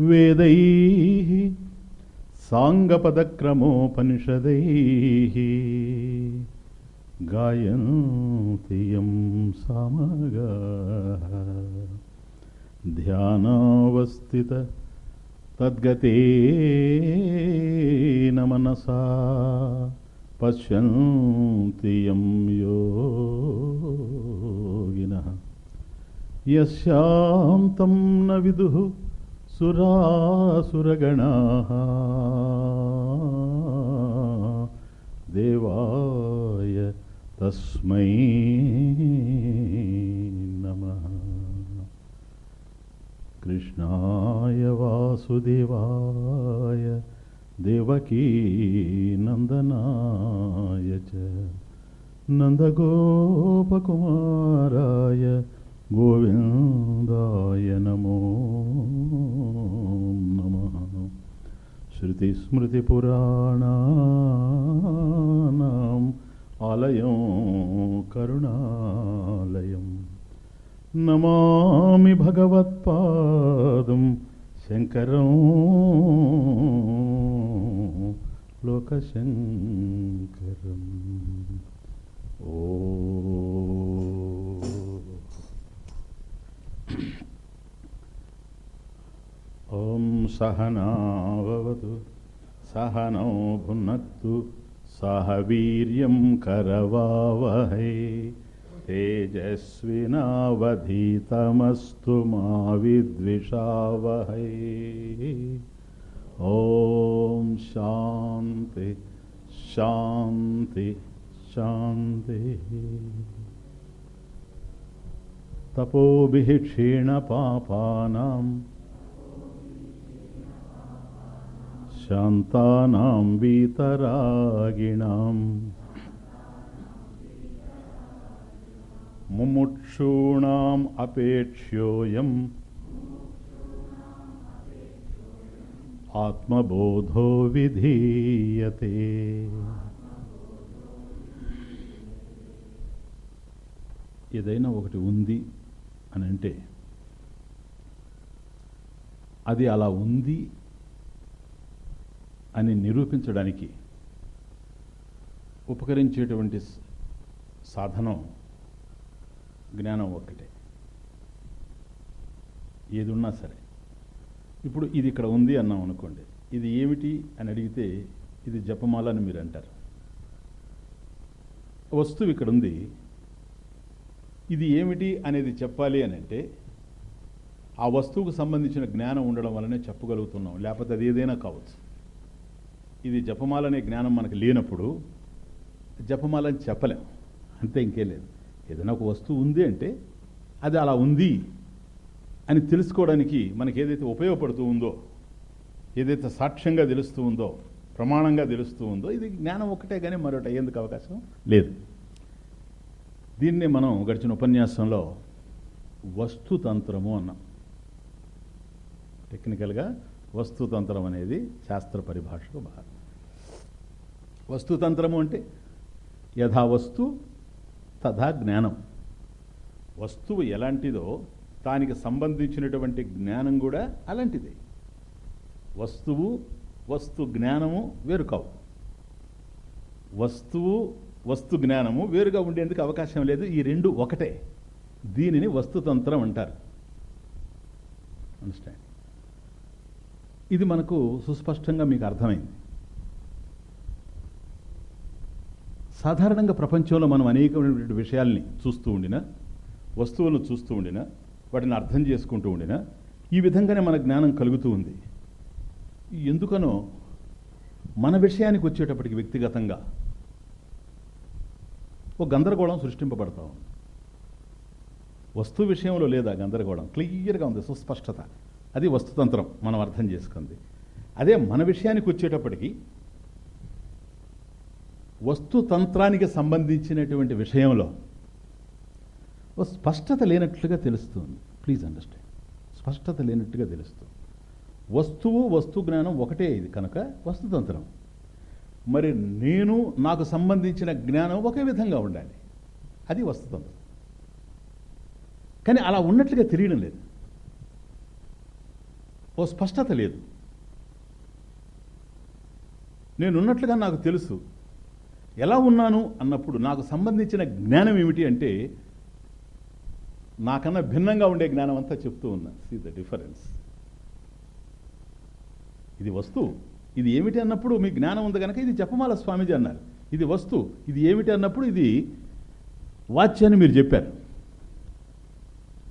వేదై సాంగపదక్రమోపనిషదై గాయంతి యం సామగా ధ్యానావస్థిత తద్గతేన మనసా పశ్యంతి యం యోగినః యస్యాంతం న విదుః సురాసురగణాః सुरासुरगणाः। देवाय तस्मै नमः। कृष्णाय वासुदेवाय देवकीनन्दनाय च नन्दगोपकुमाराय గోవిందాయ నమో నమ. శృతిస్మృతిపురాణానాం ఆలయం కరుణాలయం. నమామి భగవత్పాదం శంకరం లోకశంకరం. ఓ ॐ सहना भवतु सहनो भुनक्तु सह वीर्यं करवावहै। तेजस्विनावधीतमस्तु मा विद्विषावहै। ॐ शान्ति शान्ति शान्तिः। तपोभिः क्षीणपापानाम् शान्तानां वीतरागिणाम् ముముక్షూణాం అపేక్ష్యోయం ఆత్మబోధో విధీయతే ఏదైనా ఒకటి ఉంది అని అంటే అది అలా ఉంది అని నిరూపించడానికి ఉపకరించేటువంటి సాధనం జ్ఞానం ఒక్కటే. ఏది ఉన్నా సరే. ఇప్పుడు ఇది ఇక్కడ ఉంది అన్నాం అనుకోండి. ఇది ఏమిటి అని అడిగితే ఇది జపమాల అని మీరు అంటారు. వస్తువు ఇక్కడ ఉంది. ఇది ఏమిటి అనేది చెప్పాలి అని అంటే ఆ వస్తువుకు సంబంధించిన జ్ఞానం ఉండడం వల్లనే చెప్పగలుగుతున్నాం. లేకపోతే అది ఏదైనా కావచ్చు. ఇది జపమాలనే జ్ఞానం మనకు లేనప్పుడు జపమాలని చెప్పలేం. అంతే ఇంకేం లేదు. ఏదైనా ఒక వస్తువు ఉంది అంటే అది అలా ఉంది అని తెలుసుకోవడానికి మనకి ఏదైతే ఉపయోగపడుతూ ఉందో ఏదైతే సాక్ష్యంగా తెలుస్తూ ఉందో ప్రమాణంగా తెలుస్తూ ఉందో ఇది జ్ఞానం ఒకటే కానీ మరొకటి అయ్యేందుకు అవకాశం లేదు. దీన్ని మనం గడిచిన ఉపన్యాసంలో వస్తుతంత్రము అన్నాం. టెక్నికల్గా వస్తుతంత్రం అనేది శాస్త్ర పరిభాషకు భాగం వస్తుతంత్రము అంటే యథా వస్తు తథా జ్ఞానం. వస్తువు ఎలాంటిదో దానికి సంబంధించినటువంటి జ్ఞానం కూడా అలాంటిదే. వస్తువు వస్తు జ్ఞానము వేరు కావు వస్తువు వస్తు జ్ఞానము వేరుగా ఉండేందుకు అవకాశం లేదు. ఈ రెండు ఒకటే. దీనిని వస్తుతంత్రం అంటారు. అండర్స్టాండ్ ఇది మనకు సుస్పష్టంగా మీకు అర్థమైంది. సాధారణంగా ప్రపంచంలో మనం అనేకమైనటువంటి విషయాల్ని చూస్తూ ఉండినా వస్తువులను చూస్తూ ఉండినా వాటిని అర్థం చేసుకుంటూ ఉండినా ఈ విధంగానే మన జ్ఞానం కలుగుతూ ఉంది. ఎందుకనో మన విషయానికి వచ్చేటప్పటికి వ్యక్తిగతంగా ఒక గందరగోళం సృష్టింపబడతా ఉంది. వస్తువు విషయంలో లేదా గందరగోళం క్లియర్గా ఉంది సుస్పష్టత. అది వస్తుతంత్రం మనం అర్థం చేసుకుంది. అదే మన విషయానికి వచ్చేటప్పటికి వస్తుతంత్రానికి సంబంధించినటువంటి విషయంలో స్పష్టత లేనట్లుగా తెలుస్తుంది. ప్లీజ్ అండర్స్టాండ్ స్పష్టత లేనట్టుగా తెలుస్తుంది. వస్తువు వస్తు జ్ఞానం ఒకటే ఇది కనుక వస్తుతంత్రం. మరి నేను నాకు సంబంధించిన జ్ఞానం ఒకే విధంగా ఉండాలి. అది వస్తుతంత్రం. కానీ అలా ఉన్నట్లుగా తెలియడం లేదు. ఓ స్పష్టత లేదు. నేనున్నట్లుగా నాకు తెలుసు. ఎలా ఉన్నాను అన్నప్పుడు నాకు సంబంధించిన జ్ఞానం ఏమిటి అంటే నాకన్నా భిన్నంగా ఉండే జ్ఞానం అంతా చెప్తూ ఉన్నా. సీ ద డిఫరెన్స్ ఇది వస్తువు. ఇది ఏమిటి అన్నప్పుడు మీ జ్ఞానం ఉంది కనుక ఇది చెప్పమాల స్వామీజీ అన్నారు. ఇది వస్తువు. ఇది ఏమిటి అన్నప్పుడు ఇది వాచ్యాన్ని మీరు చెప్పారు.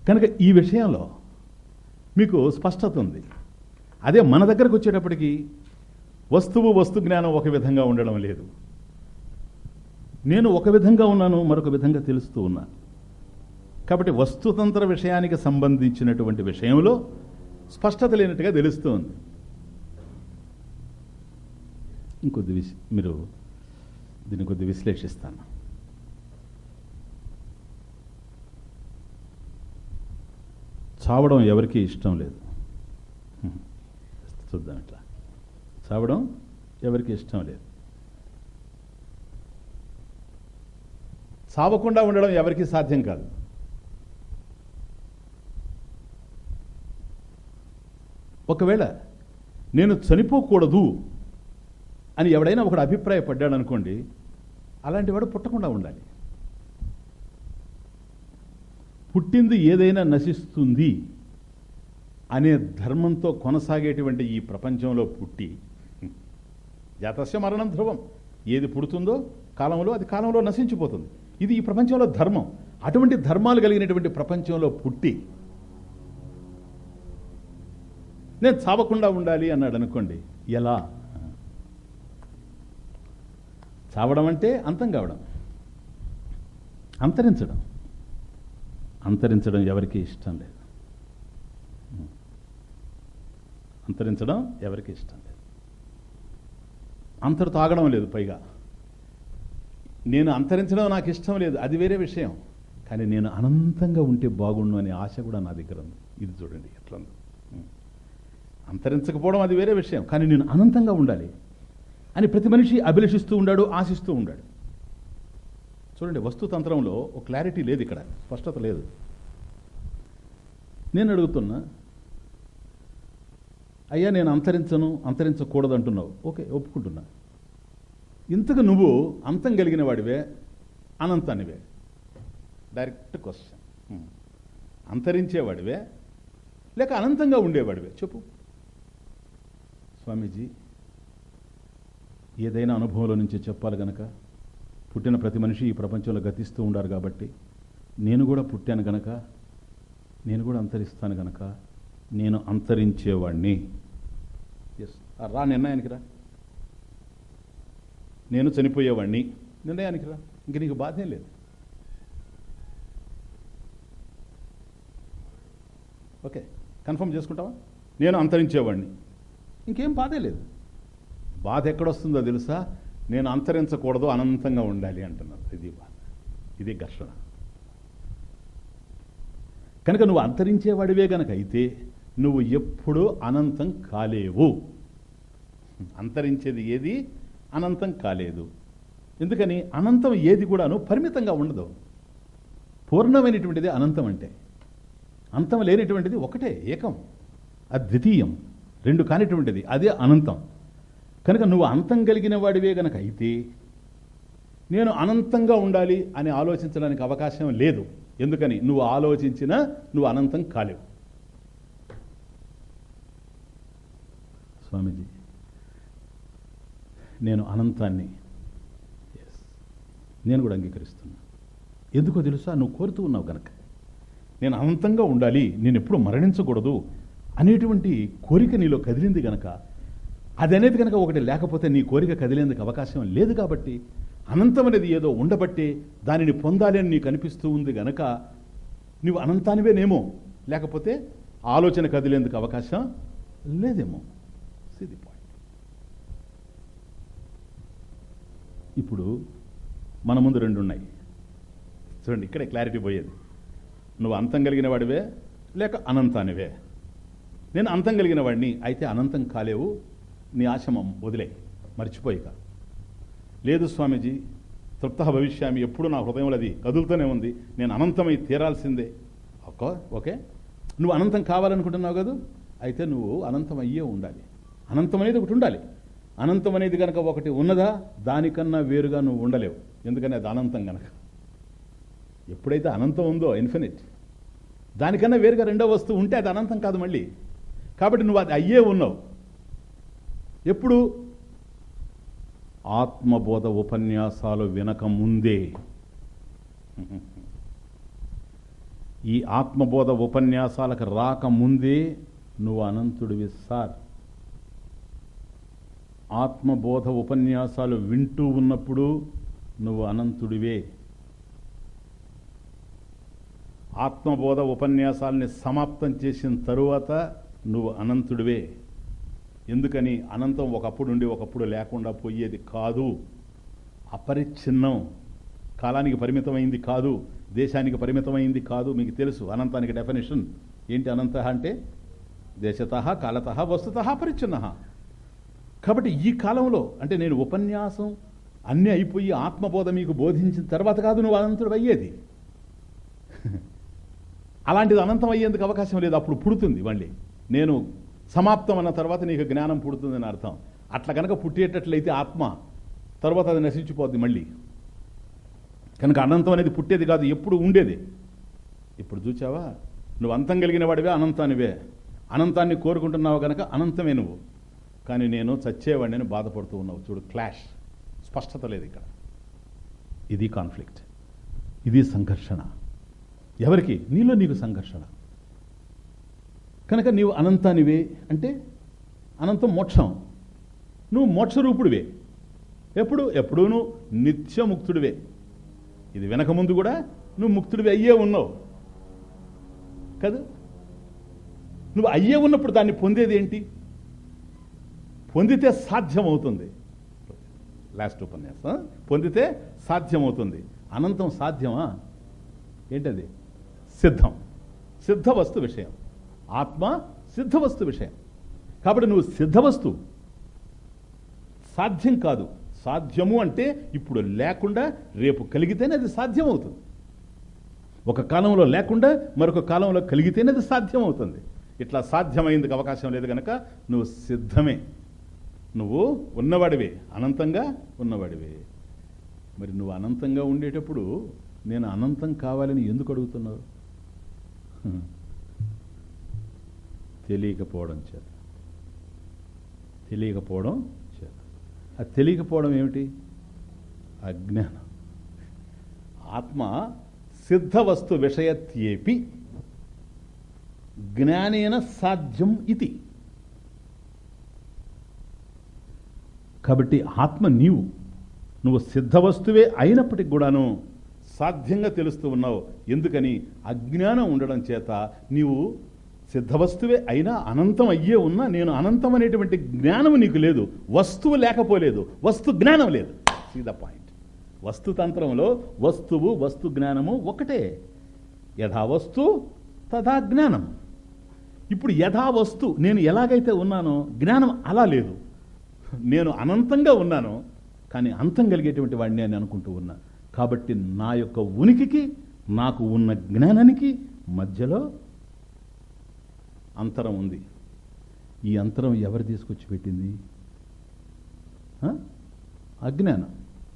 కనుక ఈ విషయంలో మీకు స్పష్టత ఉంది. అదే మన దగ్గరకు వచ్చేటప్పటికి వస్తువు వస్తు జ్ఞానం ఒక విధంగా ఉండడం లేదు. నేను ఒక విధంగా ఉన్నాను మరొక విధంగా తెలుస్తూ ఉన్నాను కాబట్టి వస్తుతంత్ర విషయానికి సంబంధించినటువంటి విషయంలో స్పష్టత లేనట్టుగా తెలుస్తుంది ఇంకొద్ది విశ్ మీరు దీన్ని కొద్ది విశ్లేషిస్తాను. చావడం ఎవరికీ ఇష్టం లేదు. చూద్దాం ఇట్లా. చావడం ఎవరికి ఇష్టం లేదు. చావకుండా ఉండడం ఎవరికీ సాధ్యం కాదు. ఒకవేళ నేను చనిపోకూడదు అని ఎవడైనా ఒకడు అభిప్రాయపడ్డాడు అనుకోండి అలాంటి వాడు పుట్టకుండా ఉండాలి. పుట్టింది ఏదైనా నశిస్తుంది అనే ధర్మంతో కొనసాగేటువంటి ఈ ప్రపంచంలో పుట్టి జాతస్య మరణం ధ్రువం. ఏది పుడుతుందో కాలంలో అది కాలంలో నశించిపోతుంది. ఇది ఈ ప్రపంచంలో ధర్మం. అటువంటి ధర్మాలు కలిగినటువంటి ప్రపంచంలో పుట్టి నేను చావకుండా ఉండాలి అన్నాడు అనుకోండి. ఎలా? చావడం అంటే అంతం కావడం అంతరించడం. అంతరించడం ఎవరికి ఇష్టం లేదు. అంతరించడం ఎవరికి ఇష్టం లేదు. అంతరు తాగడం లేదు పైగా. నేను అంతరించడం నాకు ఇష్టం లేదు అది వేరే విషయం. కానీ నేను అనంతంగా ఉంటే బాగుండు అనే ఆశ కూడా నా దగ్గర ఉంది. ఇది చూడండి ఎట్లా ఉంది. అంతరించకపోవడం అది వేరే విషయం కానీ నేను అనంతంగా ఉండాలి అని ప్రతి మనిషి అభిలషిస్తూ ఉండాడు ఆశిస్తూ ఉండాడు. చూడండి వస్తుతంత్రంలో ఒక క్లారిటీ లేదు ఇక్కడ స్పష్టత లేదు. నేను అడుగుతున్నా అయ్యా నేను అంతరించను అంతరించకూడదు అంటున్నావు ఓకే ఒప్పుకుంటున్నా. ఇంతకు నువ్వు అంతం కలిగిన వాడివే అనంతానివే? Direct question hmm. అంతరించేవాడివే లేక అనంతంగా ఉండేవాడివే? చెప్పు. స్వామీజీ ఏదైనా అనుభవంలో నుంచి చెప్పాలి గనక? పుట్టిన ప్రతి మనిషి ఈ ప్రపంచంలో గతిస్తూ ఉండారు కాబట్టి నేను కూడా పుట్టాను గనక నేను కూడా అంతరిస్తాను గనక నేను అంతరించేవాడిని ఎస్ రా నిర్ణయానికి రా నేను చనిపోయేవాడిని నిర్ణయానికి రా. ఇంక నీకు బాధే లేదు. ఓకే. కన్ఫర్మ్ చేసుకుంటావా? నేను అంతరించేవాడిని ఇంకేం బాధే లేదు. బాధ ఎక్కడొస్తుందో తెలుసా? నేను అంతరించకూడదు అనంతంగా ఉండాలి అంటున్నారు. ఇది ఇది ఘర్షణ. కనుక నువ్వు అంతరించేవాడివే గనక అయితే నువ్వు ఎప్పుడూ అనంతం కాలేవు. అంతరించేది ఏది? అనంతం కాలేదు. ఎందుకని? అనంతం ఏది కూడాను పరిమితంగా ఉండదు. పూర్ణమైనటువంటిది అనంతం అంటే. అంతం లేనటువంటిది ఒకటే ఏకం. అద్వితీయం. రెండు కానిటువంటిది. అదే అనంతం. కనుక నువ్వు అంతం కలిగిన వాడివే గనక అయితే నేను అనంతంగా ఉండాలి అని ఆలోచించడానికి అవకాశం లేదు. ఎందుకని? నువ్వు ఆలోచించినా నువ్వు అనంతం కాలేవు. స్వామీజీ నేను అనంతాన్ని నేను కూడా అంగీకరిస్తున్నా. ఎందుకో తెలుసా? నువ్వు కోరుతూ ఉన్నావు కనుక నేను అనంతంగా ఉండాలి నేను ఎప్పుడు మరణించకూడదు అనేటువంటి కోరిక నీలో కదిలింది గనక అదనేది కనుక ఒకటి లేకపోతే నీ కోరిక కదిలేందుకు అవకాశం లేదు కాబట్టి అనంతం అనేది ఏదో ఉండబట్టి దానిని పొందాలి అని నీకు అనిపిస్తూ ఉంది గనక నువ్వు అనంతానివేనేమో లేకపోతే ఆలోచన కదిలేందుకు అవకాశం లేదేమో. సిది పాయింట్ ఇప్పుడు మన ముందు రెండు ఉన్నాయి చూడండి ఇక్కడే క్లారిటీ పోయేది. నువ్వు అంతం కలిగిన వాడివే లేక అనంతానివే? నేను అంతం కలిగిన వాడిని అయితే అనంతం కాలేవు నీ ఆశమం వదిలే మర్చిపోయిక. లేదు స్వామీజీ తృప్త భవిష్యామి ఎప్పుడు నా హృదయంలో అది కదులుతూనే ఉంది. నేను అనంతమై తీరాల్సిందే. Okay okay. నువ్వు అనంతం కావాలనుకుంటున్నావు కదా? అయితే నువ్వు అనంతం అయ్యే ఉండాలి. అనంతం అనేది ఒకటి ఉండాలి. అనంతం అనేది కనుక ఒకటి ఉన్నదా దానికన్నా వేరుగా నువ్వు ఉండలేవు. ఎందుకని అది అనంతం కనుక ఎప్పుడైతే అనంతం ఉందో ఇన్ఫినిట్ దానికన్నా వేరుగా రెండో వస్తువు ఉంటే అది అనంతం కాదు మళ్ళీ. కాబట్టి నువ్వు అది అయ్యే ఉన్నావు. ఎప్పుడు? ఆత్మబోధ ఉపన్యాసాలు వినక ముందే. ఈ ఆత్మబోధ ఉపన్యాసాలకు రాకముందే నువ్వు అనంతుడివి సార్. ఆత్మబోధ ఉపన్యాసాలు వింటూ ఉన్నప్పుడు నువ్వు అనంతుడివే. ఆత్మబోధ ఉపన్యాసాలని సమాప్తం చేసిన తరువాత నువ్వు అనంతుడివే. ఎందుకని అనంతం ఒకప్పుడు ఉండి ఒకప్పుడు లేకుండా పోయేది కాదు. అపరిచ్ఛిన్నం. కాలానికి పరిమితమైంది కాదు. దేశానికి పరిమితమైంది కాదు. మీకు తెలుసు అనంతానికి డెఫినేషన్ ఏంటి అనంత అంటే? దేశత కాలత వస్తుత అపరిచ్ఛిన్న. కాబట్టి ఈ కాలంలో అంటే నేను ఉపన్యాసం అన్నీ అయిపోయి ఆత్మబోధ మీకు బోధించిన తర్వాత కాదు నువ్వు అనంతుడు అయ్యేది. అలాంటిది అనంతం అయ్యేందుకు అవకాశం లేదు. అప్పుడు పుడుతుంది మళ్ళీ. నేను సమాప్తం అన్న తర్వాత నీకు జ్ఞానం పుడుతుందని అర్థం. అట్లా కనుక పుట్టేటట్లయితే ఆత్మ తర్వాత అది నశించిపోద్ది మళ్ళీ. కనుక అనంతం అనేది పుట్టేది కాదు ఎప్పుడు ఉండేది. ఇప్పుడు చూచావా? నువ్వు అంతం కలిగిన వాడివే అనంతానివే. అనంతాన్ని కోరుకుంటున్నావు కనుక అనంతమే నువ్వు. కానీ నేను చచ్చేవాడిని బాధపడుతూ ఉన్నావు. చూడు క్లాష్. స్పష్టత లేదు ఇక్కడ. ఇది కాన్ఫ్లిక్ట్. ఇది సంఘర్షణ. ఎవరికి? నీలో నీకు సంఘర్షణ. కనుక నీవు అనంతానివే అంటే అనంతం మోక్షం. నువ్వు మోక్షరూపుడివే. ఎప్పుడు? ఎప్పుడూ నువ్వు నిత్యముక్తుడివే. ఇది వెనక ముందు కూడా నువ్వు ముక్తుడివి అయ్యే ఉన్నావు. కదా? నువ్వు అయ్యే ఉన్నప్పుడు దాన్ని పొందేది ఏంటి? పొందితే సాధ్యమవుతుంది. లాస్ట్ ఉపన్యాసం పొందితే సాధ్యమవుతుంది. అనంతం సాధ్యమా? ఏంటది? సిద్ధం. సిద్ధ వస్తు విషయం. ఆత్మ సిద్ధ వస్తు విషయం. కాబట్టి నువ్వు సిద్ధ వస్తువు సాధ్యం కాదు. సాధ్యము అంటే ఇప్పుడు లేకుండా రేపు కలిగితేనే అది సాధ్యమవుతుంది. ఒక కాలంలో లేకుండా మరొక కాలంలో కలిగితేనే అది సాధ్యమవుతుంది. ఇట్లా సాధ్యమైందుకు అవకాశం లేదు కనుక నువ్వు సిద్ధమే. నువ్వు ఉన్నవాడివే. అనంతంగా ఉన్నవాడివే. మరి నువ్వు అనంతంగా ఉండేటప్పుడు నేను అనంతం కావాలని ఎందుకు అడుగుతున్నావు? తెలియకపోవడం చేత. తెలియకపోవడం చేత. అది తెలియకపోవడం ఏమిటి? అజ్ఞానం. ఆత్మ సిద్ధ వస్తు విషయత్యేపి జ్ఞానేన సాధ్యం ఇది. కాబట్టి ఆత్మ నీవు. నువ్వు సిద్ధ వస్తువే అయినప్పటికి కూడాను సాధ్యంగా తెలుస్తూ ఉన్నావు. ఎందుకని? అజ్ఞానం ఉండడం చేత నీవు సిద్ధవస్తువే అయినా అనంతం అయ్యే ఉన్నా నేను అనంతం అనేటువంటి జ్ఞానం నీకు లేదు. వస్తువు లేకపోలేదు. వస్తు జ్ఞానం లేదు. సీ ద పాయింట్ వస్తుతంత్రంలో వస్తువు వస్తు జ్ఞానము ఒకటే. యథావస్తు తథా జ్ఞానం. ఇప్పుడు యథావస్తు నేను ఎలాగైతే ఉన్నానో జ్ఞానం అలా లేదు. నేను అనంతంగా ఉన్నాను కానీ అంతం కలిగేటువంటి వాడిని అని అనుకుంటూ ఉన్నా. కాబట్టి నా యొక్క ఉనికికి నాకు ఉన్న జ్ఞానానికి మధ్యలో అంతరం ఉంది. ఈ అంతరం ఎవరు తీసుకొచ్చి పెట్టింది? అజ్ఞానం.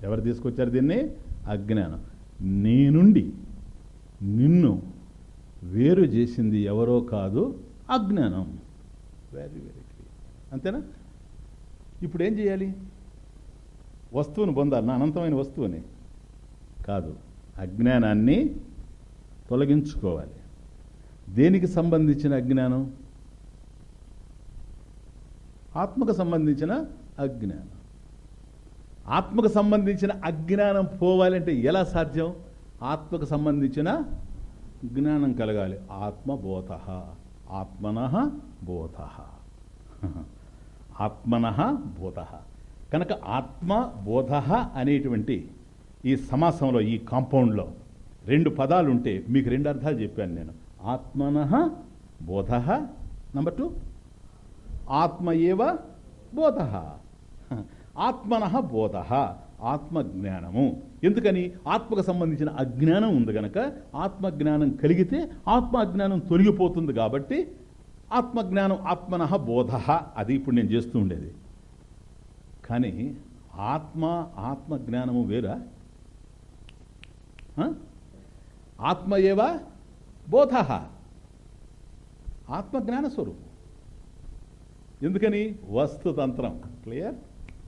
ఎవరు తీసుకొచ్చారు దీన్ని? అజ్ఞానం. నేనుండి నిన్ను వేరు చేసింది ఎవరో కాదు అజ్ఞానం. వెరీ వెరీ క్లియర్ అంతేనా? ఇప్పుడు ఏం చేయాలి? వస్తువును పొందాలి. నా అనంతమైన వస్తువుని కాదు. అజ్ఞానాన్ని తొలగించుకోవాలి. దేనికి సంబంధించిన అజ్ఞానం? ఆత్మకు సంబంధించిన అజ్ఞానం. ఆత్మకు సంబంధించిన అజ్ఞానం పోవాలంటే ఎలా సాధ్యం? ఆత్మకు సంబంధించిన జ్ఞానం కలగాలి. ఆత్మబోధ ఆత్మన బోధ. ఆత్మన బోధ. కనుక ఆత్మ బోధ అనేటువంటి ఈ సమాసంలో ఈ కాంపౌండ్లో రెండు పదాలుంటే మీకు రెండు అర్థాలు చెప్పాను నేను. ఆత్మన బోధ. నంబర్ టూ ఆత్మ ఏవ బోధ. ఆత్మన బోధ. ఆత్మజ్ఞానము. ఎందుకని? ఆత్మకు సంబంధించిన అజ్ఞానం ఉంది గనక ఆత్మజ్ఞానం కలిగితే ఆత్మ అజ్ఞానం తొలగిపోతుంది కాబట్టి ఆత్మజ్ఞానం ఆత్మన బోధ. అది ఇప్పుడు నేను చేస్తూ ఉండేది. కానీ ఆత్మ ఆత్మజ్ఞానము వేరా? ఆత్మ ఏవ బోధ. ఆత్మజ్ఞాన స్వరూపం ఎందుకని? వస్తుతంత్రం. క్లియర్?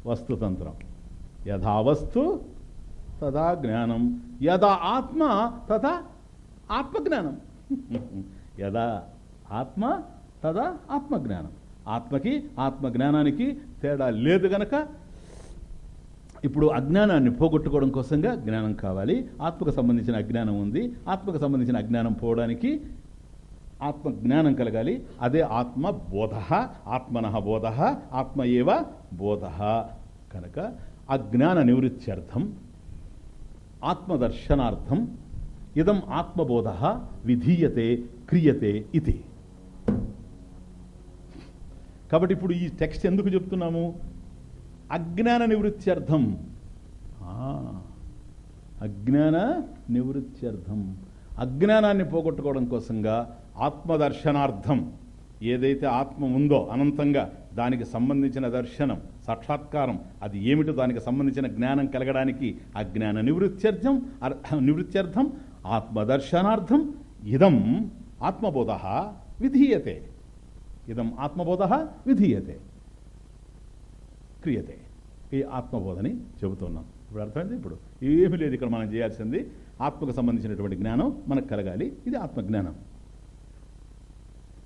వస్తుతంత్రం. యథా వస్తు తదా జ్ఞానం. యథా ఆత్మ తదా ఆత్మజ్ఞానం. యథా ఆత్మ తదా ఆత్మజ్ఞానం. ఆత్మకి ఆత్మజ్ఞానానికి తేడా లేదు గనక ఇప్పుడు అజ్ఞానాన్ని పోగొట్టుకోవడం కోసంగా జ్ఞానం కావాలి. ఆత్మకు సంబంధించిన అజ్ఞానం ఉంది. ఆత్మకు సంబంధించిన అజ్ఞానం పోవడానికి ఆత్మ జ్ఞానం కలగాలి. అదే ఆత్మ బోధ ఆత్మన బోధ ఆత్మ ఏవ బోధ. కనుక అజ్ఞాన నివృత్త్యర్థం ఆత్మదర్శనార్థం ఇదం ఆత్మబోధ విధీయతే క్రియతే ఇది. కాబట్టి ఇప్పుడు ఈ టెక్స్ట్ ఎందుకు చెప్తున్నాము? అజ్ఞాన నివృత్త్యర్థం. అజ్ఞాన నివృత్త్యర్థం. అజ్ఞానాన్ని పోగొట్టుకోవడం కోసంగా ఆత్మదర్శనార్థం ఏదైతే ఆత్మ ఉందో అనంతంగా దానికి సంబంధించిన దర్శనం సాక్షాత్కారం అది ఏమిటో దానికి సంబంధించిన జ్ఞానం కలగడానికి అజ్ఞాన నివృత్త్యర్థం నివృత్త్యర్థం ఆత్మదర్శనార్థం ఇదం ఆత్మబోధ విధీయతే. ఇదం ఆత్మబోధ విధీయతే. క్రియతే ఈ ఆత్మబోధని చెబుతున్నాం. ఇప్పుడు అర్థమైంది? ఇప్పుడు ఏమీ లేదు ఇక్కడ మనం చేయాల్సింది ఆత్మకు సంబంధించినటువంటి జ్ఞానం మనకు కలగాలి. ఇది ఆత్మజ్ఞానం.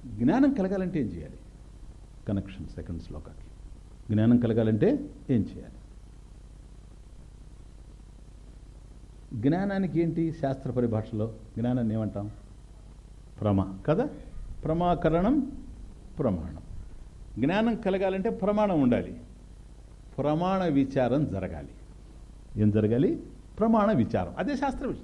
జ్ఞానం కలగాలంటే ఏం చేయాలి? కనెక్షన్ సెకండ్ శ్లోకాకి జ్ఞానం కలగాలంటే ఏం చేయాలి? జ్ఞానానికి ఏంటి శాస్త్ర పరిభాషలో? జ్ఞానాన్ని ఏమంటాం? ప్రమా. కదా? ప్రమాకరణం ప్రమాణం. జ్ఞానం కలగాలంటే ప్రమాణం ఉండాలి. ప్రమాణ విచారం జరగాలి. ఏం జరగాలి? ప్రమాణ విచారం. అదే శాస్త్ర విషయం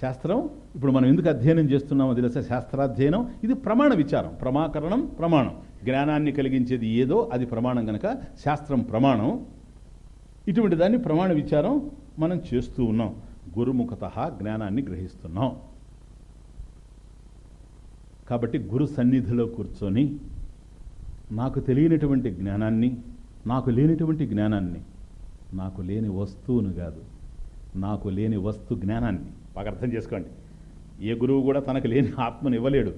శాస్త్రం ఇప్పుడు మనం ఎందుకు అధ్యయనం చేస్తున్నామో తెలుసా? శాస్త్రాధ్యయనం ఇది ప్రమాణ విచారం. ప్రమాకరణం ప్రమాణం. జ్ఞానాన్ని కలిగించేది ఏదో అది ప్రమాణం కనుక శాస్త్రం ప్రమాణం. ఇటువంటి దాన్ని ప్రమాణ విచారం మనం చేస్తూ ఉన్నాం. గురుముఖత జ్ఞానాన్ని గ్రహిస్తున్నాం. కాబట్టి గురు సన్నిధిలో కూర్చొని నాకు తెలియనటువంటి జ్ఞానాన్ని నాకు లేనిటువంటి జ్ఞానాన్ని నాకు లేని వస్తువును కాదు నాకు లేని వస్తు జ్ఞానాన్ని బాగా అర్థం చేసుకోండి. ఏ గురువు కూడా తనకు లేని ఆత్మను ఇవ్వలేడు.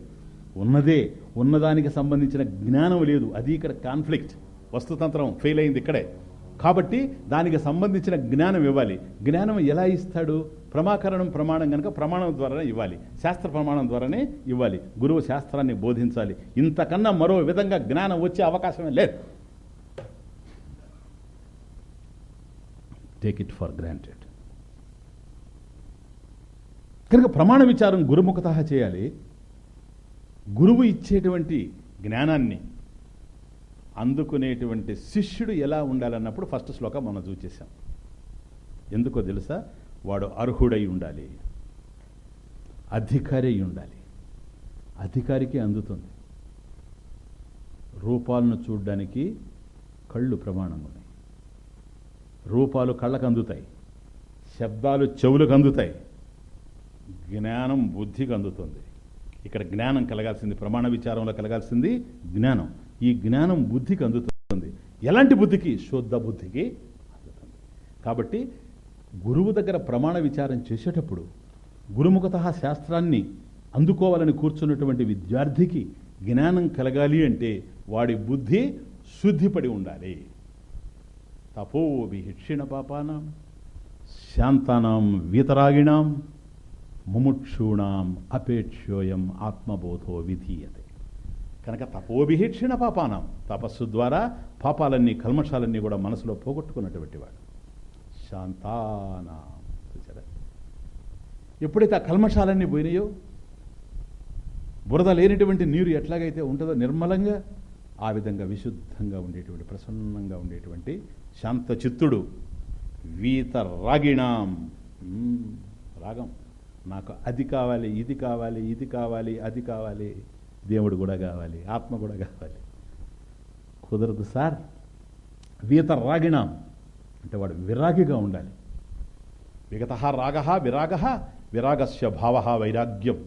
ఉన్నదే ఉన్నదానికి సంబంధించిన జ్ఞానం లేదు. అది ఇక్కడ కాన్ఫ్లిక్ట్ వస్తుతంత్రం ఫెయిల్ అయింది ఇక్కడే. కాబట్టి దానికి సంబంధించిన జ్ఞానం ఇవ్వాలి. జ్ఞానం ఎలా ఇస్తాడు? ప్రమాకరణం ప్రమాణం కనుక ప్రమాణం ద్వారానే ఇవ్వాలి. శాస్త్ర ప్రమాణం ద్వారానే ఇవ్వాలి. గురువు శాస్త్రాన్ని బోధించాలి. ఇంతకన్నా మరో విధంగా జ్ఞానం వచ్చే అవకాశమే లేదు. టేక్ ఇట్ ఫర్ గ్రాంటెడ్ కనుక ప్రమాణ విచారం గురుముఖత చేయాలి. గురువు ఇచ్చేటువంటి జ్ఞానాన్ని అందుకునేటువంటి శిష్యుడు ఎలా ఉండాలన్నప్పుడు ఫస్ట్ శ్లోకం మనం చూసేసాం. ఎందుకో తెలుసా? వాడు అర్హుడై ఉండాలి. అధికారి అయి ఉండాలి. అధికారికి అందుతుంది. రూపాలను చూడడానికి కళ్ళు ప్రమాణం ఉన్నాయి రూపాలు కళ్ళకు అందుతాయి శబ్దాలు చెవులకు అందుతాయి జ్ఞానం బుద్ధికి అందుతుంది ఇక్కడ జ్ఞానం కలగాల్సింది ప్రమాణ విచారంలో కలగాల్సింది జ్ఞానం. ఈ జ్ఞానం బుద్ధికి అందుతుంది ఎలాంటి బుద్ధికి? శుద్ధ బుద్ధికి అందుతుంది. కాబట్టి గురువు దగ్గర ప్రమాణ విచారం చేసేటప్పుడు గురుముఖత శాస్త్రాన్ని అందుకోవాలని కూర్చున్నటువంటి విద్యార్థికి జ్ఞానం కలగాలి అంటే వాడి బుద్ధి శుద్ధిపడి ఉండాలి. తపోభిహిక్షిణ పాపానం శాంతానం వీతరాగిణాం ముముక్షూణాం అపేక్షోయం ఆత్మబోధో విధీయతే. కనుక తపోభిహిక్షిణ పాపానం తపస్సు ద్వారా పాపాలన్నీ కల్మషాలన్నీ కూడా మనసులో పోగొట్టుకున్నటువంటి వాడు. శాంతానా. చూసారా ఎప్పుడైతే ఆ కల్మషాలన్నీ పోయినాయో బురద లేనిటువంటి నీరు ఎట్లాగైతే ఉంటుందో నిర్మలంగా ఆ విధంగా విశుద్ధంగా ఉండేటువంటి ప్రసన్నంగా ఉండేటువంటి శాంత చిత్తుడు వీత రాగిణాం. రాగం. నాకు అది కావాలి ఇది కావాలి ఇది కావాలి అది కావాలి. దేవుడు కూడా కావాలి ఆత్మ కూడా కావాలి. కుదరదు సార్. వీత రాగిణాం. అంటే వాడు విరాగిగా ఉండాలి. విగత రాగ విరాగ విరాగస్య భావ వైరాగ్యం.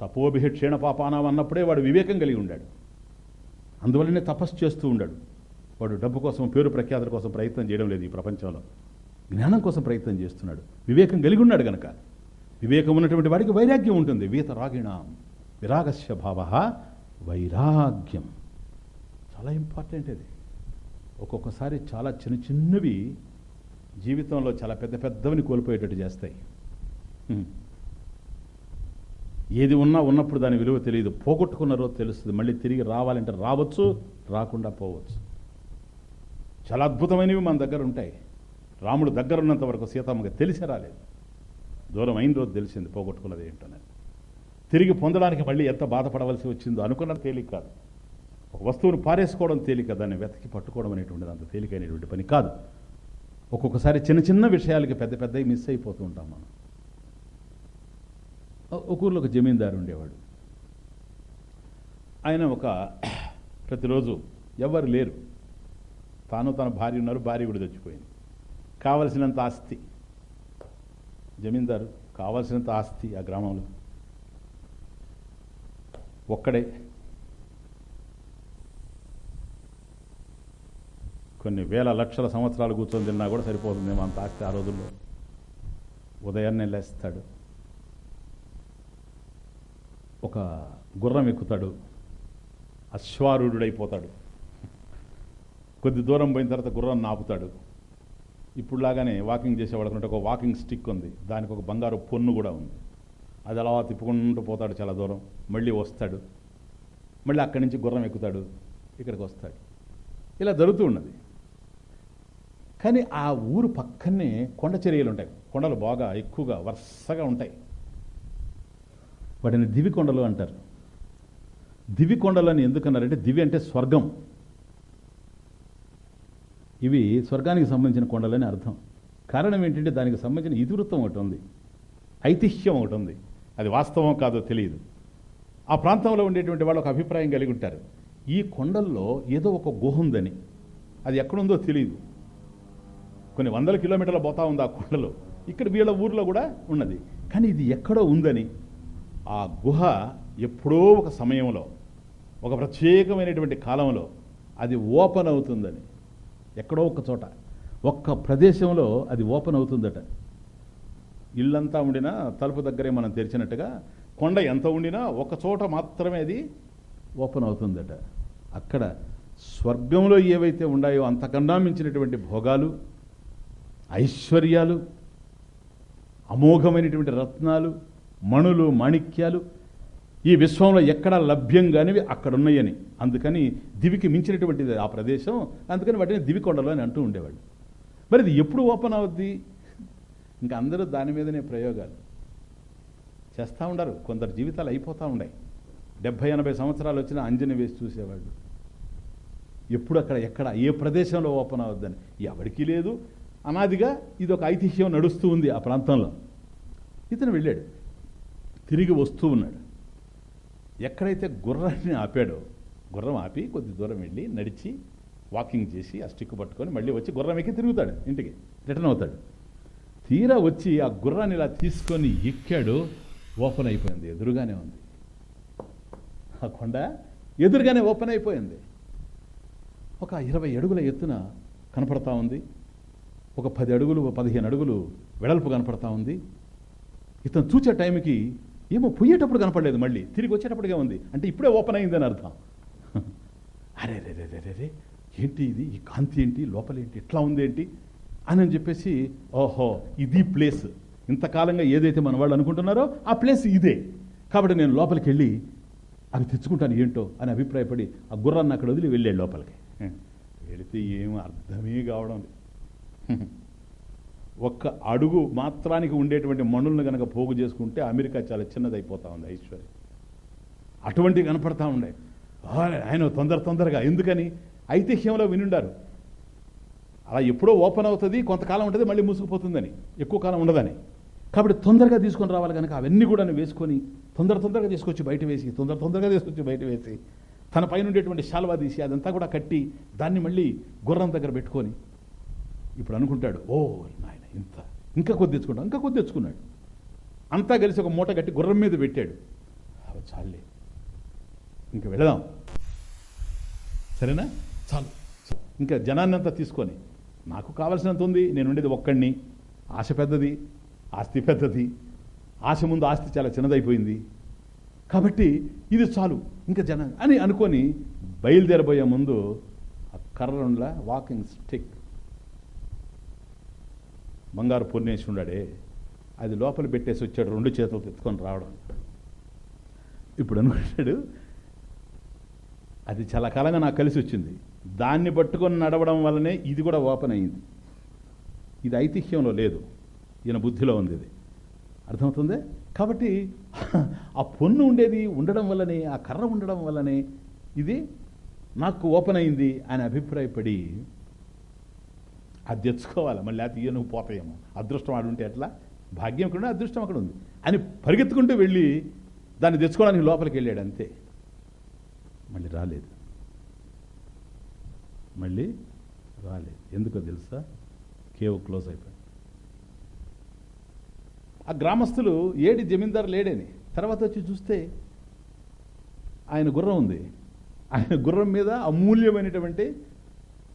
తపోభిహి క్షీణ పాపానం అన్నప్పుడే వాడు వివేకం కలిగి ఉండాడు. అందువల్లనే తపస్సు చేస్తూ ఉండాడు. వాడు డబ్బు కోసం పేరు ప్రఖ్యాతుల కోసం ప్రయత్నం చేయడం లేదు ఈ ప్రపంచంలో. జ్ఞానం కోసం ప్రయత్నం చేస్తున్నాడు. వివేకం కలిగి ఉన్నాడు గనక. వివేకం ఉన్నటువంటి వాడికి వైరాగ్యం ఉంటుంది. వీత రాగిణాం. విరాగస్య భావ వైరాగ్యం. చాలా ఇంపార్టెంట్ అది ఒక్కొక్కసారి చాలా చిన్న చిన్నవి జీవితంలో చాలా పెద్ద పెద్దవని కోల్పోయేటట్టు చేస్తాయి. ఏది ఉన్నా ఉన్నప్పుడు దాని విలువ తెలియదు. పోగొట్టుకున్న రోజు తెలుస్తుంది. మళ్ళీ తిరిగి రావాలంటే రావచ్చు రాకుండా పోవచ్చు. చాలా అద్భుతమైనవి మన దగ్గర ఉంటాయి. రాముడు దగ్గర ఉన్నంత వరకు సీతమ్మకి తెలిసి రాలేదు. దూరం అయిన రోజు తెలిసింది పోగొట్టుకున్నది ఏంటోనని తిరిగి పొందడానికి మళ్ళీ ఎంత బాధపడవలసి వచ్చిందో అనుకున్నది తేలిక కాదు. ఒక వస్తువును పారేసుకోవడం తేలిక దాన్ని వెతకి పట్టుకోవడం అనేటువంటిది అంత తేలికైనటువంటి పని కాదు. ఒక్కొక్కసారి చిన్న చిన్న విషయాలకి పెద్ద పెద్దవి మిస్ అయిపోతూ ఉంటాం మనం. ఒక ఊర్లో ఒక జమీందారు ఉండేవాడు. ఆయన ఒక ప్రతిరోజు ఎవరు లేరు. తాను తన భార్య ఉన్నారు భార్య కూడా చచ్చిపోయింది. కావలసినంత ఆస్తి. జమీందారు కావలసినంత ఆస్తి ఆ గ్రామంలో. ఒక్కడే. కొన్ని వేల లక్షల సంవత్సరాలు కూర్చొని తిన్నా కూడా సరిపోతుందేమో అంత ఆస్తి ఆ రోజుల్లో. ఉదయాన్నే లేస్తాడు. ఒక గుర్రం ఎక్కుతాడు. అశ్వారూఢుడైపోతాడు. కొద్ది దూరం పోయిన తర్వాత గుర్రం నాపుతాడు. ఇప్పుడులాగానే వాకింగ్ చేసేవాళ్ళకుంటే ఒక వాకింగ్ స్టిక్ ఉంది. దానికి ఒక బంగారు పొన్ను కూడా ఉంది. అది అలా తిప్పుకుంటూ పోతాడు చాలా దూరం. మళ్ళీ వస్తాడు. మళ్ళీ అక్కడి నుంచి గుర్రం ఎక్కుతాడు. ఇక్కడికి వస్తాడు. ఇలా జరుగుతూ ఉన్నది. కానీ ఆ ఊరు పక్కనే కొండ చర్యలు ఉంటాయి. కొండలు బాగా ఎక్కువగా వరుసగా ఉంటాయి. వాటిని దివి కొండలు అంటారు. దివి కొండలు అని ఎందుకన్నారంటే దివి అంటే స్వర్గం. ఇవి స్వర్గానికి సంబంధించిన కొండలని అర్థం. కారణం ఏంటంటే దానికి సంబంధించిన ఇతివృత్తం ఒకటి ఉంది. ఐతిహ్యం ఒకటి ఉంది. అది వాస్తవం కాదో తెలియదు. ఆ ప్రాంతంలో ఉండేటువంటి వాళ్ళు ఒక అభిప్రాయం కలిగి ఉంటారు. ఈ కొండల్లో ఏదో ఒక గుహ ఉందని. అది ఎక్కడుందో తెలియదు. కొన్ని వందల కిలోమీటర్ల పోతా ఉంది ఆ కొండలో. ఇక్కడ వీళ్ళ ఊర్లో కూడా ఉన్నది. కానీ ఇది ఎక్కడో ఉందని. ఆ గుహ ఎప్పుడో ఒక సమయంలో ఒక ప్రత్యేకమైనటువంటి కాలంలో అది ఓపెన్ అవుతుందని. ఎక్కడో ఒక చోట. ఒక్క ప్రదేశంలో అది ఓపెన్ అవుతుందట. ఇల్లంతా ఉండినా తలుపు దగ్గరే మనం తెరిచినట్టుగా కొండ ఎంత ఉండినా ఒక చోట మాత్రమే అది ఓపెన్ అవుతుందట. అక్కడ స్వర్గంలో ఏవైతే ఉన్నాయో అంతకన్నా మించినటువంటి భోగాలు ఐశ్వర్యాలు అమోఘమైనటువంటి రత్నాలు మణులు మాణిక్యాలు ఈ విశ్వంలో ఎక్కడ లభ్యం కానివి అక్కడ ఉన్నాయని అందుకని దివికి మించినటువంటిది ఆ ప్రదేశం అందుకని వాటిని దివికొండలు అని అంటూ ఉండేవాళ్ళు. మరి ఇది ఎప్పుడు ఓపెన్ అవుద్ది? ఇంకా అందరూ దాని మీదనే ప్రయోగాలు. చేస్తూ ఉండరు. కొందరు జీవితాలు అయిపోతూ ఉన్నాయి. డెబ్భై ఎనభై సంవత్సరాలు వచ్చిన అంజని వేసి చూసేవాళ్ళు. ఎప్పుడు అక్కడ ఎక్కడ ఏ ప్రదేశంలో ఓపెన్ అవద్దని? ఎవరికీ లేదు. అనాదిగా ఇది ఒక ఐతిహ్యం నడుస్తూ ఉంది ఆ ప్రాంతంలో. ఇతను వెళ్ళాడు. తిరిగి వస్తూ ఉన్నాడు. ఎక్కడైతే గుర్రాన్ని ఆపాడో గుర్రం ఆపి కొద్ది దూరం వెళ్ళి నడిచి వాకింగ్ చేసి ఆ స్టిక్ పట్టుకొని మళ్ళీ వచ్చి గుర్రం ఎక్కి తిరుగుతాడు ఇంటికి రిటర్న్ అవుతాడు. తీరా వచ్చి ఆ గుర్రాన్ని ఇలా తీసుకొని ఎక్కాడు ఓపెన్ అయిపోయింది ఎదురుగానే ఉంది. ఆ కొండ ఎదురుగానే ఓపెన్ అయిపోయింది. ఒక ఇరవై అడుగుల ఎత్తున కనపడతా ఉంది. ఒక పది అడుగులు పదిహేను అడుగులు వెడల్పు కనపడతా ఉంది. ఇతను చూచే టైంకి ఏమో పోయేటప్పుడు కనపడలేదు మళ్ళీ. తిరిగి వచ్చేటప్పటికే ఉంది. అంటే ఇప్పుడే ఓపెన్ అయిందని అర్థం. అరే రే రే రే రే రే. ఏంటి ఇది? ఈ కాంతి ఏంటి? లోపలేంటి ఎట్లా ఉంది ఏంటి? అని అని చెప్పేసి ఓహో ఇది ప్లేస్ ఇంతకాలంగా ఏదైతే మన వాళ్ళు అనుకుంటున్నారో ఆ ప్లేస్ ఇదే. కాబట్టి నేను లోపలికి వెళ్ళి అవి తెచ్చుకుంటాను ఏంటో అని అభిప్రాయపడి ఆ గుర్రాన్ని అక్కడ వదిలి వెళ్ళాడు లోపలికి. వెళితే ఏం అర్థమే కావడం లేదు. ఒక్క అడుగు మాత్రానికి ఉండేటువంటి మణులను కనుక పోగు చేసుకుంటే అమెరికా చాలా చిన్నదైపోతా ఉంది ఐశ్వర్యం. అటువంటి కనపడతా ఉండే ఆయన తొందర తొందరగా. ఎందుకని? ఐతిహ్యంలో వినుండారు. అలా ఎప్పుడో ఓపెన్ అవుతుంది కొంతకాలం ఉంటుంది మళ్ళీ మూసుకుపోతుందని. ఎక్కువ కాలం ఉండదని. కాబట్టి తొందరగా తీసుకొని రావాలి కనుక అవన్నీ కూడా వేసుకొని తొందర తొందరగా తీసుకొచ్చి బయట వేసి తొందర తొందరగా తీసుకొచ్చి బయట వేసి తన పైన ఉండేటువంటి శాల్వా తీసి అదంతా కూడా కట్టి దాన్ని మళ్ళీ గుర్రం దగ్గర పెట్టుకొని ఇప్పుడు అనుకుంటాడు ఓ నాయన. ఇంత. ఇంకా కొద్ది తెచ్చుకుంటాం. ఇంకా కొద్ది తెచ్చుకున్నాడు. అంతా కలిసి ఒక మూట కట్టి గుర్రం మీద పెట్టాడు. "అవ చాలే. ఇంక వెళదాం. సరేనా? చాలు. ఇంకా జనాన్ని అంతా తీసుకొని నాకు కావలసినంత ఉంది. నేను ఉండేది ఒక్కడిని. ఆశ పెద్దది ఆస్తి పెద్దది. ఆశ ముందు ఆస్తి చాలా చిన్నదైపోయింది. కాబట్టి ఇది చాలు. ఇంకా జన అని అనుకొని బయలుదేరబోయే ముందు ఆ కర్రల వాకింగ్ స్టిక్ బంగారు పొన్నేసి ఉన్నాడే అది లోపల పెట్టేసి వచ్చాడు రెండు చేతులు తెచ్చుకొని రావడం. ఇప్పుడు అనుకుంటాడు అది చాలా కాలంగా నాకు కలిసి వచ్చింది. దాన్ని పట్టుకొని నడవడం వల్లనే ఇది కూడా ఓపెన్ అయింది. ఇది ఐతిహ్యంలో లేదు. ఈయన బుద్ధిలో ఉంది ఇది. అర్థమవుతుంది? కాబట్టి ఆ పొన్ను ఉండేది ఉండడం వల్లనే ఆ కర్ర ఉండడం వల్లనే ఇది నాకు ఓపెన్ అయింది అని అభిప్రాయపడి అది తెచ్చుకోవాలి మళ్ళీ అది ఇయ్య నువ్వు పోతాయేమో. అదృష్టం ఆడుంటే ఎట్లా? భాగ్యం ఇక్కడ ఉంటే అదృష్టం అక్కడ ఉంది. అని పరిగెత్తుకుంటూ వెళ్ళి దాన్ని తెచ్చుకోవడానికి లోపలికి వెళ్ళాడు అంతే. మళ్ళీ రాలేదు. మళ్ళీ రాలేదు. ఎందుకో తెలుసా? కేవ్ క్లోజ్ అయిపోయింది ఆ గ్రామస్తులు ఏడి జమీందారు లేడని తర్వాత వచ్చి చూస్తే ఆయన గుర్రం ఉంది. ఆయన గుర్రం మీద అమూల్యమైనటువంటి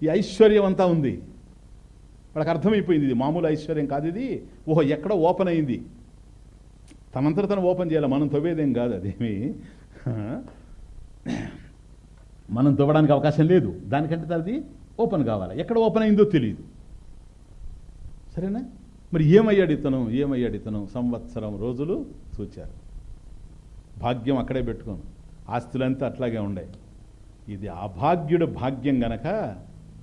ఈ ఐశ్వర్యం అంతా ఉంది. వాళ్ళకి అర్థమైపోయింది ఇది. మామూలు ఐశ్వర్యం కాదు ఇది. ఓహో ఎక్కడో ఓపెన్ అయింది. తనంతట తను ఓపెన్ చేయాలి. మనం తవ్వేదేం కాదు అదేమి. మనం తవ్వడానికి అవకాశం లేదు. దానికంటే అది ఓపెన్ కావాలి. ఎక్కడ ఓపెన్ అయిందో తెలియదు సరేనా? మరి ఏమయ్యాడు ఇతను? ఏమయ్యాడు ఇతను? సంవత్సరం రోజులు చూచారు. భాగ్యం అక్కడే పెట్టుకోను. ఆస్తులంతా అట్లాగే ఉండే. ఇది అభాగ్యుడు భాగ్యం గనక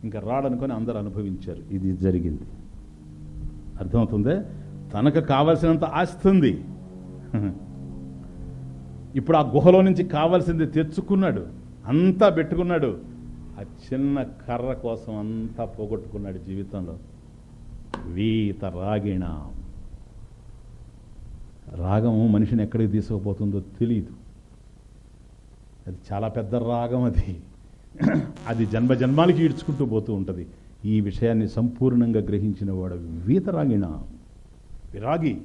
ఇంకా రాడనుకొని అందరు అనుభవించారు. ఇది జరిగింది. అర్థమవుతుందే? తనకు కావలసినంత ఆస్తుంది ఇప్పుడు ఆ గుహలో నుంచి కావాల్సింది తెచ్చుకున్నాడు. అంతా పెట్టుకున్నాడు. ఆ చిన్న కర్ర కోసం అంతా పోగొట్టుకున్నాడు జీవితంలో. వీత రాగిణ. రాగము మనిషిని ఎక్కడికి తీసుకుపోతుందో తెలియదు అది చాలా పెద్ద రాగం అది. అది జన్మ జన్మాలకి ఈడ్చుకుంటూ పోతూ ఉంటుంది. ఈ విషయాన్ని సంపూర్ణంగా గ్రహించిన వాడు వీతరాగిణ. విరాగి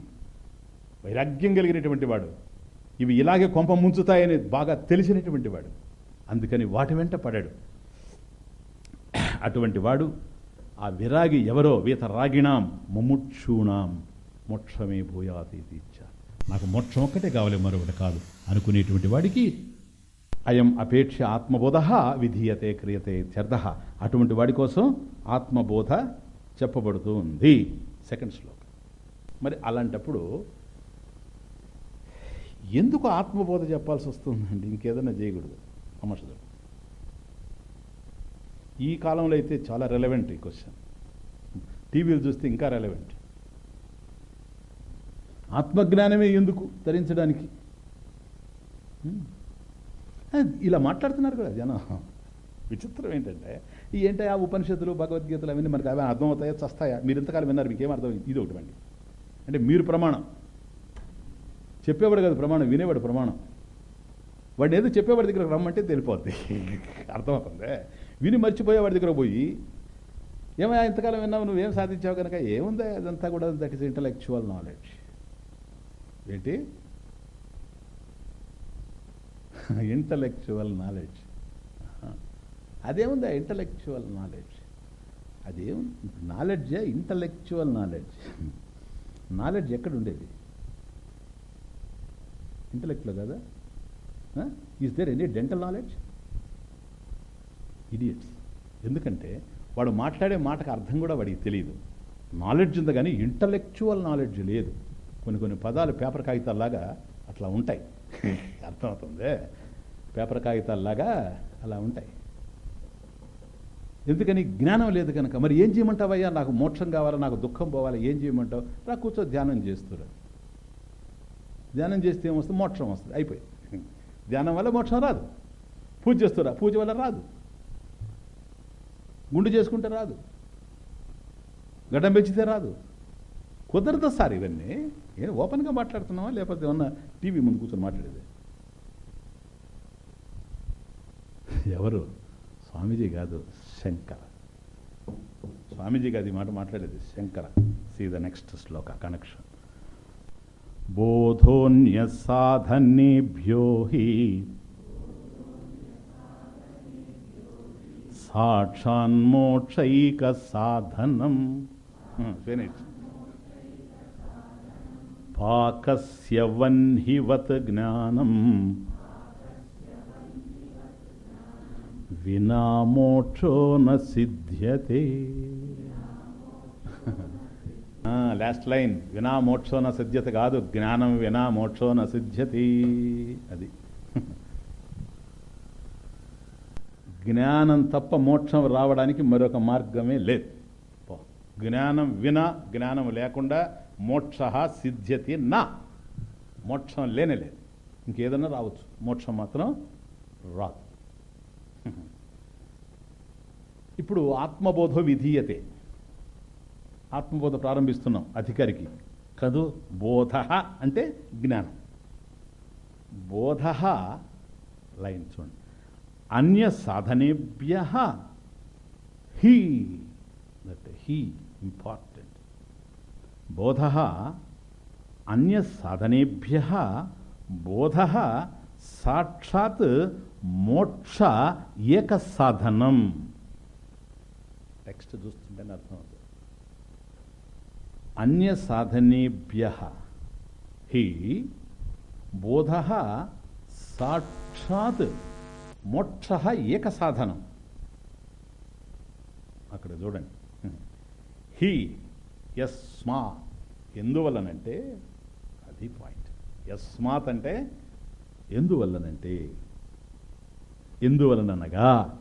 వైరాగ్యం కలిగినటువంటి వాడు. ఇవి ఇలాగే కొంప ముంచుతాయని బాగా తెలిసినటువంటి వాడు. అందుకని వాటి వెంట పడాడు. అటువంటి వాడు ఆ విరాగి ఎవరో? వీత రాగిణాం ముముక్షూణాం. మోక్షమే భూయాతి తీర్చ నాకు మోక్షం ఒక్కటే కావాలి మరొకటి కాదు అనుకునేటువంటి వాడికి అయం అపేక్ష ఆత్మబోధ విధీయతే క్రియతే ఇత్యర్థ అటువంటి వాడి కోసం ఆత్మబోధ చెప్పబడుతూ ఉంది సెకండ్ శ్లోకం. మరి అలాంటప్పుడు ఎందుకు ఆత్మబోధ చెప్పాల్సి వస్తుందండి? ఇంకేదైనా చేయకూడదు. అమర్షదుడు ఈ కాలంలో అయితే చాలా రెలవెంట్ ఈ క్వశ్చన్ టీవీలు చూస్తే ఇంకా రెలవెంట్ ఆత్మజ్ఞానమే ఎందుకు ధరించడానికి? ఇలా మాట్లాడుతున్నారు కదా జనం. విచిత్రం ఏంటంటే ఏంటో ఏంటి ఆ ఉపనిషత్తులు భగవద్గీతలు అవన్నీ మనకి అవి అర్థమవుతాయో చస్తాయా? మీరు ఇంతకాలం విన్నారు మీకేం అర్థమైంది? ఇది ఒకటి అండి అంటే మీరు ప్రమాణం. చెప్పేవాడు కాదు ప్రమాణం వినేవాడు ప్రమాణం. వాడిని ఏదో చెప్పేవాడి దగ్గర రమ్మంటే తెలిపోద్ది. అర్థమవుతుంది? విని మర్చిపోయేవాడి దగ్గర పోయి ఏమయ్యా ఇంతకాలం విన్నావు నువ్వేం సాధించావు కనుక? ఏముందా? అదంతా కూడా దట్ ఈస్ ఇంటలెక్చువల్ నాలెడ్జ్. ఏంటి? Intellectual knowledge. అదేముంది ఆ ఇంటలెక్చువల్ నాలెడ్జ్? అదేం నాలెడ్జే ఇంటలెక్చువల్ నాలెడ్జ్. నాలెడ్జ్ ఎక్కడ ఉండేది ఇంటలెక్ట్లో కదా is there any dental knowledge idiots ఎందుకంటే వాడు మాట్లాడే మాటకు అర్థం కూడా వాడికి తెలియదు నాలెడ్జ్ ఉంది కానీ ఇంటలెక్చువల్ నాలెడ్జ్ లేదు. కొన్ని కొన్ని పదాలు పేపర్ కాగితాల్లాగా అట్లా ఉంటాయి. అర్థమవుతుంది. పేపర్ కాగితాల్లాగా అలా ఉంటాయి. ఎందుకని జ్ఞానం లేదు కనుక మరి ఏం చేయమంటావయ్యా? నాకు మోక్షం కావాలా? నాకు దుఃఖం పోవాలి? ఏం చేయమంటావు? రా కూర్చో ధ్యానం చేస్తురా ధ్యానం చేస్తే ఏమొస్తుంది మోక్షం వస్తుంది. అయిపోయింది ధ్యానం వల్ల మోక్షం రాదు. పూజ చేస్తురా పూజ వల్ల రాదు. గుండు చేసుకుంటే రాదు. గడ్డం పెంచితే రాదు. కుదరదు సార్ ఇవన్నీ. ఏం ఓపెన్గా మాట్లాడుతున్నావా? లేకపోతే ఏమన్నా టీవీ ముందు కూర్చొని మాట్లాడేది? ఎవరు? స్వామీజీ కాదు శంకర. స్వామీజీ కాదు ఈ మాట మాట్లాడేది Shankara. See the next shloka connection బోధోన్య సాధనేభ్యో హి సాక్షాన్మోక్షైక సాధనం ఫినిష్ hmm, పాకస్య వన్హివత్ జ్ఞానం వినా మోక్షో న లాస్ట్ లైన్ వినా మోక్షో న సిద్ధ్యత కాదు జ్ఞానం వినా మోక్షో న అది. జ్ఞానం తప్ప మోక్షం రావడానికి మరొక మార్గమే లేదు. జ్ఞానం వినా జ్ఞానం లేకుండా మోక్ష సిద్ధ్యతి నా. మోక్షం లేనే లేదు. ఇంకేదన్నా రావచ్చు. మోక్షం మాత్రం రాదు. ఇప్పుడు ఆత్మబోధ విధీయతే. ఆత్మబోధ ప్రారంభిస్తున్నాం అధికారికి. కదు బోధ అంటే జ్ఞానం. బోధ లైన్ చూడండి. అన్య సాధనేభ్య హీ. దట్ హీ ఇంపార్టెంట్. బోధ అన్య సాధనేభ్య బోధ సాక్షాత్ మోక్ష ఏక సాధనం టెక్స్ట్ చూస్తుంటే అర్థం అవుతుంది. అన్య సాధనేభ్య హి బోధ సాక్షాత్ మోక్ష ఏక సాధనం అక్కడ చూడండి. హి యస్మా ఎందువల్లనంటే అది పాయింట్. యస్మాత్ అంటే ఎందువల్లనంటే? ఎందువలననగా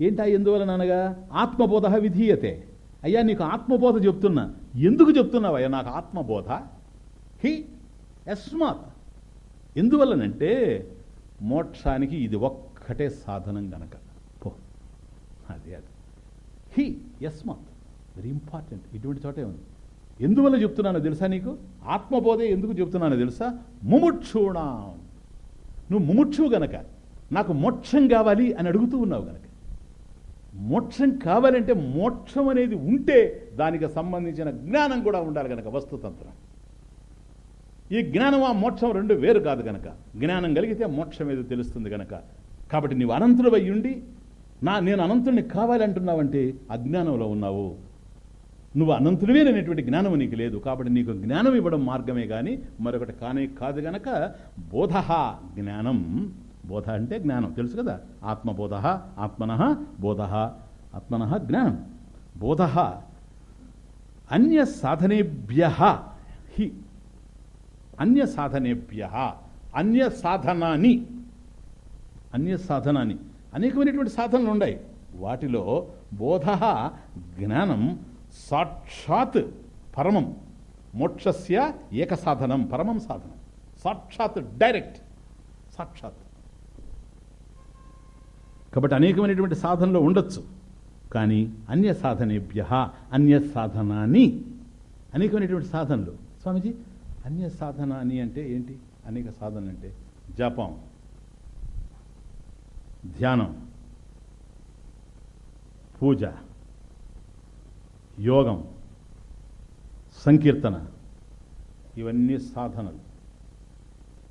ఏంటా ఎందువలననగా ఆత్మబోధ విధీయతే. అయ్యా నీకు ఆత్మబోధ చెప్తున్నా. ఎందుకు చెప్తున్నావయ్యా నాకు ఆత్మబోధ? హి యస్మాత్ ఎందువల్లనంటే మోక్షానికి ఇది ఒక్కటే సాధనం గనక. పో. అదే అది. హి యస్మాత్ వెరీ ఇంపార్టెంట్. ఇటువంటి చోటే ఉంది. ఎందువల్ల చెప్తున్నానో తెలుసా నీకు? ఆత్మబోధే ఎందుకు చెప్తున్నానో తెలుసా? ముముక్షుణాం. నువ్వు ముముక్షువు గనక నాకు మోక్షం కావాలి అని అడుగుతూ ఉన్నావు గనక. మోక్షం కావాలంటే మోక్షం అనేది ఉంటే దానికి సంబంధించిన జ్ఞానం కూడా ఉండాలి గనక వస్తుతంత్రం. ఈ జ్ఞానం ఆ మోక్షం రెండు వేరు కాదు గనక. జ్ఞానం కలిగితే మోక్షం ఏదో తెలుస్తుంది గనక. కాబట్టి నీవు అనంతుడు ఉండి నా నేను అనంతుడిని కావాలంటున్నావంటే అజ్ఞానంలో ఉన్నావు. నువ్వు అనంతుడివే అనేటువంటి జ్ఞానం నీకు లేదు. కాబట్టి నీకు జ్ఞానం ఇవ్వడం మార్గమే కానీ మరొకటి కానే కాదు గనక బోధ జ్ఞానం. బోధ అంటే జ్ఞానం. తెలుసు కదా? ఆత్మబోధ ఆత్మన బోధ ఆత్మన జ్ఞానం. బోధ అన్య సాధనేభ్య హి. అన్య సాధనేభ్య అన్య సాధనాన్ని అన్య సాధనాన్ని అనేకమైనటువంటి సాధనలు ఉన్నాయి వాటిలో బోధ జ్ఞానం సాక్షాత్ పరమం మోక్షస్య ఏక సాధనం పరమం సాధనం. సాక్షాత్ డైరెక్ట్ సాక్షాత్. కాబట్టి అనేకమైనటువంటి సాధనలు ఉండొచ్చు కానీ అన్య సాధనేభ్య అన్య సాధనాన్ని అనేకమైనటువంటి సాధనలు. స్వామీజీ అన్య సాధనాన్ని అంటే ఏంటి? అనేక సాధనలు అంటే జపం ధ్యానం పూజ యోగం సంకీర్తన ఇవన్నీ సాధనలు.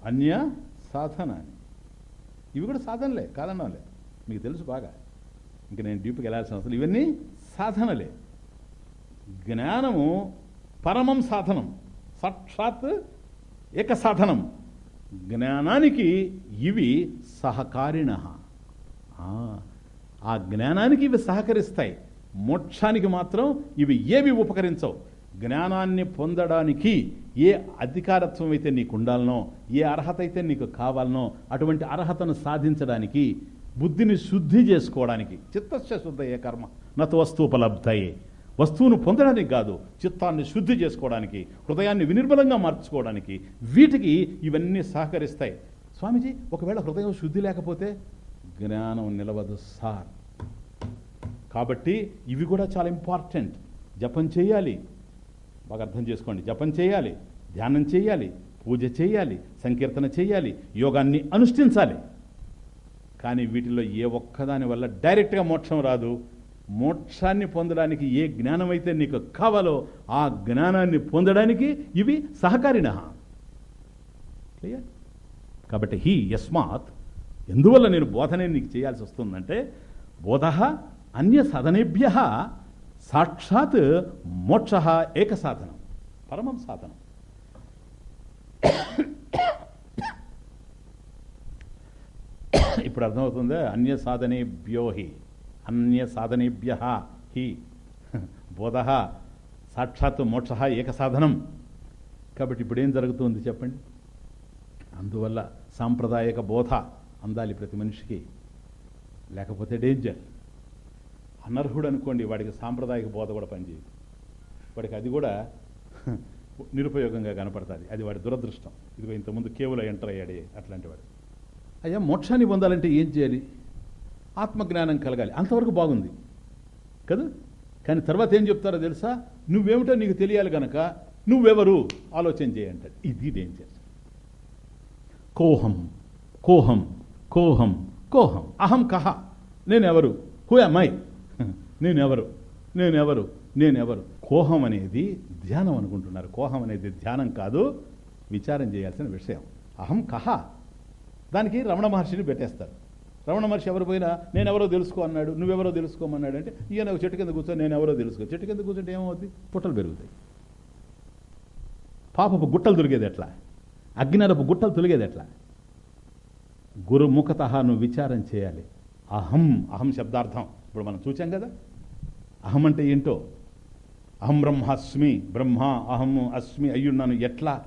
అన్య సాధన ఇవి కూడా సాధనలే కాదన్నాలే మీకు తెలుసు బాగా. ఇంక నేను డీప్కి వెళ్ళాల్సిన అవసరం ఇవన్నీ సాధనలే. జ్ఞానము పరమం సాధనం సాక్షాత్ ఏక సాధనం. జ్ఞానానికి ఇవి సహకారిణ. ఆ జ్ఞానానికి ఇవి సహకరిస్తాయి. మోక్షానికి మాత్రం ఇవి ఏవి ఉపకరించవు. జ్ఞానాన్ని పొందడానికి ఏ అధికారత్వం అయితే నీకు ఉండాలనో ఏ అర్హత అయితే నీకు కావాలనో అటువంటి అర్హతను సాధించడానికి బుద్ధిని శుద్ధి చేసుకోవడానికి చిత్తస్య శుద్ధయ్యే కర్మ నత వస్తువుపలబ్ధయే వస్తువును పొందడానికి కాదు చిత్తాన్ని శుద్ధి చేసుకోవడానికి హృదయాన్ని వినిర్మలంగా మార్చుకోవడానికి వీటికి ఇవన్నీ సహకరిస్తాయి. స్వామీజీ ఒకవేళ హృదయం శుద్ధి లేకపోతే జ్ఞానం నిలవదు సార్. కాబట్టి ఇవి కూడా చాలా ఇంపార్టెంట్. జపం చేయాలి. బాగా అర్థం చేసుకోండి. జపం చేయాలి. ధ్యానం చేయాలి. పూజ చేయాలి. సంకీర్తన చేయాలి. యోగాన్ని అనుష్ఠించాలి. కానీ వీటిలో ఏ ఒక్కదాని వల్ల డైరెక్ట్గా మోక్షం రాదు. మోక్షాన్ని పొందడానికి ఏ జ్ఞానం అయితే నీకు కావాలో ఆ జ్ఞానాన్ని పొందడానికి ఇవి సహకారిన క్లియర్? కాబట్టి హీ యస్మాత్. ఎందువల్ల నేను బోధనే నీకు చేయాల్సి వస్తుందంటే బోధ అన్య సాధనేభ్య సాక్షాత్ మోక్ష ఏక సాధనం పరమం సాధనం. ఇప్పుడు అర్థమవుతుందా అన్య సాధనేభ్యో హి అన్య సాధనేభ్య హి బోధ సాక్షాత్ మోక్ష ఏక సాధనం కాబట్టి ఇప్పుడు ఏం జరుగుతుంది చెప్పండి? అందువల్ల సాంప్రదాయక బోధ అందాలి ప్రతి మనిషికి. లేకపోతే డేంజర్ అనర్హుడు అనుకోండి వాడికి సాంప్రదాయక బోధ కూడా పనిచేయదు. వాడికి అది కూడా నిరుపయోగంగా కనపడుతుంది. అది వాడి దురదృష్టం. ఇదిగో ఇంతకుముందు కేవలం ఎంటర్ అయ్యాడే అట్లాంటి వాడు. అయ్యా మోక్షాన్ని పొందాలంటే ఏం చేయాలి? ఆత్మజ్ఞానం కలగాలి. అంతవరకు బాగుంది. కదా? కానీ తర్వాత ఏం చెప్తారో తెలుసా? నువ్వేమిటో నీకు తెలియాలి కనుక నువ్వెవరు? ఆలోచన చేయంటాడు ఇది డేంజర్ కోహం కోహం కోహం కోహం. అహం కహ. నేనెవరు? హూ అమ్మాయి నేనెవరు? నేనెవరు? నేనెవరు? కోహం అనేది ధ్యానం అనుకుంటున్నారు. కోహం అనేది ధ్యానం కాదు విచారం చేయాల్సిన విషయం. అహం కహ. దానికి రమణ మహర్షిని పెట్టేస్తారు. రమణ మహర్షి ఎవరు పోయినా నేను ఎవరో తెలుసుకో అన్నాడు. నువ్వెవరో తెలుసుకోమన్నాడు అంటే ఈయన చెట్టు కింద కూర్చో నేను ఎవరో తెలుసుకో చెట్టు కింద కూర్చుంటే ఏమవుతుంది పుట్టలు పెరుగుతాయి. పాపపు గుట్టలు దొరికేది ఎట్లా? అగ్నిరపు గుట్టలు తొలిగేది ఎట్లా? గురుముఖత నువ్వు విచారం చేయాలి. అహం అహం శబ్దార్థం. ఇప్పుడు మనం చూచాం కదా? అహం అంటే ఏంటో? అహం బ్రహ్మాస్మి బ్రహ్మ అహం అస్మి అయ్యున్నాను. ఎట్లా?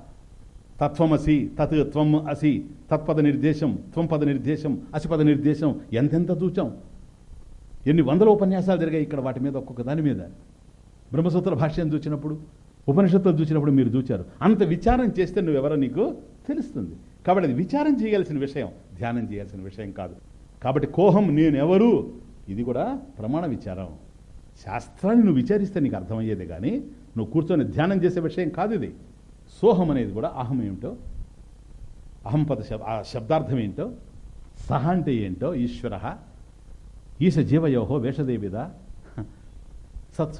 తత్వమసి తత్ త్వం అసి తత్పద నిర్దేశం త్వం పద నిర్దేశం అసిపద నిర్దేశం ఎంతెంత చూచాం? ఎన్ని వందల ఉపన్యాసాలు జరిగాయి ఇక్కడ వాటి మీద ఒక్కొక్క దాని మీద. బ్రహ్మసూత్ర భాష్యం చూచినప్పుడు ఉపనిషత్తులు చూసినప్పుడు మీరు చూచారు. అంత విచారం చేస్తే నువ్వెవరో నీకు తెలుస్తుంది. కాబట్టి అది విచారం చేయాల్సిన విషయం ధ్యానం చేయాల్సిన విషయం కాదు. కాబట్టి కోహం నేనెవరు? ఇది కూడా ప్రమాణ విచారం. శాస్త్రాన్ని నువ్వు విచారిస్తే నీకు అర్థమయ్యేది కానీ నువ్వు కూర్చొని ధ్యానం చేసే విషయం కాదు ఇది. సోహం అనేది కూడా అహం ఏమిటో? అహం పద శబ్ ఆ శబ్దార్థం ఏంటో? సహ అంటే ఏంటో? ఈశ్వర. ఈశ జీవయోహో వేషదేవిద? సత్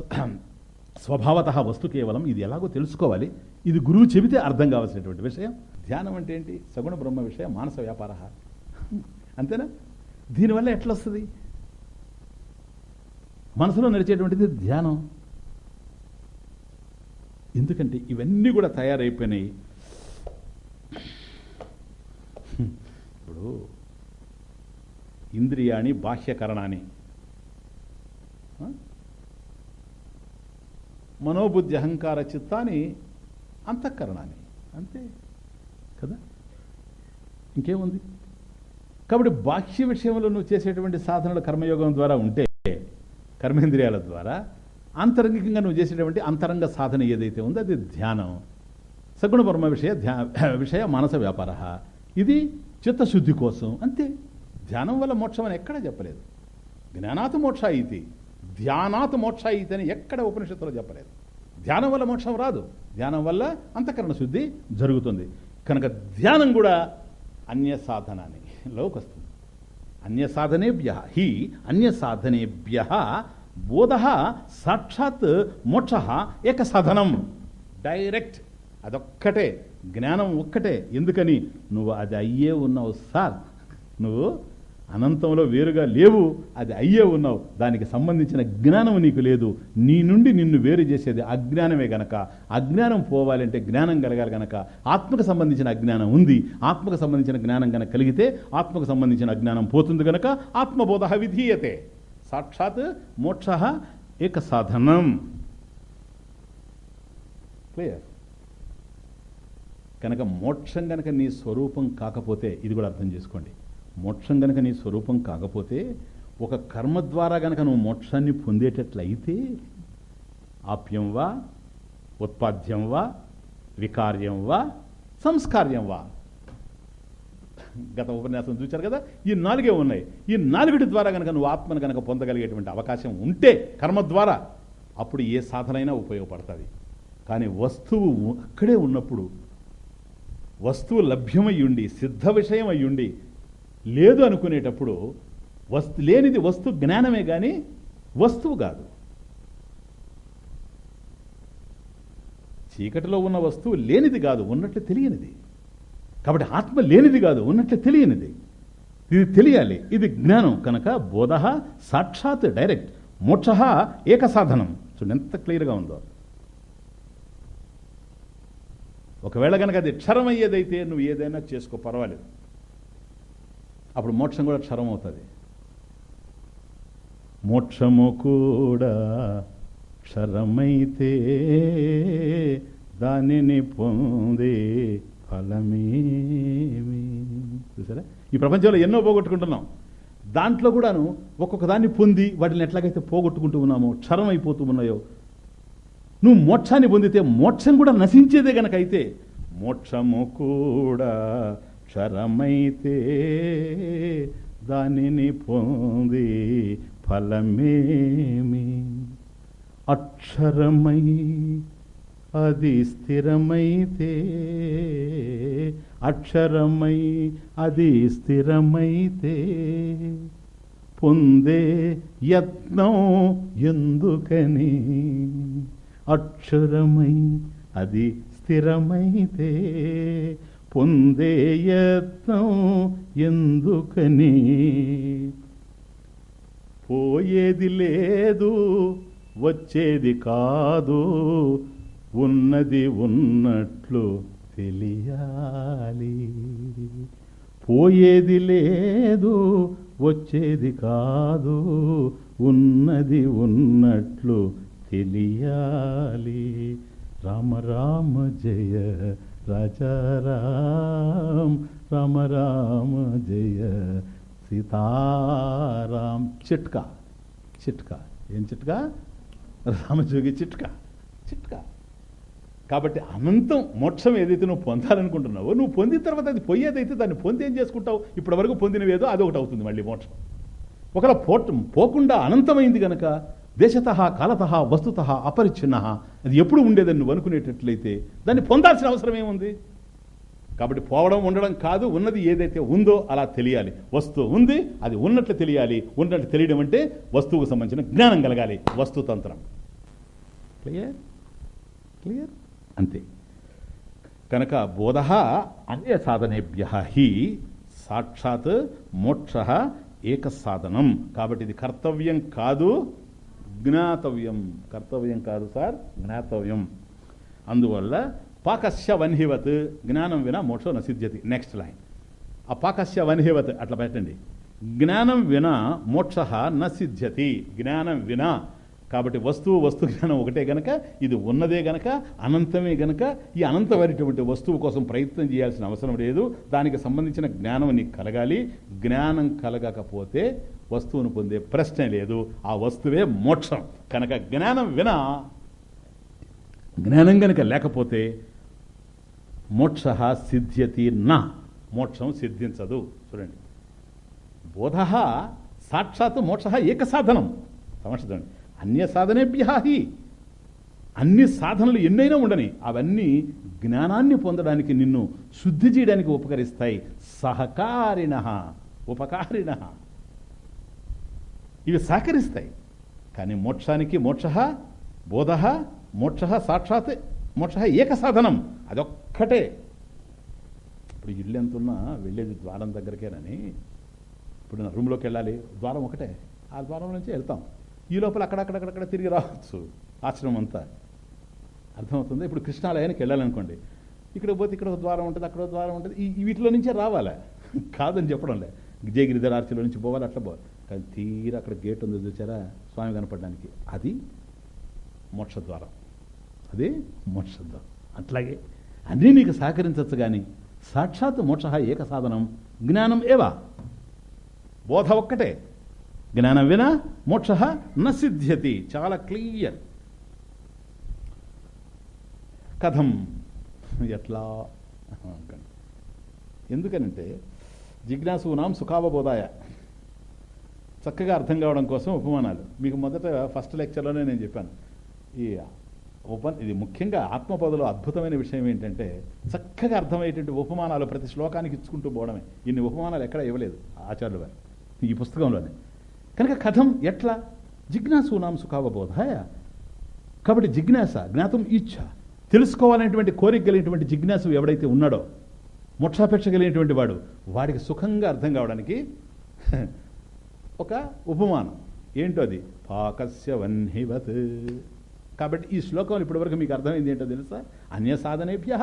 స్వభావత వస్తు కేవలం ఇది ఎలాగో తెలుసుకోవాలి. ఇది గురువు చెబితే అర్థం కావాల్సినటువంటి విషయం. ధ్యానం అంటే ఏంటి? సగుణ బ్రహ్మ విషయం మానస వ్యాపార. అంతేనా? దీనివల్ల ఎట్లా వస్తుంది మనసులో నడిచేటువంటిది ధ్యానం. ఎందుకంటే ఇవన్నీ కూడా తయారైపోయినాయి. ఇప్పుడు ఇంద్రియాణి బాహ్యకరణాన్ని మనోబుద్ధి అహంకార చిత్తాన్ని అంతఃకరణాన్ని అంతే కదా? ఇంకేముంది? కాబట్టి బాహ్య విషయంలో నువ్వు చేసేటువంటి సాధనలు కర్మయోగం ద్వారా ఉంటే కర్మేంద్రియాల ద్వారా అంతరంగికంగా నువ్వు చేసేటువంటి అంతరంగ సాధన ఏదైతే ఉందో అది ధ్యానం. సగుణ పరమ విషయ ధ్యా విషయ మానస వ్యాపార. ఇది చిత్తశుద్ధి కోసం. అంతే. ధ్యానం వల్ల మోక్షం అని ఎక్కడ చెప్పలేదు. జ్ఞానాత్ మోక్ష ఇది ధ్యానాత్ మోక్ష ఇది అని ఎక్కడ ఉపనిషత్తులో చెప్పలేదు. ధ్యానం వల్ల మోక్షం రాదు. ధ్యానం వల్ల అంతఃకరణ శుద్ధి జరుగుతుంది. కనుక ధ్యానం కూడా అన్య సాధనాన్ని. లోకి వస్తుంది అన్య సాధనేభ్య హి అన్య సాధనేభ్య బోధ సాక్షాత్ మోక్ష ఏక సాధనం డైరెక్ట్ అదొక్కటే జ్ఞానం ఒక్కటే. ఎందుకని? నువ్వు అది అయ్యే ఉన్నావు సార్. నువ్వు అనంతంలో వేరుగా లేవు అది అయ్యే ఉన్నావు. దానికి సంబంధించిన జ్ఞానం నీకు లేదు. నీ నుండి నిన్ను వేరు చేసేది అజ్ఞానమే గనక. అజ్ఞానం పోవాలంటే జ్ఞానం కలగాలి గనక. ఆత్మకు సంబంధించిన అజ్ఞానం ఉంది. ఆత్మకు సంబంధించిన జ్ఞానం గనక కలిగితే ఆత్మకు సంబంధించిన అజ్ఞానం పోతుంది గనక ఆత్మబోధ విధీయతే. సాక్షాత్ మోక్ష ఏక సాధనం. క్లియర్ కనుక మోక్షం గనక నీ స్వరూపం కాకపోతే ఇది కూడా అర్థం చేసుకోండి. మోక్షం గనక నీ స్వరూపం కాకపోతే ఒక కర్మ ద్వారా గనక నువ్వు మోక్షాన్ని పొందేటట్లయితే ఆప్యం వా ఉత్పాద్యం వా వికార్యం వా సంస్కార్యం వా. గత ఉపన్యాసం చూశారు కదా? ఈ నాలుగే ఉన్నాయి. ఈ నాలుగిటి ద్వారా కనుక నువ్వు ఆత్మను కనుక పొందగలిగేటువంటి అవకాశం ఉంటే కర్మ ద్వారా అప్పుడు ఏ సాధనైనా ఉపయోగపడుతుంది. కానీ వస్తువు అక్కడే ఉన్నప్పుడు వస్తువు లభ్యమయ్యుండి సిద్ధ విషయం అయ్యుండి లేదు అనుకునేటప్పుడు వస్తు లేనిది వస్తు జ్ఞానమే కానీ వస్తువు కాదు. చీకటిలో ఉన్న వస్తువు లేనిది కాదు ఉన్నట్లు తెలియనిది. కాబట్టి ఆత్మ లేనిది కాదు ఉన్నట్లు తెలియనిది. ఇది తెలియాలి ఇది జ్ఞానం కనుక బోధ సాక్షాత్ డైరెక్ట్ మోక్ష ఏక సాధనం. చూడండి ఎంత క్లియర్గా ఉందో. ఒకవేళ కనుక అది క్షరమయ్యేదైతే నువ్వు ఏదైనా చేసుకో పర్వాలేదు. అప్పుడు మోక్షం కూడా క్షరం అవుతుంది. మోక్షము కూడా క్షరమైతే దానిని పొందే ఫలమేమి? చూసారా? ఈ ప్రపంచంలో ఎన్నో పోగొట్టుకుంటున్నాం. దాంట్లో కూడాను ఒక్కొక్క దాన్ని పొంది వాటిని ఎట్లాగైతే పోగొట్టుకుంటూ ఉన్నామో క్షరం అయిపోతూ ఉన్నాయో నువ్వు మోక్షాన్ని పొందితే మోక్షం కూడా నశించేదే గనక అయితే మోక్షము కూడా క్షరమైతే దానిని పొంది ఫలమేమి? అక్షరమై అది స్థిరమైతే అక్షరమై అది స్థిరమైతే పొందే యత్నం ఎందుకని? అక్షరమై అది స్థిరమైతే పొందే యత్నం ఎందుకని? పోయేది లేదు వచ్చేది కాదు ఉన్నది ఉన్నట్లు తెలియాలి. పోయేది లేదు వచ్చేది కాదు ఉన్నది ఉన్నట్లు తెలియాలి. రామ రామ జయ రాజారాం రామ రామ జయ సీతారాం. చిట్కా చిట్కా. ఏం చిట్కా? రామజోగి చిట్కా చిట్కా. కాబట్టి అనంతం మోక్షం ఏదైతే నువ్వు పొందాలనుకుంటున్నావో నువ్వు పొందిన తర్వాత అది పోయేదైతే దాన్ని పొంది ఏం చేసుకుంటావు? ఇప్పటి వరకు పొందినవేదో అదొకటి అవుతుంది మళ్ళీ మోక్షం. ఒకవేళ పోట పోకుండా అనంతమైంది కనుక దేశత కాలత వస్తుత అపరిచ్ఛిన్న. అది ఎప్పుడు ఉండేదని నువ్వు అనుకునేటట్లయితే దాన్ని పొందాల్సిన అవసరం ఏముంది? కాబట్టి పోవడం ఉండడం కాదు ఉన్నది ఏదైతే ఉందో అలా తెలియాలి. వస్తువు ఉంది అది ఉన్నట్లు తెలియాలి. ఉన్నట్లు తెలియడం అంటే వస్తువుకు సంబంధించిన జ్ఞానం కలగాలి. వస్తుతంత్రం క్లియర్? క్లియర్? అంతే. కనుక బోధ అన్య సాధనేభ్య హి సాక్షాత్ మోక్ష ఏక సాధనం కాబట్టి ఇది కర్తవ్యం కాదు జ్ఞాతవ్యం. కర్తవ్యం కాదు సార్ జ్ఞాతవ్యం. అందువల్ల పాకస్య వన్హివత్ జ్ఞానం వినా మోక్షం నసిద్ధ్యతి నెక్స్ట్ లైన్ ఆ పాకస్య వన్హివత్ అట్లా పెట్టండి. జ్ఞానం వినా మోక్ష నసిద్ధ్యతి జ్ఞానం వినా. కాబట్టి వస్తువు వస్తు జ్ఞానం ఒకటే గనక ఇది ఉన్నదే గనక అనంతమే గనక ఈ అనంతమైనటువంటి వస్తువు కోసం ప్రయత్నం చేయాల్సిన అవసరం లేదు. దానికి సంబంధించిన జ్ఞానం నీకు కలగాలి. జ్ఞానం కలగకపోతే వస్తువును పొందే ప్రశ్నే లేదు. ఆ వస్తువే మోక్షం. కనుక జ్ఞానం వినా జ్ఞానం కనుక లేకపోతే మోక్ష సిద్ధ్యతి నా. మోక్షం సిద్ధించదు. చూడండి. బోధ సాక్షాత్ మోక్ష ఏక సాధనం. సమస్య చూడండి. అన్య సాధనేభ్యాహి అన్ని సాధనలు ఎన్నైనా ఉండని అవన్నీ జ్ఞానాన్ని పొందడానికి నిన్ను శుద్ధి చేయడానికి ఉపకరిస్తాయి. సహకారిణ. ఉపకారిణ. ఇవి సహకరిస్తాయి. కానీ మోక్షానికి మోక్ష బోధ మోక్ష సాక్షాత్ మోక్ష ఏక సాధనం. అదొక్కటే. ఇప్పుడు ఇల్లు ఎంతున్నా వెళ్ళేది ద్వారం దగ్గరికేనని ఇప్పుడు నా రూమ్లోకి వెళ్ళాలి. ద్వారం ఒకటే. ఆ ద్వారం నుంచి వెళ్తాం. ఈ లోపల అక్కడక్కడక్కడక్కడ తిరిగి రావచ్చు. ఆశ్రమం అంతా. అర్థమవుతుంది? ఇప్పుడు కృష్ణాలయానికి వెళ్ళాలనుకోండి. ఇక్కడ పోతే ఇక్కడ ద్వారం ఉంటుంది అక్కడ ద్వారం ఉంటుంది. ఈ ఈ వీటిలో నుంచే రావాలా? కాదని చెప్పడం లే జయగిరిధర ఆర్చిలో నుంచి పోవాలి అట్లా పోవాలి కానీ తీరా అక్కడ గేట్ ఉంది చూసారా? స్వామి కనపడడానికి. అది మోక్షద్వారం. అదే మోక్షద్వారం. అట్లాగే అన్నీ నీకు సహకరించవచ్చు కానీ సాక్షాత్ మోక్ష ఏక సాధనం. జ్ఞానం ఏవా? బోధ ఒక్కటే. జ్ఞానం వినా మోక్ష న సిద్ధ్యతి. చాలా క్లియర్. కథం ఎట్లా? ఎందుకనంటే జిజ్ఞాసునాం సుఖావబోధాయ. చక్కగా అర్థం కావడం కోసం ఉపమానాలు. మీకు మొదట ఫస్ట్ లెక్చర్లోనే నేను చెప్పాను. ఈ ఉప ఇది ముఖ్యంగా ఆత్మపదలో అద్భుతమైన విషయం ఏంటంటే చక్కగా అర్థమయ్యేటువంటి ఉపమానాలు ప్రతి శ్లోకానికి ఇచ్చుకుంటూ పోవడమే. ఇన్ని ఉపమానాలు ఎక్కడ ఇవ్వలేదు ఆచార్యులు వారు ఈ పుస్తకంలోనే. కనుక కథం ఎట్లా? జిజ్ఞాసూనాం సుఖావబోధాయ. కాబట్టి జిజ్ఞాస జ్ఞాతం ఇచ్ఛ తెలుసుకోవాలనేటువంటి కోరిక కలిగినటువంటి జిజ్ఞాసు ఎవడైతే ఉన్నాడో మోక్షాపేక్ష కలిగినటువంటి వాడు వాడికి సుఖంగా అర్థం కావడానికి ఒక ఉపమానం. ఏంటో అది పాకస్య వన్హివత్. కాబట్టి ఈ శ్లోకం ఇప్పటివరకు మీకు అర్థమైంది ఏంటో తెలుసా? అన్య సాధనేభ్య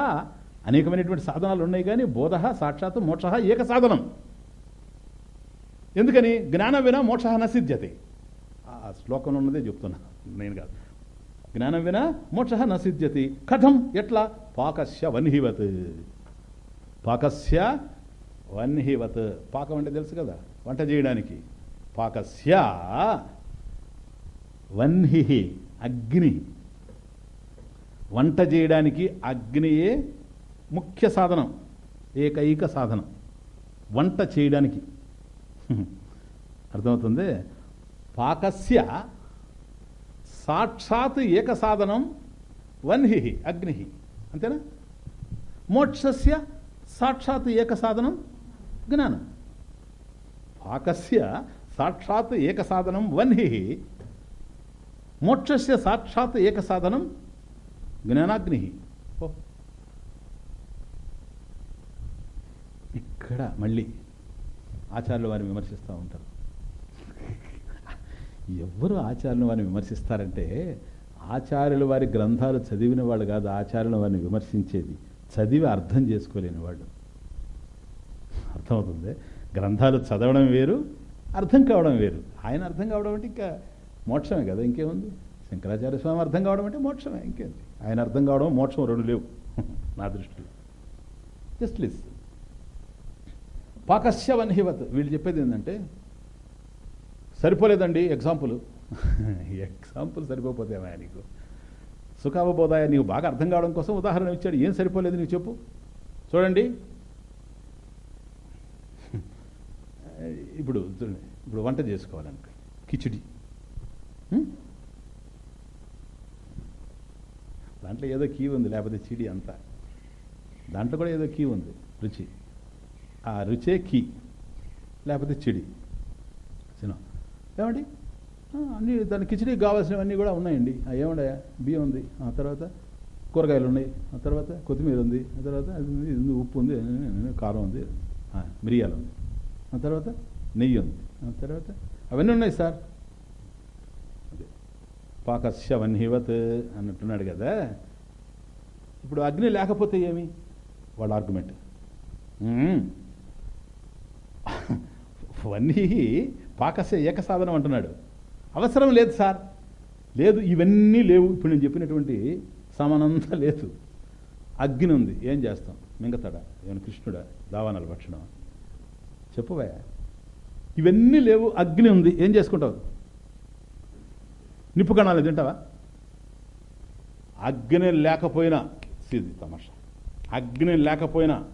అనేకమైనటువంటి సాధనాలు ఉన్నాయి కానీ బోధ సాక్షాత్ మోక్ష ఏక సాధనం. ఎందుకని? జ్ఞానం వినా మోక్ష నసిద్ధ్యతే. ఆ శ్లోకంలో ఉన్నదే చెప్తున్నా. నేను కాదు. జ్ఞానం వినా మోక్ష నసిద్ధ్యతి. కథం ఎట్లా? పాకస్య వన్హివత్. పాకస్య వన్హివత్. పాకం అంటే తెలుసు కదా? వంట చేయడానికి. పాకస్య వన్హి అగ్ని. వంట చేయడానికి అగ్నియే ముఖ్య సాధనం ఏకైక సాధనం. వంట చేయడానికి. అర్థమవుతుంది? పాకస్య సాక్షాత్ ఏక సాధనం వన్హి అగ్ని అంతేనా? మోక్షస్య సాక్షాత్ ఏక సాధనం జ్ఞానం. పాకస్య సాక్షాత్ ఏక సాధనం వన్హి మోక్షస్య సాక్షాత్ ఏక సాధనం జ్ఞానాగ్ని ఇక్కడ మళ్ళీ ఆచార్యులు వారిని విమర్శిస్తూ ఉంటారు. ఎవరు ఆచార్యులు వారిని విమర్శిస్తారంటే ఆచార్యుల వారి గ్రంథాలు చదివిన వాళ్ళు కాదు ఆచార్యుల వారిని విమర్శించేది. చదివి అర్థం చేసుకోలేని వాళ్ళు. అర్థమవుతుంది? గ్రంథాలు చదవడం వేరు అర్థం కావడం వేరు. ఆయన అర్థం కావడం అంటే ఇంకా మోక్షమే కదా ఇంకేముంది? శంకరాచార్య స్వామి అర్థం కావడం అంటే మోక్షమే ఇంకేంది? ఆయన అర్థం కావడం మోక్షం రెండు లేవు నా దృష్టిలో. జస్ట్ లిస్ పాకస్య వన్హివత్ వీళ్ళు చెప్పేది ఏంటంటే సరిపోలేదండి ఎగ్జాంపుల్. ఎగ్జాంపుల్ సరిపోతే నీకు? సుఖావబోధాయ నీకు బాగా అర్థం కావడం కోసం ఉదాహరణ ఇచ్చాడు. ఏం సరిపోలేదు నీకు చెప్పు. చూడండి. ఇప్పుడు ఇప్పుడు వంట చేసుకోవాలనుకో కిచిడి. దాంట్లో ఏదో కీ ఉంది లేకపోతే చిడి అంతా. దాంట్లో కూడా ఏదో కీ ఉంది రుచి. ఆ రుచే కీ లేకపోతే చిడి. చిన్న. ఏమండి? అన్ని దాని కిచిడికి కావాల్సినవన్నీ కూడా ఉన్నాయండి. ఆ, బియ్యం ఉంది. ఆ తర్వాత కూరగాయలు ఉన్నాయి. ఆ తర్వాత కొత్తిమీర ఉంది. ఆ తర్వాత అది ఉంది ఇది ఉప్పు ఉంది కారం ఉంది. మిరియాలు ఉంది. ఆ తర్వాత? నెయ్యి ఉంది ఆ తర్వాత? అవన్నీ ఉన్నాయి సార్. అదే. పాకస్య వన్హివత్ అన్నట్టున్నాడు కదా. ఇప్పుడు అగ్ని లేకపోతే ఏమి? వాళ్ళ ఆర్గ్యుమెంట్. వన్నీ పాకస్య ఏక సాధనం అంటున్నాడు. అవసరం లేదు సార్. లేదు ఇవన్నీ లేవు. ఇప్పుడు నేను చెప్పినటువంటి సమానంతా లేదు. అగ్ని ఉంది. ఏం చేస్తాం? మింగతాడా? ఏమైనా కృష్ణుడా? దావానాలు భక్షణం చెప్పువా ఇవన్నీ లేవు అగ్ని ఉంది ఏం చేసుకుంటావు? నిప్పు కణాలు తింటావా? అగ్ని లేకపోయినా సీది తమాషా. అగ్ని లేకపోయినా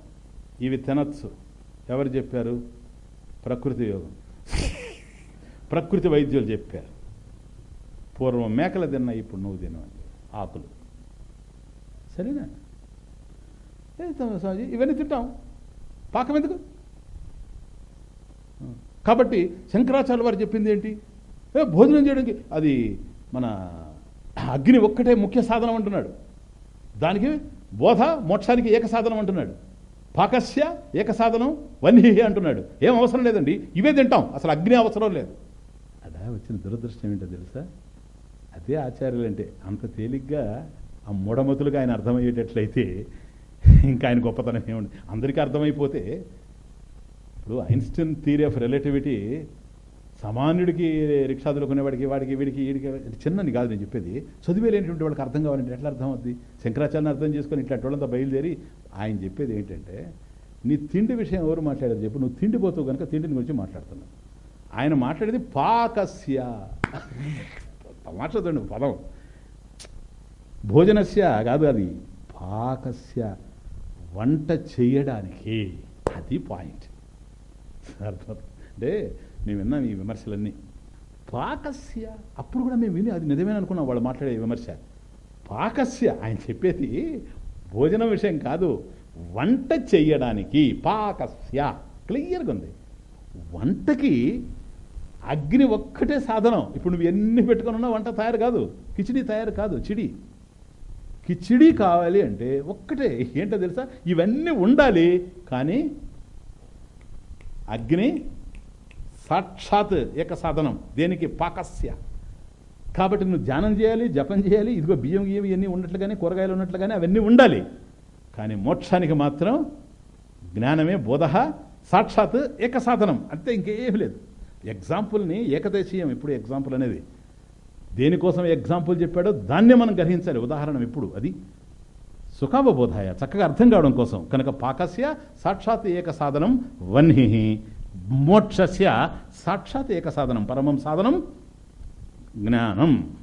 ఇవి తినచ్చు. ఎవరు చెప్పారు? ప్రకృతి యోగం. ప్రకృతి వైద్యులు చెప్పారు. పూర్వం మేకలు తిన్నా ఇప్పుడు నువ్వు తినవండి ఆకులు. సరేనా? ఏ తమ స్వామి ఇవన్నీ తింటాం. పాకం ఎందుకు? కాబట్టి శంకరాచార్య వారు చెప్పింది ఏంటి? భోజనం చేయడానికి అది మన అగ్ని ఒక్కటే ముఖ్య సాధనం అంటున్నాడు. దానికి బోధ మోక్షానికి ఏక సాధనం అంటున్నాడు. పాకస్య ఏక సాధనం వన్హి అంటున్నాడు. ఏం అవసరం లేదండి. ఇవే తింటాం. అసలు అగ్ని అవసరం లేదు. అదా వచ్చిన దురదృష్టం ఏంటో తెలుసా? అదే ఆచార్యులు అంటే అంత తేలిగ్గా ఆ మూఢమతులుగా ఆయన అర్థమయ్యేటట్లయితే ఇంకా ఆయన గొప్పతనం ఏముంది? అందరికీ అర్థమైపోతే ఇప్పుడు ఐన్స్టీన్ థియరీ ఆఫ్ రిలేటివిటీ సామాన్యుడికి రిక్షాదులు కొనేవాడికి వాడికి వీడికి వీడికి చిన్నది కాదు నేను చెప్పేది. చదివేలేనటువంటి వాళ్ళకి అర్థం కావాలంటే ఎట్లా అర్థం అవుద్ది? శంకరాచార్యని అర్థం చేసుకొని ఇట్లాంటి వాళ్ళంతా బయలుదేరి ఆయన చెప్పేది ఏంటంటే నీ తిండి విషయం ఎవరు మాట్లాడేది చెప్పు నువ్వు తిండిపోతావు కనుక తిండిని గురించి మాట్లాడుతున్నావు. ఆయన మాట్లాడేది పాకస్య. మాట్లాడండి పదం. భోజనస్య కాదు అది పాకస్య. వంట చేయడానికి అది పాయింట్. అర్థం. అంటే మేము విన్నాం ఈ విమర్శలన్నీ. పాకస్య. అప్పుడు కూడా మేము విని అది నిజమే అనుకున్నాం వాళ్ళు మాట్లాడే విమర్శ. పాకస్య. ఆయన చెప్పేది భోజనం విషయం కాదు. వంట చెయ్యడానికి పాకస్య. క్లియర్గా ఉంది. వంటకి అగ్ని ఒక్కటే సాధనం. ఇప్పుడు నువ్వు ఎన్ని పెట్టుకుని ఉన్నా వంట తయారు కాదు. కిచిడి తయారు కాదు. చిడి. కిచిడి కావాలి అంటే ఒక్కటే. ఏంటో తెలుసా? ఇవన్నీ ఉండాలి కానీ అగ్ని సాక్షాత్ ఏక సాధనం. దేనికి? పాకస్య. కాబట్టి నువ్వు ధ్యానం చేయాలి జపం చేయాలి ఇదిగో బియ్యం గియ్యం ఇవన్నీ ఉన్నట్లుగానే కూరగాయలు ఉన్నట్లుగానే అవన్నీ ఉండాలి. కానీ మోక్షానికి మాత్రం జ్ఞానమే బోధ సాక్షాత్ ఏక సాధనం. అంతే ఇంకేమీ లేదు. ఎగ్జాంపుల్ని ఏకదేశీయం ఇప్పుడు ఎగ్జాంపుల్ అనేది. దేనికోసం ఎగ్జాంపుల్ చెప్పాడో దాన్నే మనం గ్రహించాలి. ఉదాహరణ ఇప్పుడు అది. సుఖావబోధాయ. చక్కగా అర్థం కావడం కోసం. కనుక పాకస్య సాక్షాత్ ఏక సాధనం వన్హి మోక్షస్య సాక్షాత్ ఏక సాధనం. పరమం సాధనం జ్ఞానం.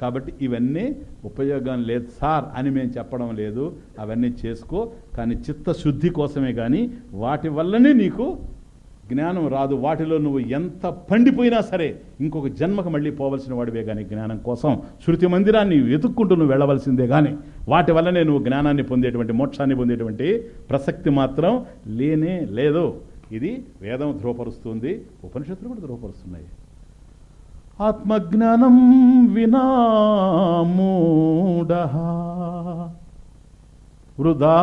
కాబట్టి ఇవన్నీ ఉపయోగం లేదు సార్ అని మేము చెప్పడం లేదు. అవన్నీ చేసుకో. కానీ చిత్తశుద్ధి కోసమే కానీ వాటి వల్లనే నీకు జ్ఞానం రాదు. వాటిలో నువ్వు ఎంత పండిపోయినా సరే ఇంకొక జన్మకు మళ్ళీ పోవలసిన వాడివే కానీ జ్ఞానం కోసం శృతి మందిరాన్ని వెతుక్కుంటూ నువ్వు వెళ్ళవలసిందే కానీ వాటి వల్లనే నువ్వు జ్ఞానాన్ని పొందేటువంటి మోక్షాన్ని పొందేటువంటి ప్రసక్తి మాత్రం లేనే లేదు. ఇది వేదం ధ్రువపరుస్తుంది ఉపనిషత్తులు కూడా ధ్రువపరుస్తున్నాయి ఆత్మజ్ఞానం వినామూఢ వృధా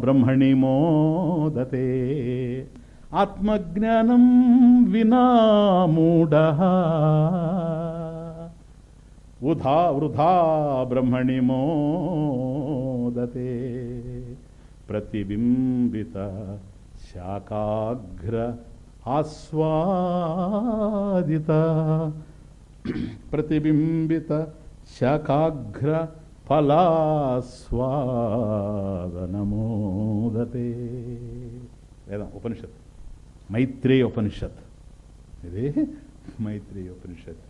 బ్రహ్మణి మోదతే. ఆత్మజ్ఞానం వినామూఢ. ఉధా వృధా బ్రహ్మణి మోదతే ప్రతిబింబిత శాకాగ్ర ఆస్వాదిత. ప్రతిబింబిత శాకాగ్ర ఫలాస్వాదనమోదతే వేదం ఉపనిషత్తు. మైత్రేయ ఉపనిషత్ ఇది మైత్రేయ ఉపనిషత్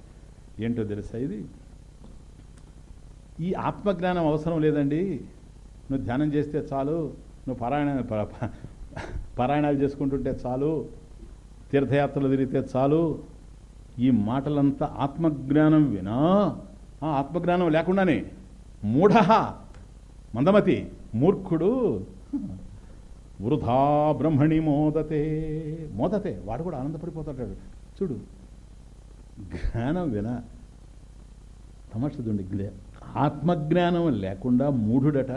ఏంటో తెలుసా ఇది? ఈ ఆత్మజ్ఞానం అవసరం లేదండి. నువ్వు ధ్యానం చేస్తే చాలు. నువ్వు పారాయణ పారాయణాలు చేసుకుంటుంటే చాలు. తీర్థయాత్రలు తిరిగితే చాలు. ఈ మాటలంతా ఆత్మజ్ఞానం వినా? ఆ ఆత్మజ్ఞానం లేకుండానే మూఢ మందమతి మూర్ఖుడు. వృధా బ్రహ్మణి మోదతే. మోదతే వాడు కూడా ఆనందపడిపోతాడు. చూడు జ్ఞానం విన తమస్సుదుండి ఆత్మజ్ఞానం లేకుండా మూఢుడట.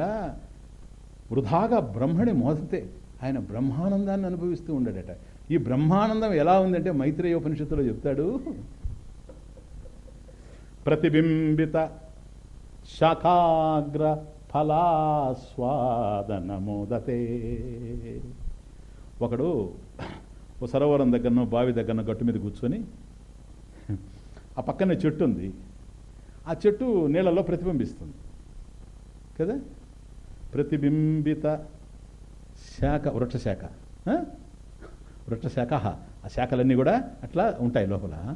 వృధాగా బ్రహ్మణి మోదతే ఆయన బ్రహ్మానందాన్ని అనుభవిస్తూ ఉండడట. ఈ బ్రహ్మానందం ఎలా ఉందంటే మైత్రేయ ఉపనిషత్తులో చెప్తాడు. ప్రతిబింబిత శాఖాగ్ర ఫలాస్వాదనమోదతే. ఒకడు ఓ సరోవరం దగ్గరనో బావి దగ్గరనో గట్టు మీద కూర్చొని ఆ పక్కనే చెట్టు ఉంది. ఆ చెట్టు నీళ్ళలో ప్రతిబింబిస్తుంది. కదా? ప్రతిబింబిత శాఖ వృక్షశాఖ శాఖ. ఆ? శాఖ ఆ శాఖలన్నీ కూడా అట్లా ఉంటాయి లోపల.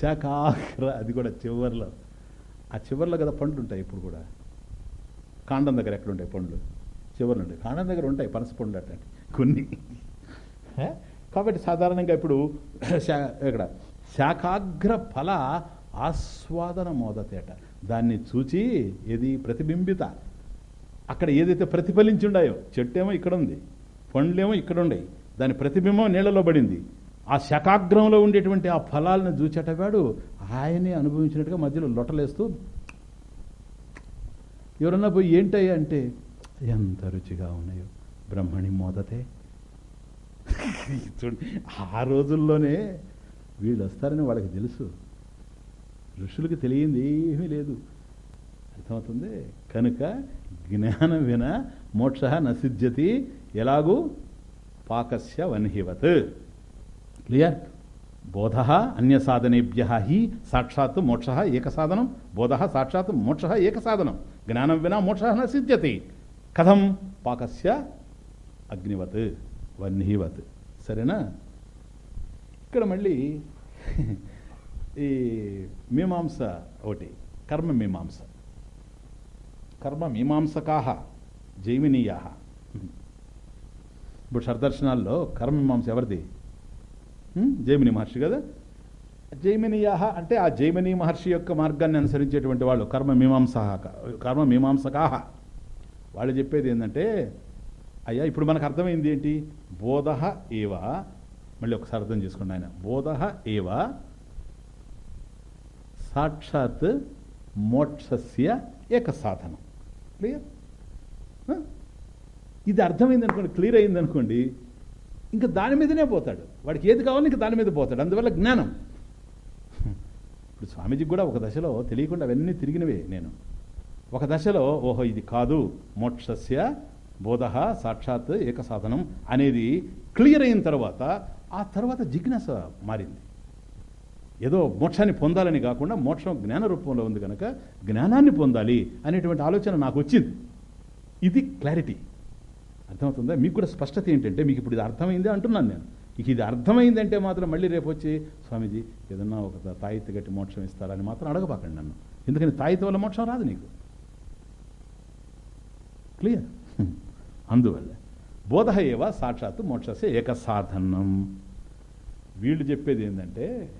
శాఖ అది కూడా చివరిలో. ఆ చివర్లో కదా పండ్లు ఉంటాయి ఇప్పుడు కూడా. కాండం దగ్గర ఎక్కడ ఉంటాయి పండ్లు? చివర్లు ఉంటాయి కాండం దగ్గర ఉంటాయి పనస పండ్లు అట్లాంటి కొన్ని? కాబట్టి సాధారణంగా ఇప్పుడు శా- ఇక్కడ శాఖాగ్ర ఫల ఆస్వాదన మోదతేట. దాన్ని చూచి ఏది ప్రతిబింబిత? అక్కడ ఏదైతే ప్రతిఫలించి ఉండాయో చెట్టు ఏమో ఇక్కడ ఉంది పండ్లేమో ఇక్కడ ఉన్నాయి దాని ప్రతిబింబం నీళ్ళలో పడింది. ఆ శకాగ్రంలో ఉండేటువంటి ఆ ఫలాలను చూచేటవాడు ఆయనే అనుభవించినట్టుగా మధ్యలో లొటలేస్తూ ఎవరన్నా పోయి ఏంటయ్యా అంటే ఎంత రుచిగా ఉన్నాయో. బ్రహ్మణి మోదతే. చూడండి ఆ రోజుల్లోనే వీళ్ళు వస్తారని వాళ్ళకి తెలుసు. ఋషులకు తెలియంది ఏమీ లేదు. అర్థమవుతుంది? కనుక జ్ఞానం విన మోక్ష నసిద్ధ్యతి ఎలాగూ పాకస్య వన్హివత్. క్లియర్? బోధ అన్య సాధనేభ్య హి సాక్షాత్ మోక్ష ఏక సాధనం. బోధ సాక్షాత్ మోక్ష ఏక సాధనం. జ్ఞానం వినా మోక్ష సిద్ధ్యతి. కథం పాకస్య అగ్నివత్ వన్హీవత్ సరేనా? ఇక్కడ మళ్ళీ ఈ మీమాంస ఒకటి కర్మ మీమాంస. కర్మ మీమాంసకా జైమినీయా ఇప్పుడు షర్దర్శనాల్లో కర్మమీమాంస ఎవరిది? జైమిని మహర్షి కదా? జైమినియాహ అంటే ఆ జైమిని మహర్షి యొక్క మార్గాన్ని అనుసరించేటువంటి వాళ్ళు. కర్మ మీమాంస కర్మ మీమాంసకాహ. వాళ్ళు చెప్పేది ఏంటంటే అయ్యా ఇప్పుడు మనకు అర్థమైంది ఏంటి? బోధ ఏవ. మళ్ళీ ఒకసారి అర్థం చేసుకోండి ఆయన. బోధ ఏవ. సాక్షాత్ మోక్షస్య ఏక సాధనం క్లియర్ ఇది అర్థమైంది అనుకోండి క్లియర్ అయింది అనుకోండి ఇంకా దాని మీదనే పోతాడు. వాడికి ఏది కావాలో ఇంకా దాని మీద పోతాడు. అందువల్ల జ్ఞానం. ఇప్పుడు స్వామీజీకి కూడా ఒక దశలో తెలియకుండా అవన్నీ తిరిగినవే నేను. ఒక దశలో ఓహో ఇది కాదు. మోక్షస్య బోధ సాక్షాత్ ఏక సాధనం అనేది క్లియర్ అయిన తర్వాత ఆ తర్వాత జిజ్ఞాస మారింది. ఏదో మోక్షాన్ని పొందాలని కాకుండా మోక్షం జ్ఞాన రూపంలో ఉంది కనుక జ్ఞానాన్ని పొందాలి అనేటువంటి ఆలోచన నాకు వచ్చింది. ఇది క్లారిటీ. అర్థమవుతుందా? మీకు కూడా స్పష్టత ఏంటంటే మీకు ఇప్పుడు ఇది అర్థమైంది అంటున్నాను నేను. ఇక ఇది అర్థమైందంటే మాత్రం మళ్ళీ రేపు వచ్చి స్వామీజీ ఏదన్నా ఒక తాయిత్తు గట్టి మోక్షం ఇస్తారని మాత్రం అడగబాకండి నన్ను. ఎందుకని తాయిత్తు వల్ల మోక్షం రాదు నీకు? క్లియర్ అందువల్ల బోధ ఏవ సాక్షాత్ మోక్షసే ఏక సాధనం. వీళ్ళు చెప్పేది ఏంటంటే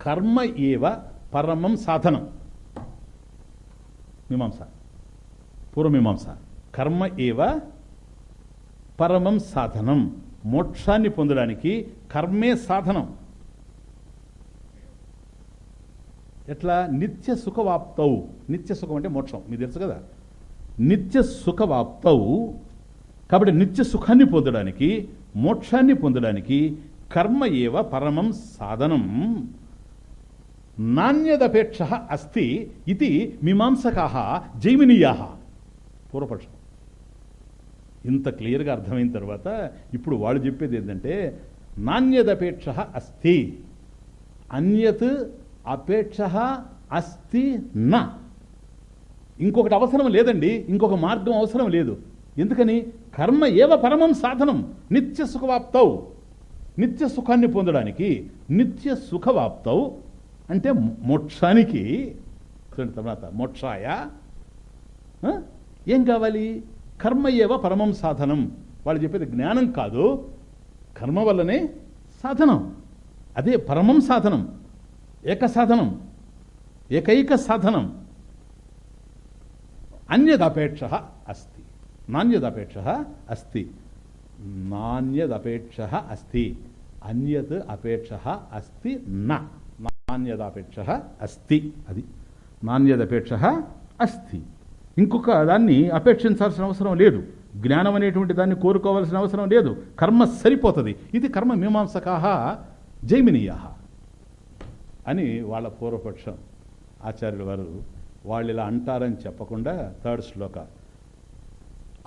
కర్మ ఏవ పరమం సాధనం. మీమాంస. పూర్వమీమాంస. కర్మ ఏవ పరమం సాధనం. మోక్షాన్ని పొందడానికి కర్మే సాధనం. ఎట్లా? నిత్య సుఖవాప్తవు నిత్య సుఖం అంటే మోక్షం. మీకు తెలుసు కదా? నిత్య సుఖవాప్తవు కాబట్టి నిత్య సుఖాన్ని పొందడానికి మోక్షాన్ని పొందడానికి కర్మ ఏవ పరమం సాధనం. నాణ్యదపేక్ష అస్తి ఇది మీమాంసకా జైమినీయా. పూర్వపక్షం. ఇంత క్లియర్గా అర్థమైన తర్వాత ఇప్పుడు వాళ్ళు చెప్పేది ఏంటంటే నాణ్యదపేక్ష అస్తి. అన్యత్ అపేక్ష అస్తి నా. ఇంకొకటి అవసరం లేదండి ఇంకొక మార్గం అవసరం లేదు. ఎందుకని? కర్మ ఏవ పరమం సాధనం. నిత్య సుఖవాప్తవు నిత్య సుఖాన్ని పొందడానికి నిత్య సుఖవాప్తవు అంటే మోక్షానికి. తర్వాత మోక్షాయ ఏం కావాలి? కర్మ ఏవ పరమం సాధనం. వాళ్ళు చెప్పేది జ్ఞానం కాదు కర్మ వల్లనే సాధనం. అదే పరమం సాధనం ఏక సాధనం ఏకైక సాధనం. అన్యదపేక్ష అస్తి. నాణ్యదపేక్ష అస్తి. నాణ్యదపేక్ష అస్తి. అన్యత్ అపేక్ష అస్తి నాణ్యదపేక్ష అస్తి. అది నాణ్యదపేక్ష అస్తి. ఇంకొక దాన్ని అపేక్షించాల్సిన అవసరం లేదు. జ్ఞానం అనేటువంటి దాన్ని కోరుకోవాల్సిన అవసరం లేదు. కర్మ సరిపోతుంది. ఇది కర్మ మీమాంసకాహ జైమినీయ అని వాళ్ళ పూర్వపక్షం ఆచార్యుల వారు వాళ్ళు ఇలా అంటారని చెప్పకుండా థర్డ్ శ్లోక.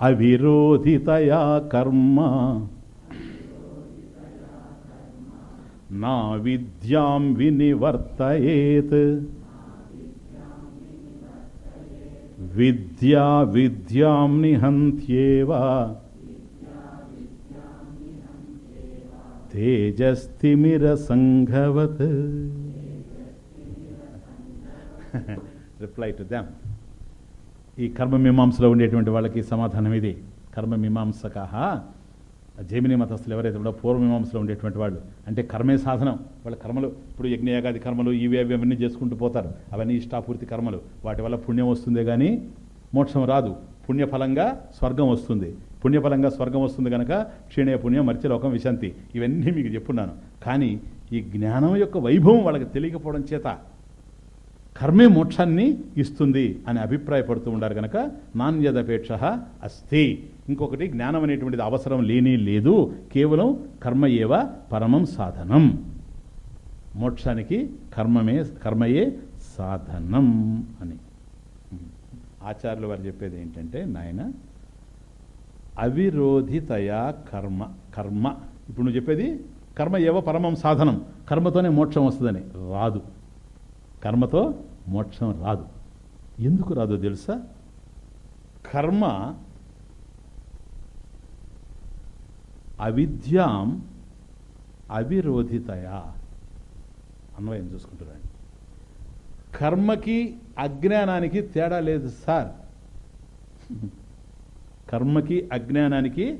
అవిరోధితయా కర్మ? నా విద్యాం వినివర్తయేత్. విద్యా విద్యాం నిహంత్యేవ. తేజస్తిమిర సంఘవత్ రిప్లై టు దెమ్ ఈ కర్మమీమాంసలో ఉండేటువంటి వాళ్ళకి సమాధానం ఇది. కర్మమీమాంసక జైమిని మతస్థులు ఎవరైతే ఉండో పూర్వమీమాంసలో ఉండేటువంటి వాళ్ళు అంటే కర్మే సాధనం. వాళ్ళ కర్మలు ఇప్పుడు యజ్ఞయాగాది కర్మలు ఇవి అవి అవన్నీ చేసుకుంటూ పోతారు. అవన్నీ ఇష్టాపూర్తి కర్మలు. వాటి వల్ల పుణ్యం వస్తుందే కానీ మోక్షం రాదు. పుణ్యఫలంగా స్వర్గం వస్తుంది. పుణ్యఫలంగా స్వర్గం వస్తుంది కనుక క్షీణయ పుణ్యం మర్చిలోకం విశాంతి. ఇవన్నీ మీకు చెప్పున్నాను. కానీ ఈ జ్ఞానం యొక్క వైభవం వాళ్ళకి తెలియకపోవడం చేత కర్మే మోక్షాన్ని ఇస్తుంది అని అభిప్రాయపడుతూ ఉండారు కనుక నాణ్యదపేక్ష అస్థి ఇంకొకటి జ్ఞానం అనేటువంటిది అవసరం లేని లేదు కేవలం కర్మ ఏవ పరమం సాధనం. మోక్షానికి కర్మమే కర్మయే సాధనం అని. ఆచార్యులు వారు చెప్పేది ఏంటంటే నాయన అవిరోధితయా కర్మ కర్మ. ఇప్పుడు నువ్వు చెప్పేది కర్మ ఏవ పరమం సాధనం. కర్మతోనే మోక్షం వస్తుందని. రాదు. కర్మతో మోక్షం రాదు. ఎందుకు రాదో తెలుసా? కర్మ అవిద్యాం అవిరోధితయా అన్వయం చూసుకుంటున్నాను కర్మకి అజ్ఞానానికి తేడా లేదు సార్. కర్మకి అజ్ఞానానికి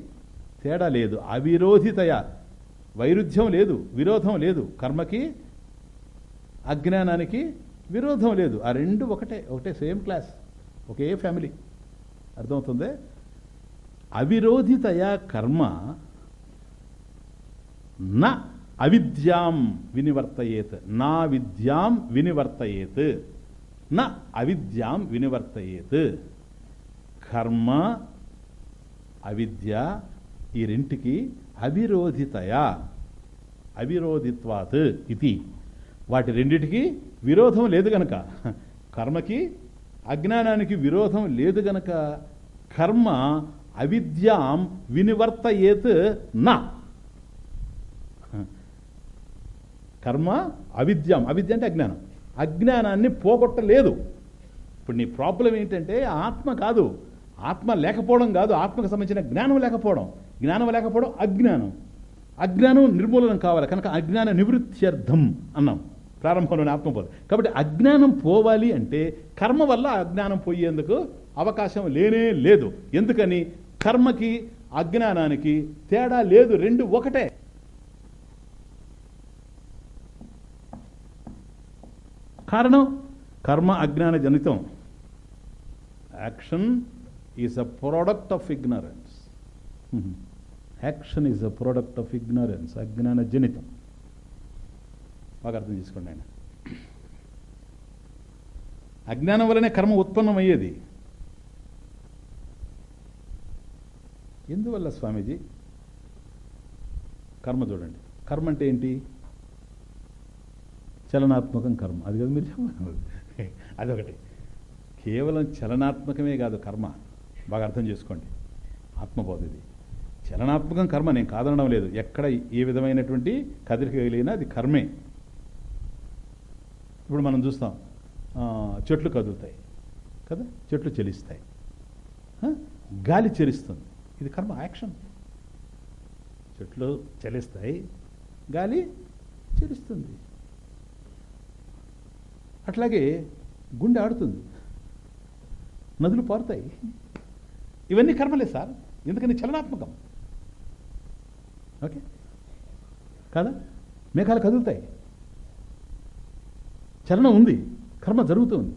తేడా లేదు. అవిరోధితయ. వైరుధ్యం లేదు విరోధం లేదు. కర్మకి అజ్ఞానానికి విరోధం లేదు. ఆ రెండు ఒకటే ఒకటే సేమ్ క్లాస్ ఒకే ఫ్యామిలీ. అర్థమవుతుంది? అవిరోధితయ కర్మ నా అవిద్యాం వినివర్తయేత్. నా విద్యాం వినివర్తయేత్. నా అవిద్యాం వినివర్తయేత్. కర్మ అవిద్య ఈ రెంటికి అవిరోధితయా. అవిరోధిత్వాత్ ఇది. వాటి రెండిటికి విరోధం లేదు గనక. కర్మకి అజ్ఞానానికి విరోధం లేదు గనక. కర్మ అవిద్యాం వినివర్తయేత్ నా. కర్మ అవిద్యం. అవిద్య అంటే అజ్ఞానం. అజ్ఞానాన్ని పోగొట్టలేదు. ఇప్పుడు నీ ప్రాబ్లం ఏంటంటే ఆత్మ కాదు. ఆత్మ లేకపోవడం కాదు. ఆత్మకు సంబంధించిన జ్ఞానం లేకపోవడం. జ్ఞానం లేకపోవడం అజ్ఞానం. అజ్ఞానం నిర్మూలనం కావాలి. కనుక అజ్ఞాన నివృత్త్యర్థం అన్నాం. ప్రారంభంలోనే ఆత్మబోధ. కాబట్టి అజ్ఞానం పోవాలి అంటే కర్మ వల్ల అజ్ఞానం పోయేందుకు అవకాశం లేనే లేదు. ఎందుకని? కర్మకి అజ్ఞానానికి తేడా లేదు. రెండు ఒకటే. కారణం కర్మ అజ్ఞాన జనితం. Action is a product of ignorance action is a product of ignorance అజ్ఞాన జనితం. బాగా అర్థం చేసుకోండి ఆయన. అజ్ఞానం వల్లనే కర్మ ఉత్పన్నమయ్యేది. ఎందువల్ల స్వామీజీ? కర్మ చూడండి. కర్మ అంటే ఏంటి? చలనాత్మకం కర్మ. అది కదా మీరు చెప్పాలి అదొకటి. కేవలం చలనాత్మకమే కాదు కర్మ. బాగా అర్థం చేసుకోండి. ఆత్మబోధ ఇది. చలనాత్మకం కర్మ నేను కాదనడం లేదు. ఎక్కడ ఏ విధమైనటువంటి కదలిక కలిగినా అది కర్మే. ఇప్పుడు మనం చూస్తాం. చెట్లు కదులుతాయి కదా? చెట్లు చెలిస్తాయి. గాలి చెలిస్తుంది. ఇది కర్మ యాక్షన్. చెట్లు చలిస్తాయి గాలి చెలుస్తుంది. అట్లాగే గుండె ఆడుతుంది. నదులు పారుతాయి. ఇవన్నీ కర్మలే సార్. ఎందుకని చలనాత్మకం? ఓకే? కాదా? మేఘాలు కదులుతాయి. చలనం ఉంది. కర్మ జరుగుతుంది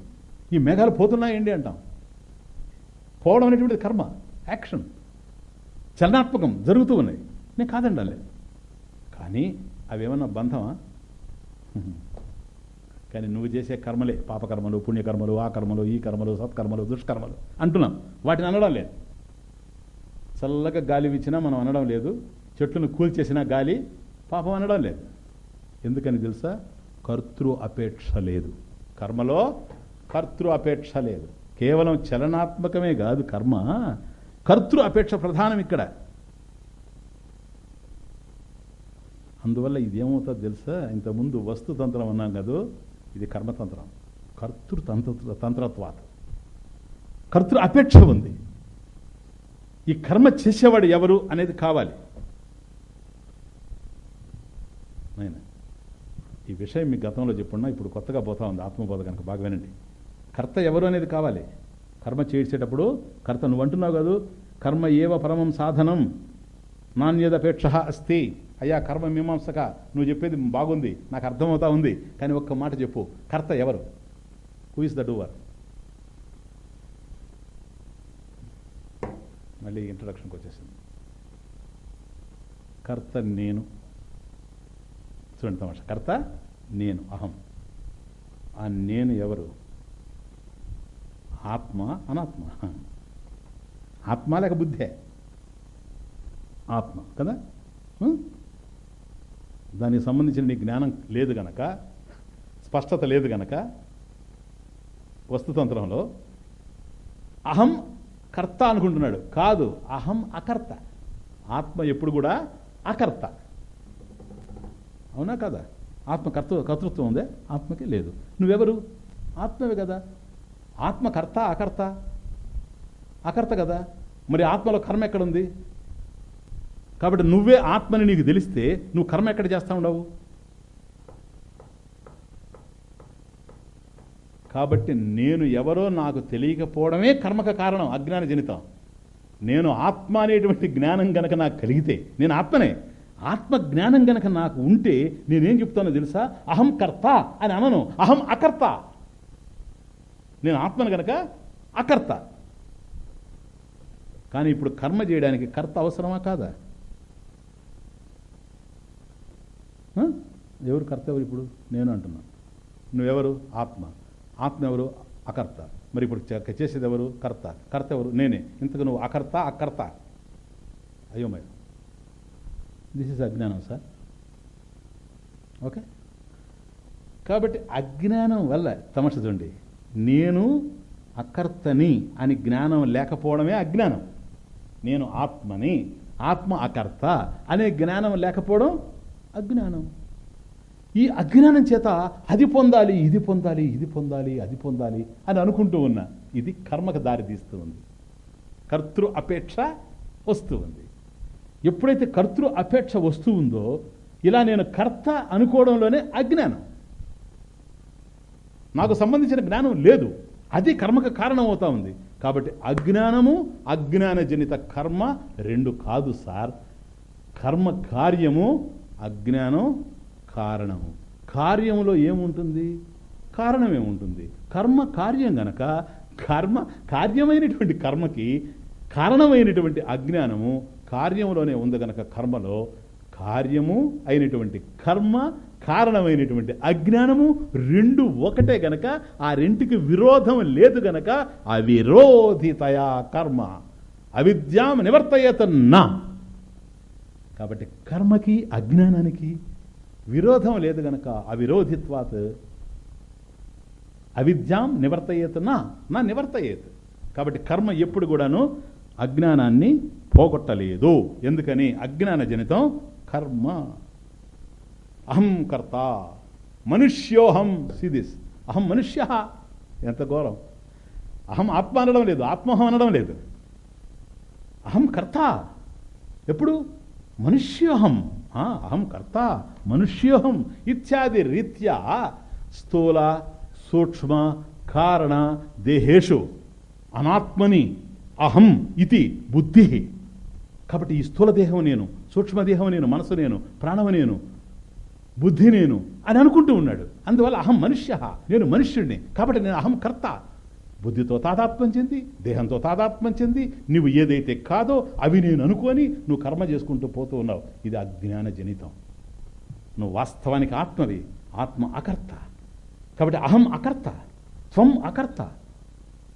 ఈ మేఘాలు పోతున్నాయండి అంటాం. పోవడం అనేటువంటిది కర్మ యాక్షన్. చలనాత్మకం జరుగుతూ ఉన్నాయి. నేను కాదండాలి. కానీ అవేమన్నా బంధమా? కానీ నువ్వు చేసే కర్మలే పాపకర్మలు పుణ్యకర్మలు ఆ కర్మలు ఈ కర్మలు సత్కర్మలు దుష్కర్మలు అంటున్నాం. వాటిని అనడం లేదు. చల్లగా గాలి ఇచ్చినా మనం అనడం లేదు. చెట్లను కూల్చేసినా గాలి పాపం అనడం లేదు. ఎందుకని తెలుసా? కర్తృ అపేక్ష లేదు. కర్మలో కర్తృ అపేక్ష లేదు. కేవలం చలనాత్మకమే కాదు కర్మ. కర్తృ అపేక్ష ప్రధానం ఇక్కడ. అందువల్ల ఇదేమవుతుందో తెలుసా? ఇంతకుముందు వస్తుతంత్రం అన్నాం కదా? ఇది కర్మతంత్రం. కర్తృతంత్ర తంత్రత్వాత. కర్తృ అపేక్ష ఉంది. ఈ కర్మ చేసేవాడు ఎవరు అనేది కావాలి. ఈ విషయం మీ గతంలో చెప్పున్నా ఇప్పుడు కొత్తగా పోతా ఉంది. ఆత్మబోధ కనుక బాగా వినండి. కర్త ఎవరు అనేది కావాలి. కర్మ చేసేటప్పుడు కర్త నువ్వు అంటున్నావు కాదు. కర్మ ఏవ పరమం సాధనం. నాణ్యదపేక్ష అస్తి. అయ్యా కర్మ మీమాంసక. నువ్వు చెప్పేది బాగుంది నాకు అర్థమవుతా ఉంది కానీ ఒక్క మాట చెప్పు. కర్త ఎవరు? హూ ఇస్ ద డూవర్ మళ్ళీ ఇంట్రొడక్షన్కి వచ్చేసింది. కర్త నేను. చూడండి తమాషా. కర్త నేను అహం. ఆ నేను ఎవరు? ఆత్మ అనాత్మ. ఆత్మ లేక బుద్ధే. ఆత్మ కదా? దానికి సంబంధించిన నీ జ్ఞానం లేదు గనక స్పష్టత లేదు గనక వస్తుతంత్రంలో అహం కర్త అనుకుంటున్నాడు. కాదు అహం అకర్త. ఆత్మ ఎప్పుడు కూడా అకర్త. అవునా కదా? ఆత్మ కర్త కర్తృత్వం ఉందే? ఆత్మకి లేదు. నువ్వెవరు? ఆత్మవే కదా. ఆత్మ కర్త అకర్త? అకర్త కదా. మరి ఆత్మలో కర్మ ఎక్కడుంది? కాబట్టి నువ్వే ఆత్మని నీకు తెలిస్తే నువ్వు కర్మ ఎక్కడ చేస్తా ఉండవు? కాబట్టి నేను ఎవరో నాకు తెలియకపోవడమే కర్మక కారణం అజ్ఞాన జనితం. నేను ఆత్మ అనేటువంటి జ్ఞానం గనక నాకు కలిగితే నేను ఆత్మనే. ఆత్మ జ్ఞానం గనక నాకు ఉంటే నేనేం చెప్తానో తెలుసా? అహం కర్త అని అనను. అహం అకర్త. నేను ఆత్మను గనక అకర్త. కానీ ఇప్పుడు కర్మ చేయడానికి కర్త అవసరమా కాదా ఆ? ఎవరు కర్త ఎవరు ఇప్పుడు? నేను అంటున్నా. నువ్వెవరు? ఆత్మ. ఆత్మ ఎవరు అకర్త. మరి ఇప్పుడు చే- చేసేది ఎవరు కర్త. కర్త ఎవరు నేనే. ఇంతకు నువ్వు అకర్త? అకర్త. అయోమయం దిస్ ఇస్ అజ్ఞానం సార్. ఓకే. కాబట్టి అజ్ఞానం వల్ల తమస చూడండి. నేను అకర్తని అని జ్ఞానం లేకపోవడమే అజ్ఞానం. నేను ఆత్మని ఆత్మ అకర్త అనే జ్ఞానం లేకపోవడం అజ్ఞానం. ఈ అజ్ఞానం చేత అది పొందాలి ఇది పొందాలి ఇది పొందాలి అది పొందాలి అని అనుకుంటూ ఉన్నా ఇది కర్మకు దారి తీస్తూ ఉంది. కర్తృ అపేక్ష వస్తూ ఉంది. ఎప్పుడైతే కర్తృ అపేక్ష వస్తూ ఉందో ఇలా నేను కర్త అనుకోవడంలోనే అజ్ఞానం. నాకు సంబంధించిన జ్ఞానం లేదు. అది కర్మకు కారణం అవుతా ఉంది. కాబట్టి అజ్ఞానము అజ్ఞానజనిత కర్మ రెండు కాదు సార్. కర్మ కార్యము అజ్ఞానం కారణము. కార్యములో ఏముంటుంది? కారణం ఏముంటుంది కర్మ కార్యం గనక కర్మ కార్యమైనటువంటి కర్మకి కారణమైనటువంటి అజ్ఞానము కార్యములోనే ఉంది గనక కర్మలో కార్యము అయినటువంటి కర్మ కారణమైనటువంటి అజ్ఞానము రెండు ఒకటే గనక ఆ రెంటికి విరోధం లేదు గనక అవిరోధితయా కర్మ. అవిద్యాం నివర్తయత నా కాబట్టి కర్మకి అజ్ఞానానికి విరోధం లేదు గనక అవిరోధిత్వాత్. అవిద్యాం నివర్తయేత్ నా నా నివర్తయేత్. కాబట్టి కర్మ ఎప్పుడు కూడాను అజ్ఞానాన్ని పోగొట్టలేదు. ఎందుకని? అజ్ఞాన జనితం కర్మ. అహం కర్త. మనుష్యోహం సిదిస్. అహం మనుష్య. ఎంత ఘోరం. అహం ఆత్మ అనడం లేదు ఆత్మహం అనడం లేదు. అహం కర్త. ఎప్పుడు? మనుష్యోహం. అహం కర్త మనుష్యోహం ఇత్యాది రీత్యా స్థూల సూక్ష్మ కారణ దేహేషు అనాత్మని అహం ఇది బుద్ధి. కాబట్టి ఈ స్థూల దేహం నేను సూక్ష్మదేహం నేను మనసు నేను ప్రాణము నేను బుద్ధి నేను అని అనుకుంటూ ఉన్నాడు. అందువల్ల అహం మనుష్య నేను మనుష్యుడిని. కాబట్టి నేను అహం కర్త. బుద్ధితో తాదాత్మ్యం చెంది దేహంతో తాదాత్మ్యం చెంది నువ్వు ఏదైతే కాదో అవి నేను అనుకొని నువ్వు కర్మ చేసుకుంటూ పోతూ ఉన్నావు. ఇది అజ్ఞాన జనితం నువ్వు వాస్తవానికి ఆత్మవి. ఆత్మ అకర్త. కాబట్టి అహం అకర్త. త్వం అకర్త.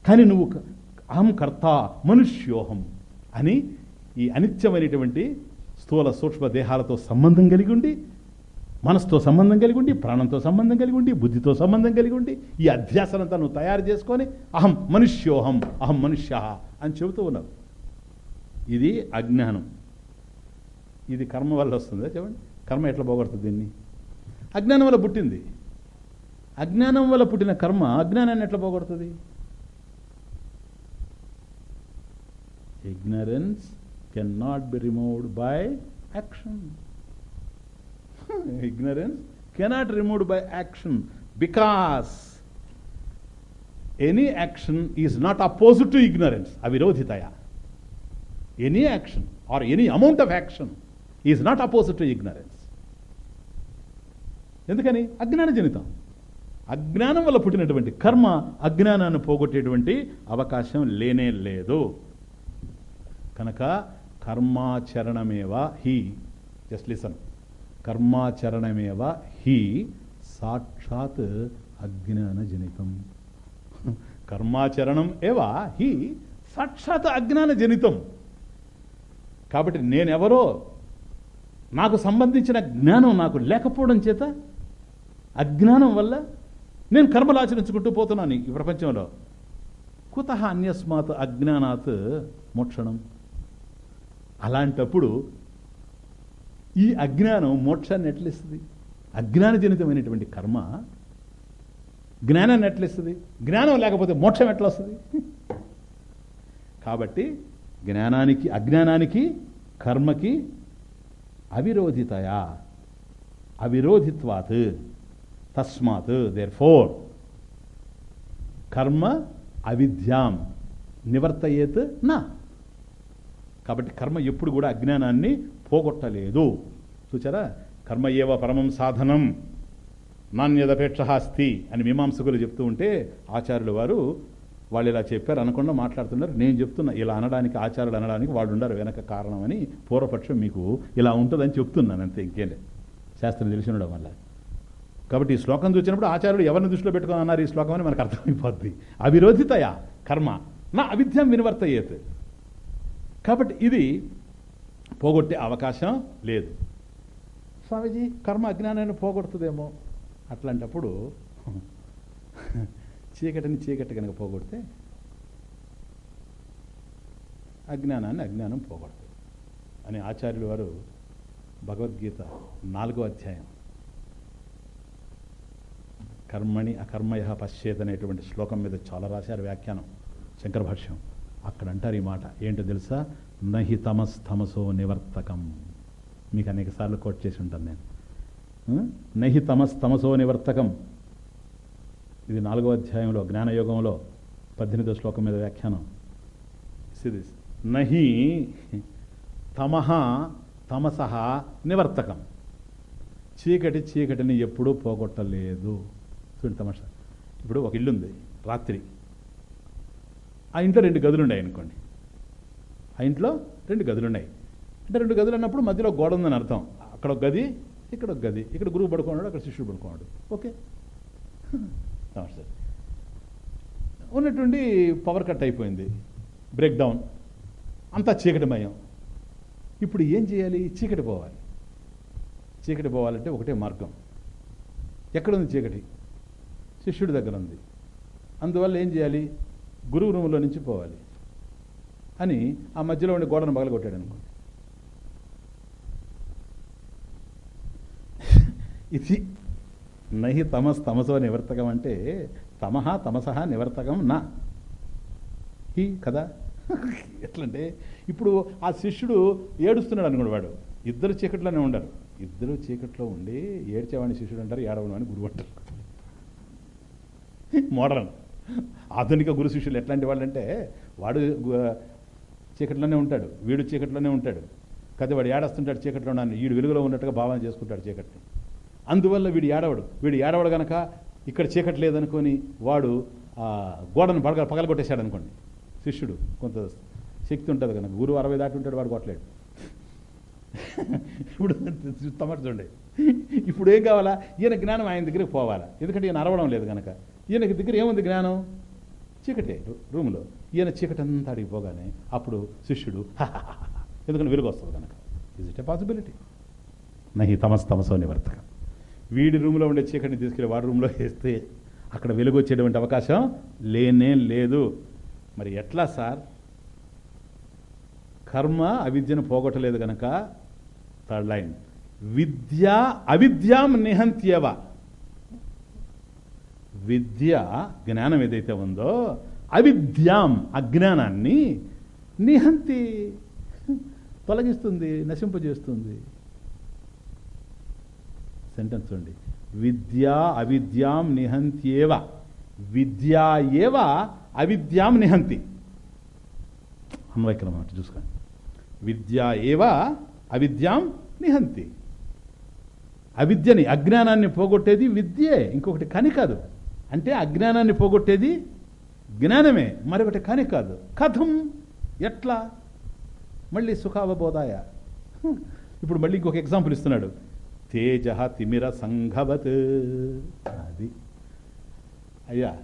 కానీ నువ్వు అహం కర్త మనుష్యోహం అని ఈ అనిత్యమైనటువంటి స్థూల సూక్ష్మ దేహాలతో సంబంధం కలిగి ఉండి మనసుతో సంబంధం కలిగి ఉండి ప్రాణంతో సంబంధం కలిగి ఉండి బుద్ధితో సంబంధం కలిగి ఉండి ఈ అధ్యాసనంతా నువ్వు తయారు చేసుకొని అహం మనుష్యోహం అహం మనుష్య అని చెబుతూ ఉన్నావు. ఇది అజ్ఞానం. ఇది కర్మ వల్ల వస్తుందా చెప్పండి? కర్మ ఎట్లా పోగొడుతుంది దీన్ని? అజ్ఞానం వల్ల పుట్టింది. అజ్ఞానం వల్ల పుట్టిన కర్మ అజ్ఞానాన్ని ఎట్లా పోగొడుతుంది? Ignorance can not be removed by action ignorance cannot removed by action because any action is not opposed to ignorance, avirodhitaya. Any action or any amount of action is not opposed to ignorance. ఎందుకని అజ్ఞాన జనితం అజ్ఞానం వల్ల పుట్టినటువంటి కర్మ అజ్ఞానాన్ని పోగొట్టేటువంటి అవకాశం లేనే లేదు కనుక కర్మాచరణమేవ హీ జస్ట్ లిసన్ కర్మాచరణమేవ హి సాక్షాత్ అజ్ఞాన జనితం కర్మాచరణం ఏవ హి సాక్షాత్ అజ్ఞాన జనితం కాబట్టి నేనెవరో నాకు సంబంధించిన జ్ఞానం నాకు లేకపోవడం చేత అజ్ఞానం వల్ల నేను కర్మలు ఆచరించుకుంటూ పోతున్నాను ఈ ప్రపంచంలో. కుత అన్యస్మాత్ అజ్ఞానాత్ మోక్షణం. అలాంటప్పుడు ఈ అజ్ఞానం మోక్షాన్ని ఎట్లిస్తుంది అజ్ఞానజనితమైనటువంటి కర్మ జ్ఞానాన్ని ఎట్లిస్తుంది జ్ఞానం లేకపోతే మోక్షం ఎట్లా వస్తుంది కాబట్టి జ్ఞానానికి అజ్ఞానానికి కర్మకి అవిరోధితయా? అవిరోధిత్వాత్. తస్మాత్ దేర్ ఫోర్ కర్మ అవిద్యాం. నివర్తయేత్ నా. కాబట్టి కర్మ ఎప్పుడు కూడా అజ్ఞానాన్ని పోగొట్టలేదు. చూచారా? కర్మ ఏవ పరమం సాధనం. నాణ్యదపేక్ష అస్తి అని మీమాంసకులు చెప్తూ ఉంటే ఆచార్యులు వారు వాళ్ళు ఇలా చెప్పారు అనకుండా మాట్లాడుతున్నారు. నేను చెప్తున్నా ఇలా అనడానికి ఆచారాలు అనడానికి వాళ్ళు ఉండరు వెనక కారణమని పూర్వపక్షం మీకు ఇలా ఉంటుందని చెప్తున్నాను అంతే ఇంకేలే శాస్త్రం తెలిసి ఉండడం వల్ల. కాబట్టి ఈ శ్లోకం చూసినప్పుడు ఆచార్యుడు ఎవరిని దృష్టిలో పెట్టుకుని అన్నారు ఈ శ్లోకం అని మనకు అర్థమైపోద్ది. అవిరోధితయా? కర్మ. నా అవిద్యం వినివర్తయ్యేది కాబట్టి ఇది పోగొట్టే అవకాశం లేదు. స్వామీజీ కర్మ అజ్ఞానాన్ని పోగొడుతుందేమో? అట్లాంటప్పుడు చీకటిని చీకటి కనుక పోగొడితే అజ్ఞానాన్ని అజ్ఞానం పోగొడుతుంది అని ఆచార్యులు వారు భగవద్గీత నాలుగో అధ్యాయం. కర్మణి అకర్మయ పశ్చేత్ అనేటువంటి శ్లోకం మీద చాలా రాశారు వ్యాఖ్యానం శంకర భాష్యం అక్కడ అంటారు ఈ మాట. ఏంటో తెలుసా? నహి తమస్తమసో నివర్తకం. మీకు అనేక సార్లు కోట్ చేసి ఉంటాను నేను. నహి తమస్తమసో నివర్తకం. ఇది నాలుగో అధ్యాయంలో జ్ఞానయోగంలో పద్దెనిమిదో శ్లోకం మీద వ్యాఖ్యానం. ఇది నహి తమహ తమస నివర్తకం. చీకటి చీకటిని ఎప్పుడూ పోగొట్టలేదు. చూడండి తమాషా. ఇప్పుడు ఒక ఇల్లు ఉంది రాత్రి. ఆ ఇంట్లో రెండు గదులు ఉన్నాయి అనుకోండి. ఆ ఇంట్లో రెండు గదులు ఉన్నాయి అంటే రెండు గదులు అన్నప్పుడు మధ్యలో గోడ ఉందని అర్థం. అక్కడ ఒక గది ఇక్కడ ఒక గది. ఇక్కడ గురువు పడుకున్నాడు అక్కడ శిష్యుడు పడుకున్నాడు. ఓకే. నమస్తే ఉన్నటువంటి పవర్ కట్ అయిపోయింది. బ్రేక్ డౌన్ అంతా చీకటిమయం ఇప్పుడు ఏం చేయాలి? చీకటి పోవాలి. చీకటి పోవాలంటే ఒకటే మార్గం. ఎక్కడుంది చీకటి? శిష్యుడి దగ్గర ఉంది. అందువల్ల ఏం చేయాలి? గురువు రూములో నుంచి పోవాలి. అని ఆ మధ్యలో ఉండి గోడను పగలగొట్టాడు అనుకోండి ఇది నహి తమస్ తమసో నివర్తకం అంటే తమహ తమసహ నివర్తకం నా. హీ కదా? ఎట్లంటే ఇప్పుడు ఆ శిష్యుడు ఏడుస్తున్నాడు అనుకోండి వాడు. ఇద్దరు చీకట్లోనే ఉండరు. ఇద్దరు చీకట్లో ఉండి ఏడ్చేవాడిని శిష్యుడు అంటారు ఏడవని గురువు అంటారు. మోడర్న్. ఆధునిక గురు శిష్యులు ఎట్లాంటి వాళ్ళు అంటే వాడు గు- చీకట్లోనే ఉంటాడు. వీడు చీకట్లోనే ఉంటాడు. కదా వాడు ఏడస్తుంటాడు చీకట్లో ఉన్నాను వీడు వెలుగులో ఉన్నట్టుగా భావన చేసుకుంటాడు చీకట్ని. అందువల్ల వీడు ఏడవడు. వీడు ఏడవడు గనక ఇక్కడ చీకటి లేదనుకొని వాడు గోడను పడగ పగలగొట్టేశాడు అనుకోండి శిష్యుడు కొంత శక్తి ఉంటుంది కనుక గురువు అరవై దాటి ఉంటాడు వాడు కొట్టలేడు. ఇప్పుడు తమరు చూడండి. ఇప్పుడు ఏం కావాలా? ఈయన జ్ఞానం ఆయన దగ్గరికి పోవాలా? ఎందుకంటే ఈయన అరవడం లేదు కనుక ఈయనకి దగ్గర ఏముంది జ్ఞానం? చీకటే రూమ్లో రూములో. ఈయన చీకటి అంతా అడిగిపోగానే అప్పుడు శిష్యుడు ఎందుకంటే వెలుగు వస్తుంది కనుక? ఇజ్ ఇట్ ఎ పాసిబిలిటీ నహి తమస్ తమసో నివర్తక. వీడి రూమ్లో ఉండే చీకటిని తీసుకెళ్ళి వాడి రూమ్లో వేస్తే అక్కడ వెలుగు వచ్చేటువంటి అవకాశం లేనే లేదు. మరి ఎట్లా సార్? కర్మ అవిద్యను పోగొట్టలేదు గనక థర్డ్ లైన్ విద్య అవిద్యాం నిహంత్యవ. విద్య జ్ఞానం ఏదైతే ఉందో అవిద్యాం అజ్ఞానాన్ని నిహంతి. తొలగిస్తుంది నశింపజేస్తుంది. సెంటెన్స్ చూడండి. విద్యా అవిద్యాం నిహంత్యేవ. విద్యా ఏవ అవిద్యాం నిహంతి. అన్వయక్రమం అటు చూసుకోండి. విద్యా ఏవ అవిద్యాం నిహంతి. అవిద్యని అజ్ఞానాన్ని పోగొట్టేది విద్యే ఇంకొకటి కని కాదు. అంటే అజ్ఞానాన్ని పోగొట్టేది జ్ఞానమే మరొకటి కాని కాదు. కథం ఎట్లా? మళ్ళీ సుఖావబోధాయ. ఇప్పుడు మళ్ళీ ఇంకొక ఎగ్జాంపుల్ ఇస్తున్నాడు. తేజ తిమిర సంఘవత్. అది. అయ్యా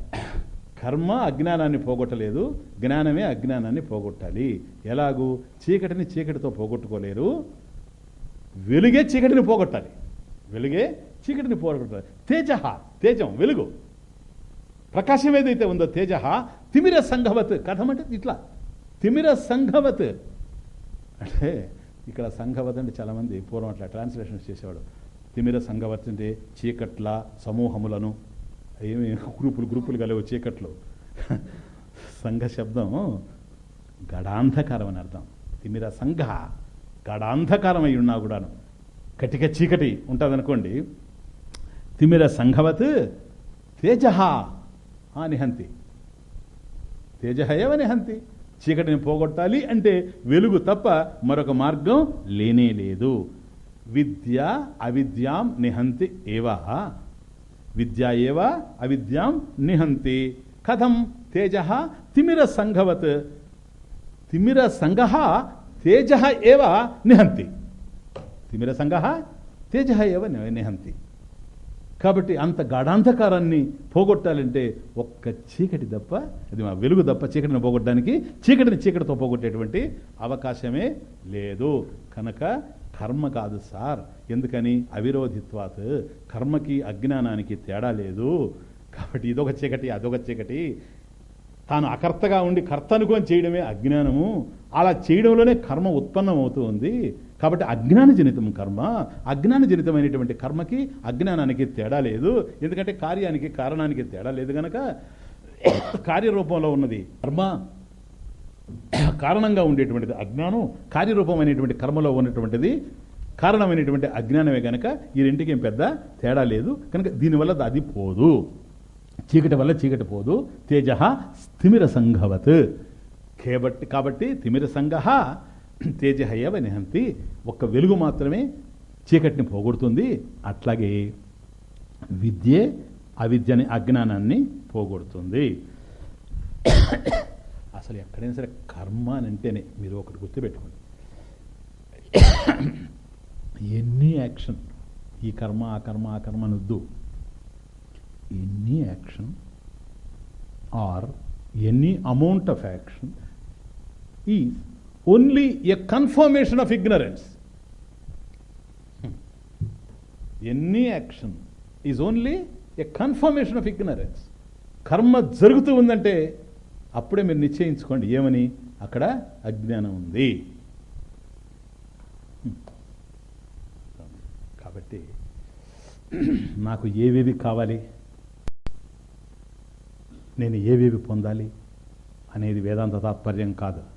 కర్మ అజ్ఞానాన్ని పోగొట్టలేదు జ్ఞానమే అజ్ఞానాన్ని పోగొట్టాలి. ఎలాగూ? చీకటిని చీకటితో పోగొట్టుకోలేరు. వెలుగే చీకటిని పోగొట్టాలి. వెలుగే చీకటిని పోగొట్టాలి. తేజ తేజం వెలుగు. ప్రకాశం ఏదైతే ఉందో తేజ తిమిర సంఘవత్. కథమంటే ఇట్లా. తిమిర సంఘవత్. అంటే ఇక్కడ సంఘవత్ అంటే చాలామంది పూర్వం అట్లా ట్రాన్స్లేషన్ చేసేవాడు. తిమిర సంఘవత్ అంటే చీకట్ల సమూహములను. ఏమి గ్రూపులు గ్రూపులు కలవు చీకట్లు. సంఘ శబ్దం గడాంధకారం అని అర్థం. తిమిర సంఘ గడాంధకారం అయి ఉన్నా కూడాను. కటిక చీకటి ఉంటుంది అనుకోండి తిమిర సంఘవత్ తేజ. నిహంతి. తేజ ఏవ నిహంతి. చీకటిని పోగొట్టాలి అంటే వెలుగు తప్ప మరొక మార్గం లేనే లేదు. విద్య అవిద్యాం నిహంతి ఏవా? విద్యా ఏవ? అవిద్యాం నిహంతి. కథం తేజ తిమిర సంఘవత్. తిమిర సంఘ తేజ ఏవ? నిహంతి. తిమిర సంఘ తేజ ఏవ? నిహంతి. కాబట్టి అంత గాఢాంధకారాన్ని పోగొట్టాలంటే ఒక్క చీకటి తప్ప అది మా వెలుగు తప్ప చీకటిని పోగొట్టడానికి చీకటిని చీకటితో పోగొట్టేటువంటి అవకాశమే లేదు. కనుక కర్మ కాదు సార్. ఎందుకని? అవిరోధిత్వాత్. కర్మకి అజ్ఞానానికి తేడా లేదు. కాబట్టి ఇదొక చీకటి అదొక చీకటి. తాను అకర్తగా ఉండి కర్త అనుకొని చేయడమే అజ్ఞానము. అలా చేయడంలోనే కర్మ ఉత్పన్నం అవుతూ ఉంది. కాబట్టి అజ్ఞాన జనితం కర్మ. అజ్ఞాన జనితమైనటువంటి కర్మకి అజ్ఞానానికి తేడా లేదు. ఎందుకంటే కార్యానికి కారణానికి తేడా లేదు గనక కార్యరూపంలో ఉన్నది కర్మ. కారణంగా ఉండేటువంటిది అజ్ఞానం. కార్యరూపమైనటువంటి కర్మలో ఉన్నటువంటిది కారణమైనటువంటి అజ్ఞానమే కనుక ఈ రెంటికి ఏం పెద్ద తేడా లేదు. కనుక దీనివల్ల అది పోదు. చీకటి వల్ల చీకటి పోదు. తేజ స్థిమిర సంఘవత్ కేబట్టి కాబట్టి తిమిర సంఘ తేజ ఏవ నిహంతి ఒక్క వెలుగు మాత్రమే చీకటిని పోగొడుతుంది. అట్లాగే విద్యే అవిద్యని అజ్ఞానాన్ని పోగొడుతుంది. అసలు ఎక్కడైనా సరే కర్మ అని అంటేనే మీరు ఒకటి గుర్తుపెట్టుకోండి. ఎన్ని యాక్షన్ ఈ కర్మ ఆ కర్మ ఆ కర్మ అనొద్దు ఎన్ని action are any amount of action is only a confirmation of ignorance any action is only a confirmation of ignorance కర్మ జరుగుతూ ఉందంటే అప్పుడే మీరు నిశ్చయించుకోండి. ఏమని? అక్కడ అజ్ఞానం ఉంది. కాబట్టి నాకు ఏవేవి కావాలి? నేను ఏవేవి పొందాలి? అనేది వేదాంత తాత్పర్యం కాదు.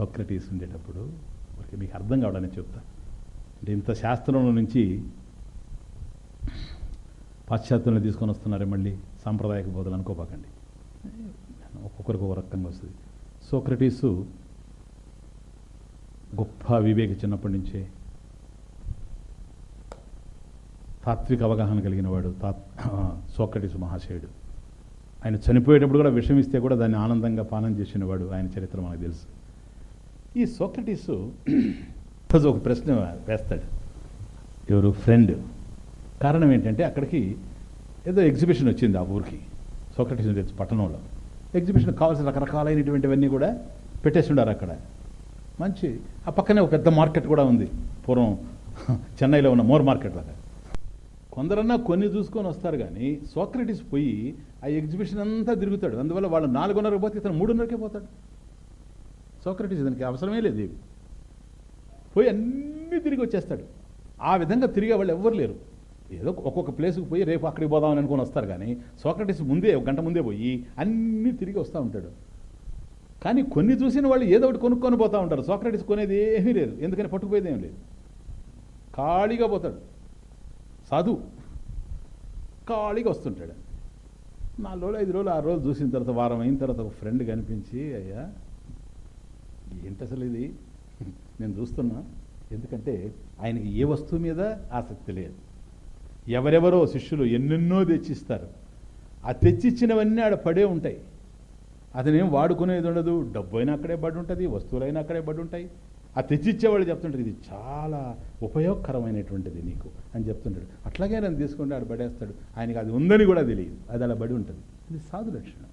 సోక్రటీస్ ఉండేటప్పుడు ఊరికే మీకు అర్థం కావడానికి చెప్తా. అంటే ఇంత శాస్త్రంలో నుంచి పాశ్చాత్యంలో తీసుకొని వస్తున్నారే మళ్ళీ సాంప్రదాయక బోధలు అనుకోపాకండి ఒక్కొక్కరికి ఒక రకంగా వస్తుంది. సోక్రటీసు గొప్ప వివేక చిన్నప్పటి నుంచే తాత్విక అవగాహన కలిగిన వాడు తాత్ సోక్రటీసు మహాశయుడు. ఆయన చనిపోయేటప్పుడు కూడా విషమిస్తే కూడా దాన్ని ఆనందంగా పానం చేసినవాడు ఆయన చరిత్ర మనకు తెలుసు. ఈ సోక్రటీసు రోజు ఒక ప్రశ్న వేస్తాడు. ఎవరు? ఫ్రెండ్. కారణం ఏంటంటే అక్కడికి ఏదో ఎగ్జిబిషన్ వచ్చింది ఆ ఊరికి. సోక్రటీస్ ఉండేది పట్టణంలో. ఎగ్జిబిషన్ కావాల్సిన రకరకాలైనటువంటివన్నీ కూడా పెట్టేసి అక్కడ. మంచి ఆ పక్కనే ఒక పెద్ద మార్కెట్ కూడా ఉంది. పూర్వం చెన్నైలో ఉన్న మోర్ మార్కెట్ లాగా. కొందరన్నా కొన్ని చూసుకొని వస్తారు కానీ సోక్రటీస్ పోయి ఆ ఎగ్జిబిషన్ అంతా తిరుగుతాడు. అందువల్ల వాళ్ళు నాలుగున్నరకు పోతే ఇతను మూడున్నరకే పోతాడు. సోక్రటీస్ దానికి అవసరమే లేదు ఇవి పోయి అన్నీ తిరిగి వచ్చేస్తాడు. ఆ విధంగా తిరిగే వాళ్ళు ఎవ్వరు లేరు. ఏదో ఒక్కొక్క ప్లేస్కి పోయి రేపు అక్కడికి పోదామని అనుకుని వస్తారు కానీ సోక్రటీస్ ముందే ఒక గంట ముందే పోయి అన్నీ తిరిగి వస్తూ ఉంటాడు. కానీ కొన్ని చూసిన వాళ్ళు ఏదో ఒకటి కొనుక్కొని పోతూ ఉంటారు. సోక్రటీస్ కొనేది ఏమీ లేదు. ఎందుకని పట్టుకుపోయేది ఏం లేదు. ఖాళీగా పోతాడు. సాధు ఖాళీగా వస్తుంటాడు. నాలుగు రోజులు ఐదు రోజులు ఆరు రోజులు చూసిన తర్వాత వారం అయిన తర్వాత ఒక ఫ్రెండ్ కనిపించి అయ్యా ఏంటి అసలు ఇది నేను చూస్తున్నా. ఎందుకంటే ఆయనకి ఏ వస్తువు మీద ఆసక్తి లేదు. ఎవరెవరో శిష్యులు ఎన్నెన్నో తెచ్చిస్తారు. ఆ తెచ్చిచ్చినవన్నీ ఆడ పడే ఉంటాయి. అతనేం వాడుకునేది ఉండదు. డబ్బు అయినా అక్కడే పడి ఉంటుంది వస్తువులైనా అక్కడే పడి ఉంటాయి ఆ తెచ్చిచ్చేవాళ్ళు చెప్తుంటారు ఇది చాలా ఉపయోగకరమైనటువంటిది నీకు అని చెప్తుంటాడు. అట్లాగే నన్ను తీసుకుంటే ఆడు పడేస్తాడు. ఆయనకి అది ఉందని కూడా తెలియదు. అది అలా పడి ఉంటుంది. ఇది సాధు లక్షణం.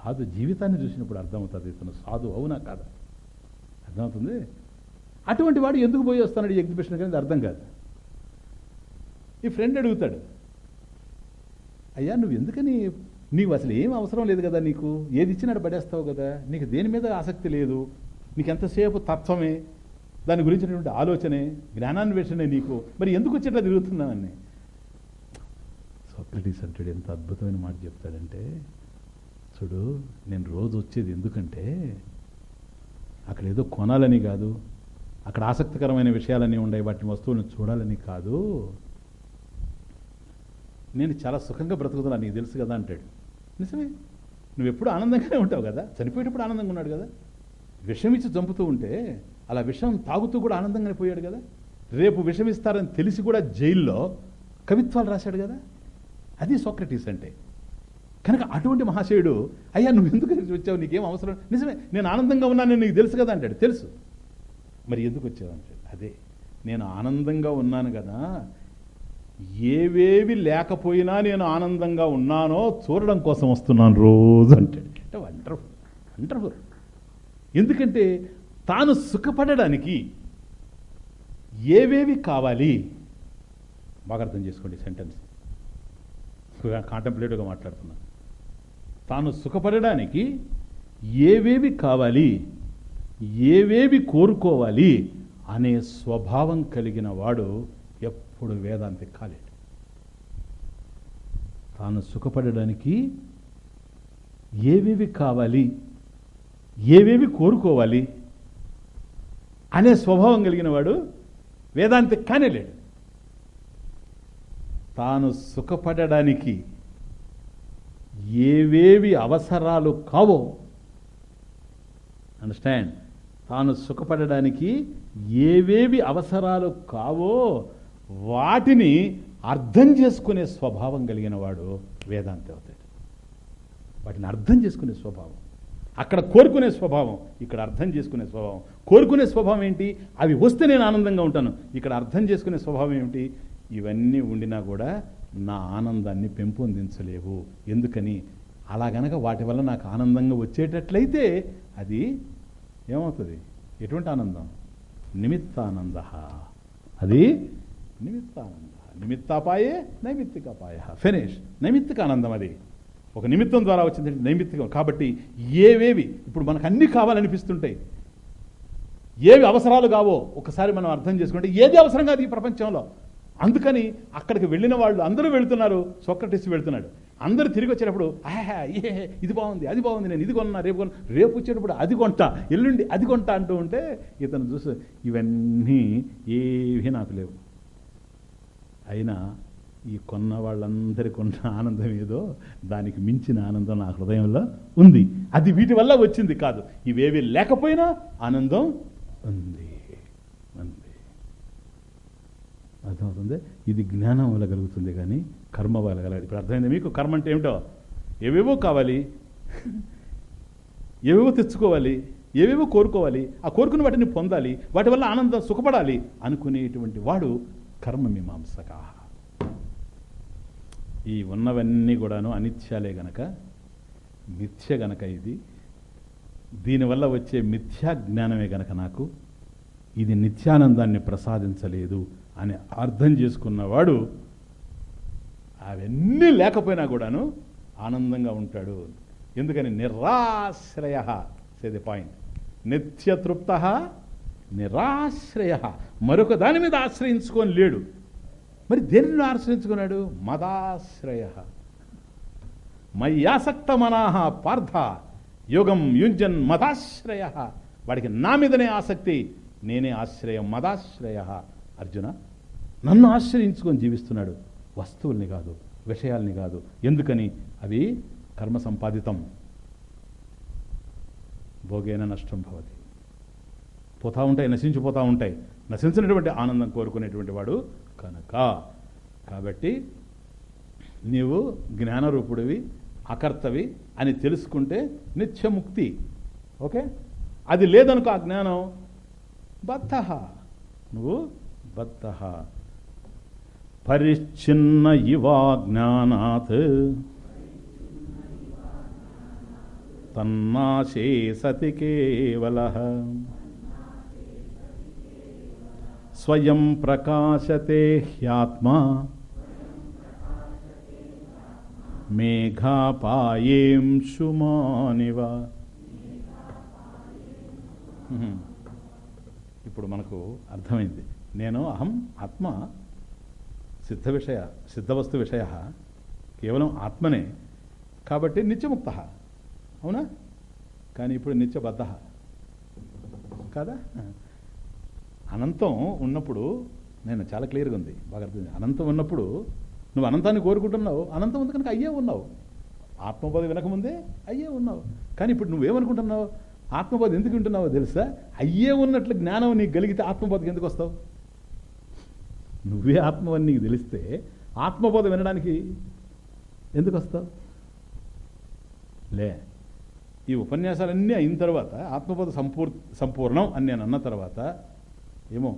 సాధు జీవితాన్ని చూసినప్పుడు అర్థమవుతుంది ఇతను సాధు అవునా కాదా? అర్థమవుతుంది? అటువంటి వాడు ఎందుకు పోయి వస్తాడు ఈ ఎగ్జిబిషన్ కానీ అర్థం కాదు. ఈ ఫ్రెండ్ అడుగుతాడు అయ్యా నువ్వు ఎందుకని నీకు అసలు ఏం అవసరం లేదు కదా నీకు? ఏది ఇచ్చినాడు పడేస్తావు కదా? నీకు దేని మీద ఆసక్తి లేదు? నీకు ఎంతసేపు తత్వమే? దాని గురించినటువంటి ఆలోచనే జ్ఞానాన్వేషణే నీకు. మరి ఎందుకు వచ్చేట్లా తిరుగుతున్నానని సోక్రటీస్ అంటాడు ఎంత అద్భుతమైన మాట చెప్తాడంటే చూడు నేను రోజు వచ్చేది ఎందుకంటే అక్కడ ఏదో కొనాలని కాదు అక్కడ ఆసక్తికరమైన విషయాలన్నీ ఉన్నాయి వాటిని వస్తువులను చూడాలని కాదు. నేను చాలా సుఖంగా బ్రతుకుతున్నా నీకు తెలుసు కదా అంటాడు. నిజమే నువ్వు ఎప్పుడు ఆనందంగానే ఉంటావు కదా చనిపోయేటప్పుడు ఆనందంగా ఉన్నాడు కదా. విషం ఇచ్చి చంపుతూ ఉంటే అలా విషం తాగుతూ కూడా ఆనందంగానే పోయాడు కదా. రేపు విషమిస్తారని తెలిసి కూడా జైల్లో కవిత్వాలు రాశాడు కదా. అది సోక్రటీస్ అంటే. కనుక అటువంటి మహాశయుడు అయ్యా నువ్వు ఎందుకు వచ్చావు? నీకేం అవసరం? నిజమే నేను ఆనందంగా ఉన్నాను నీకు తెలుసు కదా అంటాడు. తెలుసు. మరి ఎందుకు వచ్చావు? అంటాడు. అదే నేను ఆనందంగా ఉన్నాను కదా. ఏవేవి లేకపోయినా నేను ఆనందంగా ఉన్నానో చూడడం కోసం వస్తున్నాను రోజు అంటాడు. అంటే వండర్ఫుల్ వండర్ఫుల్. ఎందుకంటే తాను సుఖపడడానికి ఏవేవి కావాలి? బాగా అర్థం చేసుకోండి సెంటెన్స్. కాంటంప్లేటివ్గా మాట్లాడుతున్నాను. తాను సుఖపడడానికి ఏవేవి కావాలి ఏవేవి కోరుకోవాలి అనే స్వభావం కలిగిన వాడు ఎప్పుడు వేదాంతి కాలేడు తాను సుఖపడడానికి ఏవేవి కావాలి ఏవేవి కోరుకోవాలి అనే స్వభావం కలిగిన వాడు వేదాంతి కానేలేడు తాను సుఖపడడానికి ఏవేవి అవసరాలు కావో అండర్స్టాండ్ తాను సుఖపడడానికి ఏవేవి అవసరాలు కావో వాటిని అర్థం చేసుకునే స్వభావం కలిగిన వాడు వేదాంతి అవుతాడు వాటిని అర్థం చేసుకునే స్వభావం. అక్కడ కోరుకునే స్వభావం ఇక్కడ అర్థం చేసుకునే స్వభావం. కోరుకునే స్వభావం ఏంటి? అవి వస్తే నేను ఆనందంగా ఉంటాను. ఇక్కడ అర్థం చేసుకునే స్వభావం ఏమిటి? ఇవన్నీ ఉండినా కూడా నా ఆనందాన్ని పెంపొందించలేవు. ఎందుకని? అలా గనక వాటి వల్ల నాకు ఆనందంగా వచ్చేటట్లయితే అది ఏమవుతుంది? ఎటువంటి ఆనందం? నిమిత్తానంద. అది నిమిత్తానంద. నిమిత్తాపాయే నైమిత్తికాపాయ. ఫినిష్. నైమిత్తిక ఆనందం అది. ఒక నిమిత్తం ద్వారా వచ్చింది నైమిత్తికం. కాబట్టి ఏవేవి? ఇప్పుడు మనకు అన్ని కావాలనిపిస్తుంటాయి. ఏవి అవసరాలు కావో ఒకసారి మనం అర్థం చేసుకుంటే ఏది అవసరం కాదు ఈ ప్రపంచంలో. అందుకని అక్కడికి వెళ్ళిన వాళ్ళు అందరూ వెళ్తున్నారు. సొక్రటిస్ వెళ్తున్నాడు. అందరూ తిరిగి వచ్చేటప్పుడు ఆహా ఏ ఇది బాగుంది అది బాగుంది నేను ఇది కొన్నా రేపు కొన్నా. రేపు వచ్చేటప్పుడు అది కొంటా ఎల్లుండి అది కొంటా అంటూ ఉంటే ఇతను చూసి ఇవన్నీ ఏవి నాకు లేవు. అయినా ఈ కొన్న వాళ్ళందరి ఉన్న ఆనందం ఏదో దానికి మించిన ఆనందం నా హృదయంలో ఉంది. అది వీటి వల్ల వచ్చింది కాదు. ఇవేవి లేకపోయినా ఆనందం ఉంది. అర్థమవుతుంది? ఇది జ్ఞానం వల్ల కలుగుతుంది కానీ కర్మ వల్ల కలగదు. ఇప్పుడు అర్థమైంది మీకు? కర్మ అంటే ఏమిటో? ఏవేవో కావాలి. ఏవేవో తెచ్చుకోవాలి. ఏవేవో కోరుకోవాలి. ఆ కోరుకున్న వాటిని పొందాలి. వాటి వల్ల ఆనందం సుఖపడాలి అనుకునేటువంటి వాడు కర్మ మీమాంసక ఈ ఉన్నవన్నీ కూడాను అనిత్యాలే గనక మిథ్య గనక ఇది. దీనివల్ల వచ్చే మిథ్యా జ్ఞానమే గనక నాకు. ఇది నిత్యానందాన్ని ప్రసాదించలేదు. అని అర్థం చేసుకున్నవాడు అవన్నీ లేకపోయినా కూడాను ఆనందంగా ఉంటాడు. ఎందుకని? నిరాశ్రయ. సేది పాయింట్ నిత్యతృప్త నిరాశ్రయ. మరొక దాని మీద ఆశ్రయించుకొని లేడు. మరి దేనిని ఆశ్రయించుకున్నాడు? మదాశ్రయ. మయ్యాసక్త మనాహ పార్థ యోగం యుంజన్ మదాశ్రయ. వాడికి నా మీదనే ఆసక్తి నేనే ఆశ్రయం మదాశ్రయ. అర్జున నన్ను ఆశ్రయించుకొని జీవిస్తున్నాడు. వస్తువుల్ని కాదు విషయాల్ని కాదు. ఎందుకని? అవి కర్మ సంపాదితం. భోగేన నష్టం భవతి. పోతా ఉంటాయి నశించిపోతూ ఉంటాయి. నశించినటువంటి ఆనందం కోరుకునేటువంటి వాడు కనుక. కాబట్టి నీవు జ్ఞానరూపుడివి అకర్తవి అని తెలుసుకుంటే నిత్యముక్తి. ఓకే? అది లేదనుకో ఆ జ్ఞానం బద్ధ నువ్వు భక్త పరిచ్ఛిన్న ఇవా జ్ఞానాత్. తన్నాశే సతి కేవల. స్వయం ప్రకాశతే హ్యాత్మా. మేఘాపాయేంశుమానివ ఇప్పుడు మనకు అర్థమైంది. నేను అహం ఆత్మ సిద్ధ విషయ సిద్ధవస్తు విషయ కేవలం ఆత్మనే. కాబట్టి నిత్యముక్త. అవునా? కానీ ఇప్పుడు నిత్యబద్ధ. కాదా? అనంతం ఉన్నప్పుడు నేను చాలా క్లియర్గా ఉంది బాగా అర్థం అనంతం ఉన్నప్పుడు నువ్వు అనంతాన్ని కోరుకుంటున్నావు. అనంతం ఉంది కనుక అయ్యే ఉన్నావు. ఆత్మబోధ వినకముందే అయ్యే ఉన్నావు. కానీ ఇప్పుడు నువ్వేమనుకుంటున్నావు? ఆత్మబోధ ఎందుకు వింటున్నావో తెలుసా? అయ్యే ఉన్నట్లు జ్ఞానం నీకు కలిగితే ఆత్మబోధకి ఎందుకు వస్తావు? నువ్వే ఆత్మవని నీకు తెలిస్తే ఆత్మబోధ వినడానికి ఎందుకు వస్తావు? లే ఈ ఉపన్యాసాలన్నీ అయిన తర్వాత ఆత్మబోధ సంపూర్ సంపూర్ణం అని నేను అన్న తర్వాత ఏమో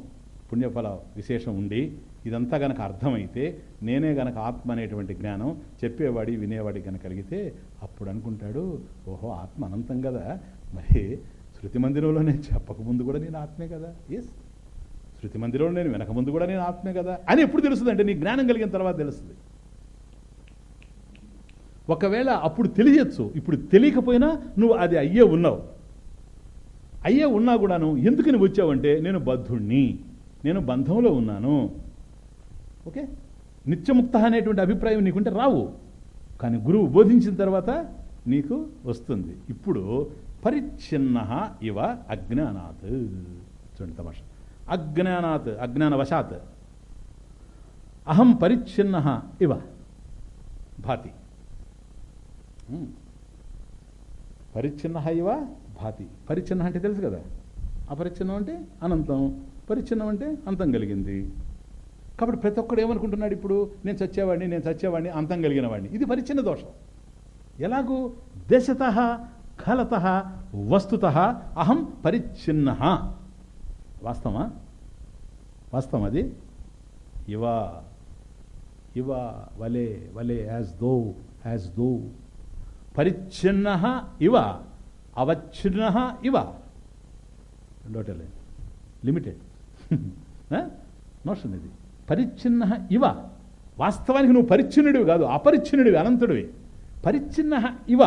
పుణ్యఫల విశేషం ఉండి ఇదంతా గనక అర్థమైతే నేనే గనక ఆత్మ అనేటువంటి జ్ఞానం చెప్పేవాడి వినేవాడి గనక కలిగితే అప్పుడు అనుకుంటాడు ఓహో ఆత్మ అనంతం కదా. మరి శృతి మందిరంలో నేను చెప్పకముందు కూడా నేను ఆత్మే కదా. ఎస్ శృతి మందిరంలో నేను వెనక ముందు కూడా నేను ఆత్మే కదా అని ఎప్పుడు తెలుస్తుంది అంటే నీ జ్ఞానం కలిగిన తర్వాత తెలుస్తుంది. ఒకవేళ అప్పుడు తెలియచ్చు ఇప్పుడు తెలియకపోయినా నువ్వు అది అయ్యే ఉన్నావు. అయ్యే ఉన్నా కూడాను ఎందుకు నువ్వు వచ్చావంటే నేను బద్ధుణ్ణి నేను బంధంలో ఉన్నాను. ఓకే? నిత్యముక్త అనేటువంటి అభిప్రాయం నీకుంటే రావు. కానీ గురువు బోధించిన తర్వాత నీకు వస్తుంది. ఇప్పుడు పరిచ్ఛిన్న ఇవ అజ్ఞానాత్. చూడండి తమాషా. అజ్ఞానాత్ అజ్ఞానవశాత్. అహం పరిచ్ఛిన్న ఇవ. భాతి. పరిచ్ఛిన్న ఇవ భాతి. పరిచ్ఛిన్న అంటే తెలుసు కదా? అపరిచ్ఛిన్నం అంటే అనంతం. పరిచ్ఛిన్నం అంటే అంతం కలిగింది. కాబట్టి ప్రతి ఒక్కడు ఏమనుకుంటున్నాడు ఇప్పుడు? నేను చచ్చేవాడిని నేను చచ్చేవాడిని అంతం కలిగిన వాడిని ఇది పరిచ్ఛిన్న దోషం. ఎలాగూ? దశత కలత వస్తుత అహం పరిచ్ఛిన్న. వాస్తవమా? వాస్తవం అది? ఇవ ఇవ వలే వలే యాజ్ దో యాజ్ దో. పరిచ్ఛిన్న ఇవ అవచ్ఛిన్న ఇవ. రెండోటలే లిమిటెడ్. నోషన్ ఇది. పరిచ్ఛిన్న ఇవ. వాస్తవానికి నువ్వు పరిచ్ఛిన్నుడివి కాదు అపరిచ్ఛిన్నుడివి అనంతుడివి. పరిచ్ఛిన్న ఇవ.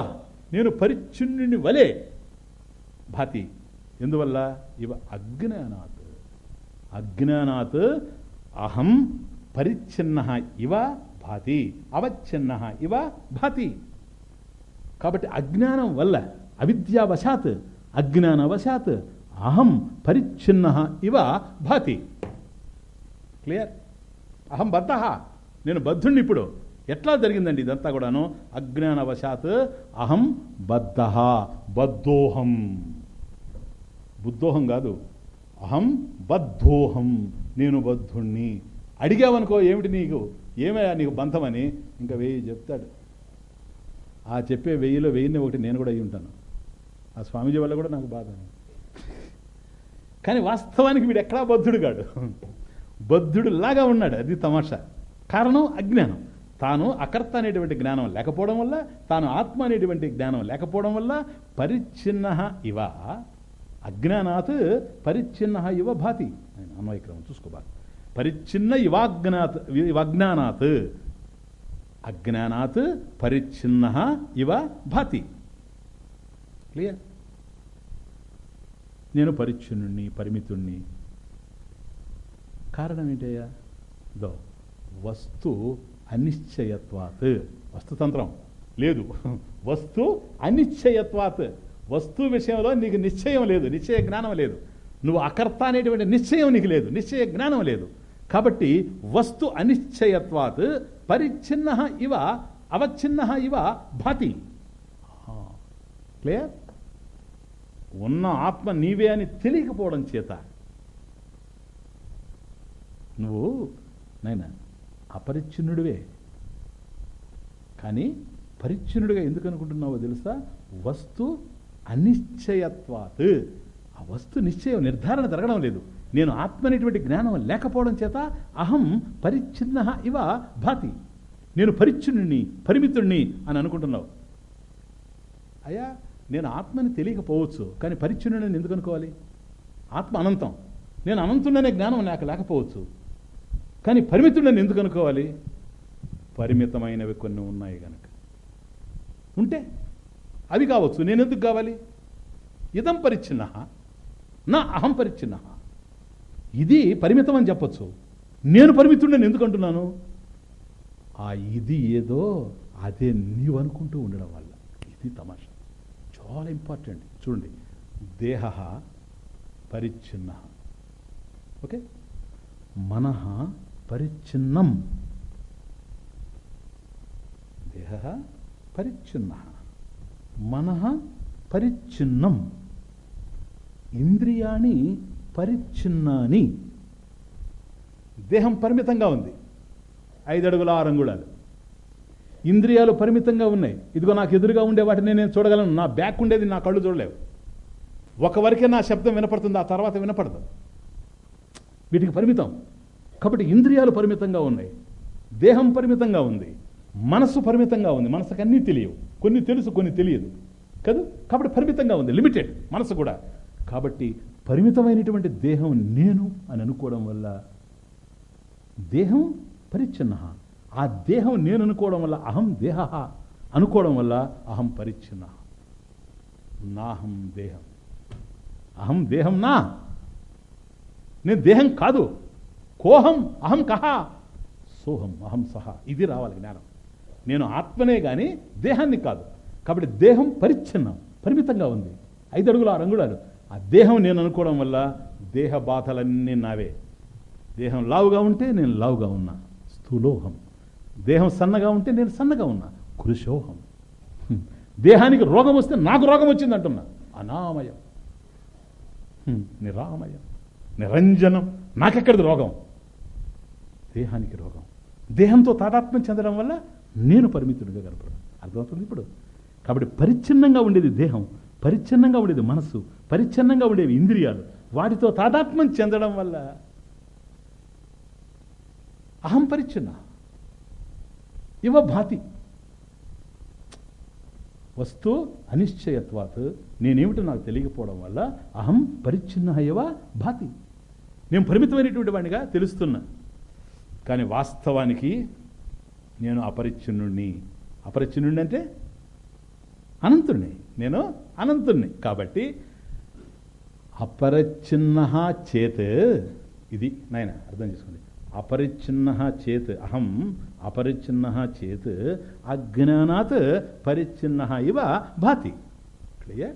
నేను పరిచ్ఛిన్నుని వలే. భాతి. ఎందువల్ల? ఇవ అజ్ఞానాత్. అజ్ఞానాత్ అహం పరిచ్ఛిన్న ఇవ భాతి. అవచ్ఛిన్న ఇవ భాతి. కాబట్టి అజ్ఞానం వల్ల అవిద్యావశాత్ అజ్ఞానవశాత్ అహం పరిచ్ఛిన్న ఇవ భాతి. క్లియర్? అహం బద్ధ. నేను బద్ధుణ్ణి ఇప్పుడు. ఎట్లా జరిగిందండి ఇదంతా కూడాను? అజ్ఞానవశాత్ అహం బద్ధ. బద్ధోహం. బుద్ధోహం కాదు. అహం బద్ధోహం నేను బద్ధుణ్ణి. అడిగావనుకో ఏమిటి నీకు? ఏమయ్యా నీకు బంధమని? ఇంకా వెయ్యి చెప్తాడు. ఆ చెప్పే వెయ్యిలో వెయ్యిని ఒకటి నేను కూడా అయి ఉంటాను ఆ స్వామీజీ వల్ల కూడా నాకు బాధ కానీ వాస్తవానికి వీడు ఎక్కడా బద్ధుడు కాడు. బద్ధుడు లాగా ఉన్నాడు. అది తమాషా. కారణం అజ్ఞానం. తాను అకర్త అనేటువంటి జ్ఞానం లేకపోవడం వల్ల తాను ఆత్మ అనేటువంటి జ్ఞానం లేకపోవడం వల్ల పరిచ్ఛిన్న ఇవ. అజ్ఞానాత్ పరిచ్ఛిన్న ఇవ భాతి. ఆయన అన్వయక్రమం చూసుకోబా పరిచ్ఛిన్న ఇవాజ్ఞాత్ ఇవజ్ఞానాత్. అజ్ఞానాత్ పరిచ్ఛిన్న ఇవ భాతి. క్లియర్ నేను పరిచ్ఛిన్నుణ్ణి పరిమితుణ్ణి. కారణం ఏంటయ్యా? దో వస్తు అనిశ్చయత్వాత్. వస్తుతంత్రం లేదు. వస్తు అనిశ్చయత్వాత్. వస్తు విషయంలో నీకు నిశ్చయం లేదు నిశ్చయ జ్ఞానం లేదు. నువ్వు అకర్త అనేటువంటి నిశ్చయం నీకు లేదు నిశ్చయ జ్ఞానం లేదు. కాబట్టి వస్తు అనిశ్చయత్వాత్ పరిచ్ఛిన్న ఇవ అవచ్ఛిన్న ఇవ భాతి. క్లియర్? ఉన్న ఆత్మ నీవే అని తెలియకపోవడం చేత. నువ్వు నైనా అపరిచ్ఛిన్నుడివే. కానీ పరిచ్ఛిన్నుడిగా ఎందుకు అనుకుంటున్నావో తెలుసా? వస్తు అనిశ్చయత్వాత్. ఆ వస్తు నిశ్చయం నిర్ధారణ జరగడం లేదు. నేను ఆత్మ అనేటువంటి జ్ఞానం లేకపోవడం చేత అహం పరిచ్ఛిన్న ఇవ భాతి. నేను పరిచ్ఛిన్నుని పరిమితుణ్ణి అని అనుకుంటున్నావు. అయ్యా నేను ఆత్మని తెలియకపోవచ్చు కానీ పరిచ్ఛిన్నుని ఎందుకు అనుకోవాలి? ఆత్మ అనంతం. నేను అనంతుడనే జ్ఞానం నాకు లేకపోవచ్చు కానీ పరిమితుడని ఎందుకు అనుకోవాలి? పరిమితమైనవి కొన్ని ఉన్నాయి కనుక ఉంటే అవి కావచ్చు నేను ఎందుకు కావాలి? ఇదం పరిచ్ఛిన్న నా అహం పరిచ్ఛిన్న. ఇది పరిమితం అని చెప్పొచ్చు. నేను పరిమితుడని ఎందుకు అంటున్నాను? ఆ ఇది ఏదో అదే నీవు అనుకుంటూ ఉండడం వల్ల. ఇది తమాషా. చాలా ఇంపార్టెంట్. చూడండి. దేహ పరిచ్ఛిన్న. ఓకే? మన పరిచ్ఛిన్నం. దేహ పరిచ్ఛిన్న. మన పరిచ్ఛిన్నం. ఇంద్రియాణి పరిచ్ఛిన్నాని. దేహం పరిమితంగా ఉంది. ఐదు అడుగుల ఆరు అంగుళాలు ఇంద్రియాలు పరిమితంగా ఉన్నాయి. ఇదిగో నాకు ఎదురుగా ఉండే వాటిని నేను చూడగలను. నా బ్యాక్ ఉండేది నా కళ్ళు చూడలేవు. ఒకవరకే నా శబ్దం వినపడుతుంది ఆ తర్వాత వినపడదు. వీటికి పరిమితం. కాబట్టి ఇంద్రియాలు పరిమితంగా ఉన్నాయి. దేహం పరిమితంగా ఉంది. మనస్సు పరిమితంగా ఉంది. మనసుకు అన్నీ తెలియవు. కొన్ని తెలుసు కొన్ని తెలియదు. కదా? కాబట్టి పరిమితంగా ఉంది లిమిటెడ్ మనసు కూడా. కాబట్టి పరిమితమైనటువంటి దేహం నేను అని అనుకోవడం వల్ల దేహం పరిచ్ఛిన్న. ఆ దేహం నేను అనుకోవడం వల్ల అహం దేహ. అనుకోవడం వల్ల అహం పరిచ్ఛిన్న. నాహం దేహం. అహం దేహం నా. నేను దేహం కాదు. కోహం అహం కహ. సోహం అహం సహ. ఇది రావాలి జ్ఞానం. నేను ఆత్మనే కానీ దేహాన్ని కాదు. కాబట్టి దేహం పరిచ్ఛిన్నం పరిమితంగా ఉంది. ఐదు అడుగులు ఆరు అంగుళాలు ఆ దేహం నేను అనుకోవడం వల్ల దేహ బాధలన్నీ నావే. దేహం లావుగా ఉంటే నేను లావుగా ఉన్నా. స్థూలోహం. దేహం సన్నగా ఉంటే నేను సన్నగా ఉన్నా. కృషోహం దేహానికి రోగం వస్తే నాకు రోగం వచ్చింది అంటున్నా. అనామయం. నిరామయం. నిరంజనం. నాకెక్కడిది రోగం? దేహానికి రోగం. దేహంతో తాదాత్మ్యం చెందడం వల్ల నేను పరిమితుడిగా కనపడను. అర్థమవుతుంది ఇప్పుడు? కాబట్టి పరిచ్ఛిన్నంగా ఉండేది దేహం పరిచ్ఛిన్నంగా ఉండేది మనస్సు పరిచ్ఛిన్నంగా ఉండేవి ఇంద్రియాలు. వాటితో తాదాత్మ్యం చెందడం వల్ల అహం పరిచ్ఛిన్న ఇవ భాతి. వస్తు అనిశ్చయత్వాత్ నేనేమిటో నాకు తెలియకపోవడం వల్ల అహం పరిచ్ఛిన్న ఇవ భాతి. నేను పరిమితమైనటువంటి వాడిగా తెలుస్తున్నా. కానీ వాస్తవానికి నేను అపరిచ్ఛిన్నుణ్ణి అపరిచ్ఛిన్నుణ్ణి అంటే అనంతుణ్ణి. నేను అనంతుణ్ణి. కాబట్టి అపరిచ్ఛిన్న చేత్ ఇది నాయన అర్థం చేసుకోండి. అపరిచ్ఛిన్న చేత్ అహం అపరిచ్ఛిన్న చేత్ అజ్ఞానాత్ పరిచ్ఛిన్న ఇవ భాతి. క్లియర్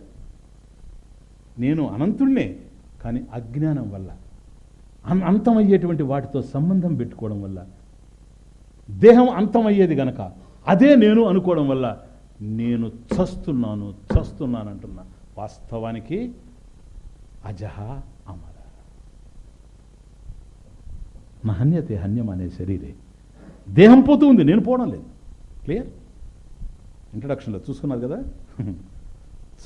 నేను అనంతుణ్ణే కానీ అజ్ఞానం వల్ల అన్- అంతమయ్యేటువంటి వాటితో సంబంధం పెట్టుకోవడం వల్ల దేహం అంతమయ్యేది గనక అదే నేను అనుకోవడం వల్ల నేను చస్తున్నాను చస్తున్నాను అంటున్నా వాస్తవానికి అజహ అమర. నా హన్యతే హన్యం అనే శరీరే. దేహం పోతూ ఉంది నేను పోవడం లేదు. క్లియర్? ఇంట్రడక్షన్లో చూసుకున్నారు కదా?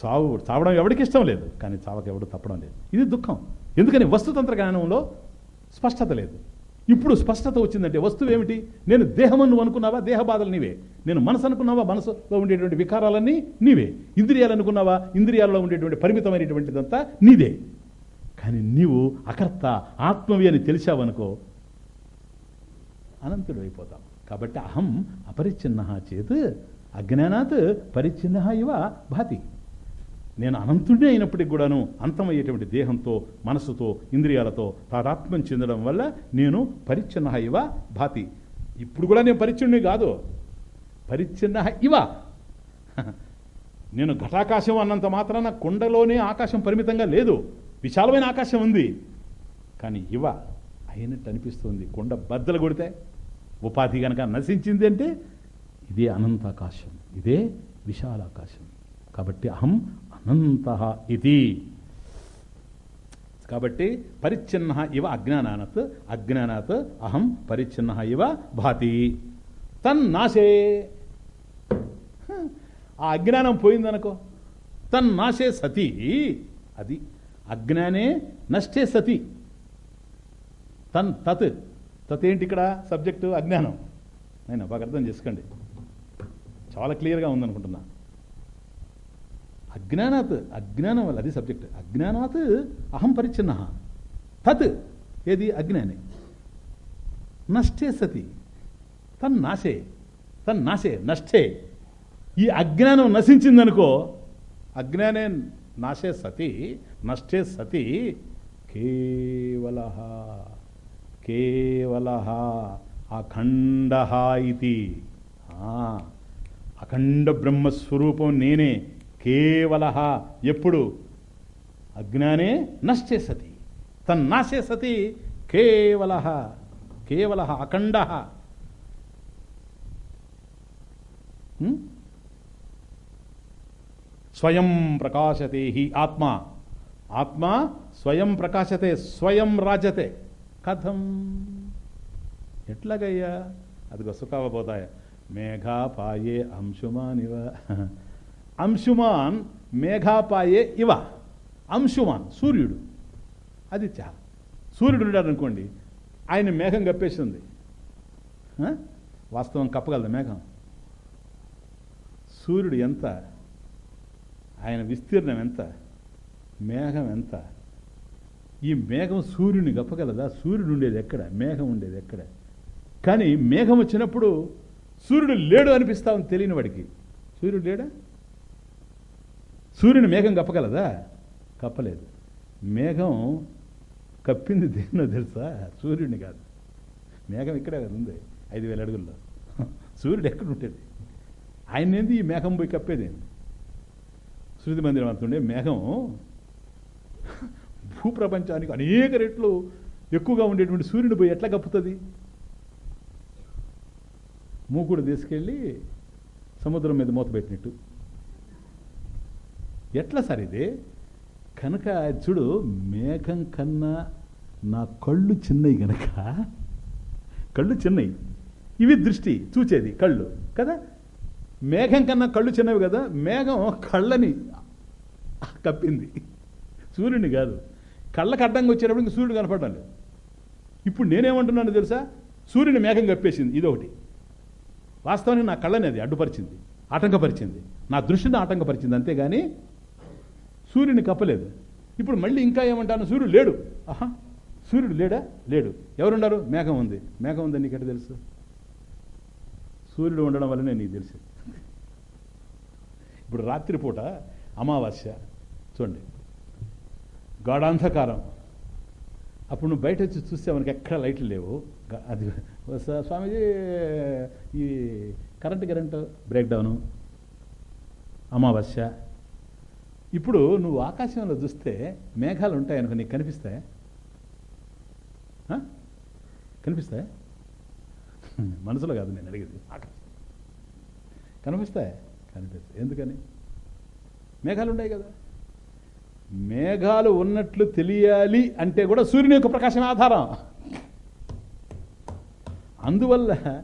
చావు చావడం ఎవరికి ఇష్టం లేదు కానీ చావక ఎవడు తప్పడం లేదు. ఇది దుఃఖం. ఎందుకని వస్తుతంత్ర జ్ఞానంలో స్పష్టత లేదు. ఇప్పుడు స్పష్టత వచ్చిందంటే వస్తువు ఏమిటి? నేను దేహం నువ్వు అనుకున్నావా? దేహ బాధలు నీవే. నేను మనసు అనుకున్నావా? మనసులో ఉండేటువంటి వికారాలన్నీ నీవే. ఇంద్రియాలు అనుకున్నావా? ఇంద్రియాలలో ఉండేటువంటి పరిమితమైనటువంటిదంతా నీదే. కానీ నీవు అకర్త ఆత్మవి అని తెలిసావనుకో అనంతుడు అయిపోతాం కాబట్టి అహం అపరిచ్ఛిన్న చేత్ అజ్ఞానాత్ పరిచ్ఛిన్న ఇవ భాతి. నేను అనంతుడే అయినప్పటికి కూడాను అంతమయ్యేటువంటి దేహంతో మనసుతో ఇంద్రియాలతో తాదాత్మ్యం చెందడం వల్ల నేను పరిచ్ఛిన్న ఇవ భాతి. ఇప్పుడు కూడా నేను పరిచ్ఛుణ్ణి కాదు. పరిచ్ఛిన్న ఇవ. నేను ఘటాకాశం అన్నంత మాత్రాన కొండలోనే ఆకాశం పరిమితంగా లేదు. విశాలమైన ఆకాశం ఉంది. కానీ ఇవ అయినట్టు అనిపిస్తుంది. కొండ బద్దలు కొడితే ఉపాధి కనుక నశించింది అంటే ఇదే అనంతాకాశం. ఇదే విశాలాకాశం. కాబట్టి అహం అనంత ఇది. కాబట్టి పరిచ్ఛిన్న ఇవ అజ్ఞానాత్ అజ్ఞానాత్ అహం పరిచ్ఛిన్న ఇవ భాతి. తన్నాశే. ఆ అజ్ఞానం పోయిందనుకో. తన్నాశే సతి. అది అజ్ఞానే నష్టే సతి. తన్ తత్. తత్ ఏంటి ఇక్కడ సబ్జెక్టు? అజ్ఞానం. నేను బాగా అర్థం చేసుకోండి. చాలా క్లియర్గా ఉందనుకుంటున్నా. అజ్ఞానాత్ అజ్ఞానం వల్ల అది సబ్జెక్ట్. అజ్ఞానాత్ అహం పరిచ్ఛిన్న. తత్ ఏది? అజ్ఞానే. నష్టే సతి. తన్నాశే. తన్నాశే నష్టే. ఈ అజ్ఞానం నశించిందనుకో అజ్ఞానే నాశే సతి నష్టే సతి కేవల కేవల అఖండ ఇది అఖండ బ్రహ్మస్వరూపం నేనే. కేవల ఎప్పుడు? అజ్ఞానే నశ్చే సతి తన్నాశే సతి కేవల కేవల అఖండ. స్వయం ప్రకాశతే హి ఆత్మ. ఆత్మ స్వయం ప్రకాశతే స్వయం రాజతే. కథం. ఎట్లాగయ్యా? అదిగో సుఖావబోతాయ మేఘాపాయే అంశుమానివ. అంశుమాన్ మేఘాపాయే ఇవ. అంశుమాన్ సూర్యుడు. అది చా సూర్యుడు ఉన్నాడు అనుకోండి ఆయన మేఘం కప్పేసింది. ఆ? వాస్తవం కప్పగలదు మేఘం. సూర్యుడు ఎంత? ఆయన విస్తీర్ణం ఎంత? మేఘం ఎంత? ఈ మేఘం సూర్యుని గప్పగలదా సూర్యుడు ఉండేది ఎక్కడ? మేఘం ఉండేది ఎక్కడ? కానీ మేఘం వచ్చినప్పుడు సూర్యుడు లేడు అనిపిస్తామని తెలియని వాడికి. సూర్యుడు లేడా? సూర్యుని మేఘం కప్పగలదా? కప్పలేదు. మేఘం కప్పింది దేన్నో తెలుసా? సూర్యుడిని కాదు. మేఘం ఇక్కడే కదా ఉంది ఐదు వేల అడుగుల్లో. సూర్యుడు ఎక్కడ ఉంటుంది? ఆయన ఏంది? ఈ మేఘం పోయి కప్పేదేంది శృతి మందిరం అంతుండే మేఘం భూప్రపంచానికి అనేక రెట్లు ఎక్కువగా ఉండేటువంటి సూర్యుడు పోయి ఎట్లా కప్పుతుంది? మూకుడు తీసుకెళ్ళి సముద్రం మీద మూత పెట్టినట్టు. ఎట్లా సార్ ఇది? కనుక చూడు మేఘం కన్నా నా కళ్ళు చిన్నవి గనక. కళ్ళు చిన్నవి ఇవి దృష్టి చూచేది కళ్ళు కదా? మేఘం కన్నా కళ్ళు చిన్నవి కదా? మేఘం కళ్ళని కప్పింది. సూర్యుని కాదు. కళ్ళకు అడ్డంగా వచ్చేటప్పుడు ఇంక సూర్యుడు కనపడడం లేదు. ఇప్పుడు నేనేమంటున్నాను తెలుసా? సూర్యుని మేఘం కప్పేసింది ఇదొకటి. వాస్తవానికి నా కళ్ళని అది అడ్డుపరిచింది ఆటంకపరిచింది. నా దృష్టిని ఆటంకపరిచింది అంతేగాని సూర్యుని కప్పలేదు. ఇప్పుడు మళ్ళీ ఇంకా ఏమంటాను? సూర్యుడు లేడు. ఆహా సూర్యుడు లేడా? లేడు. ఎవరున్నారు మేఘం ఉంది. మేఘం ఉందని నీకెట తెలుసు? సూర్యుడు ఉండడం వల్లనే నీకు తెలుసు. ఇప్పుడు రాత్రిపూట అమావాస్య చూడండి. గాఢాంధకారం. అప్పుడు నువ్వు బయట వచ్చి చూస్తే మనకి ఎక్కడ లైట్లు లేవు. అది స- స్వామీజీ ఈ కరెంటు కరెంటు బ్రేక్డౌను అమావాస్య. ఇప్పుడు నువ్వు ఆకాశంలో చూస్తే మేఘాలు ఉంటాయనుకో నీకు కనిపిస్తాయి? కనిపిస్తాయి? మనసులో కాదు నేను అడిగేది. ఆకాశం. కనిపిస్తాయి? కనిపిస్తాయి. ఎందుకని? మేఘాలు ఉన్నాయి కదా. మేఘాలు ఉన్నట్లు తెలియాలి అంటే కూడా సూర్యుని యొక్క ప్రకాశం ఆధారం. అందువల్ల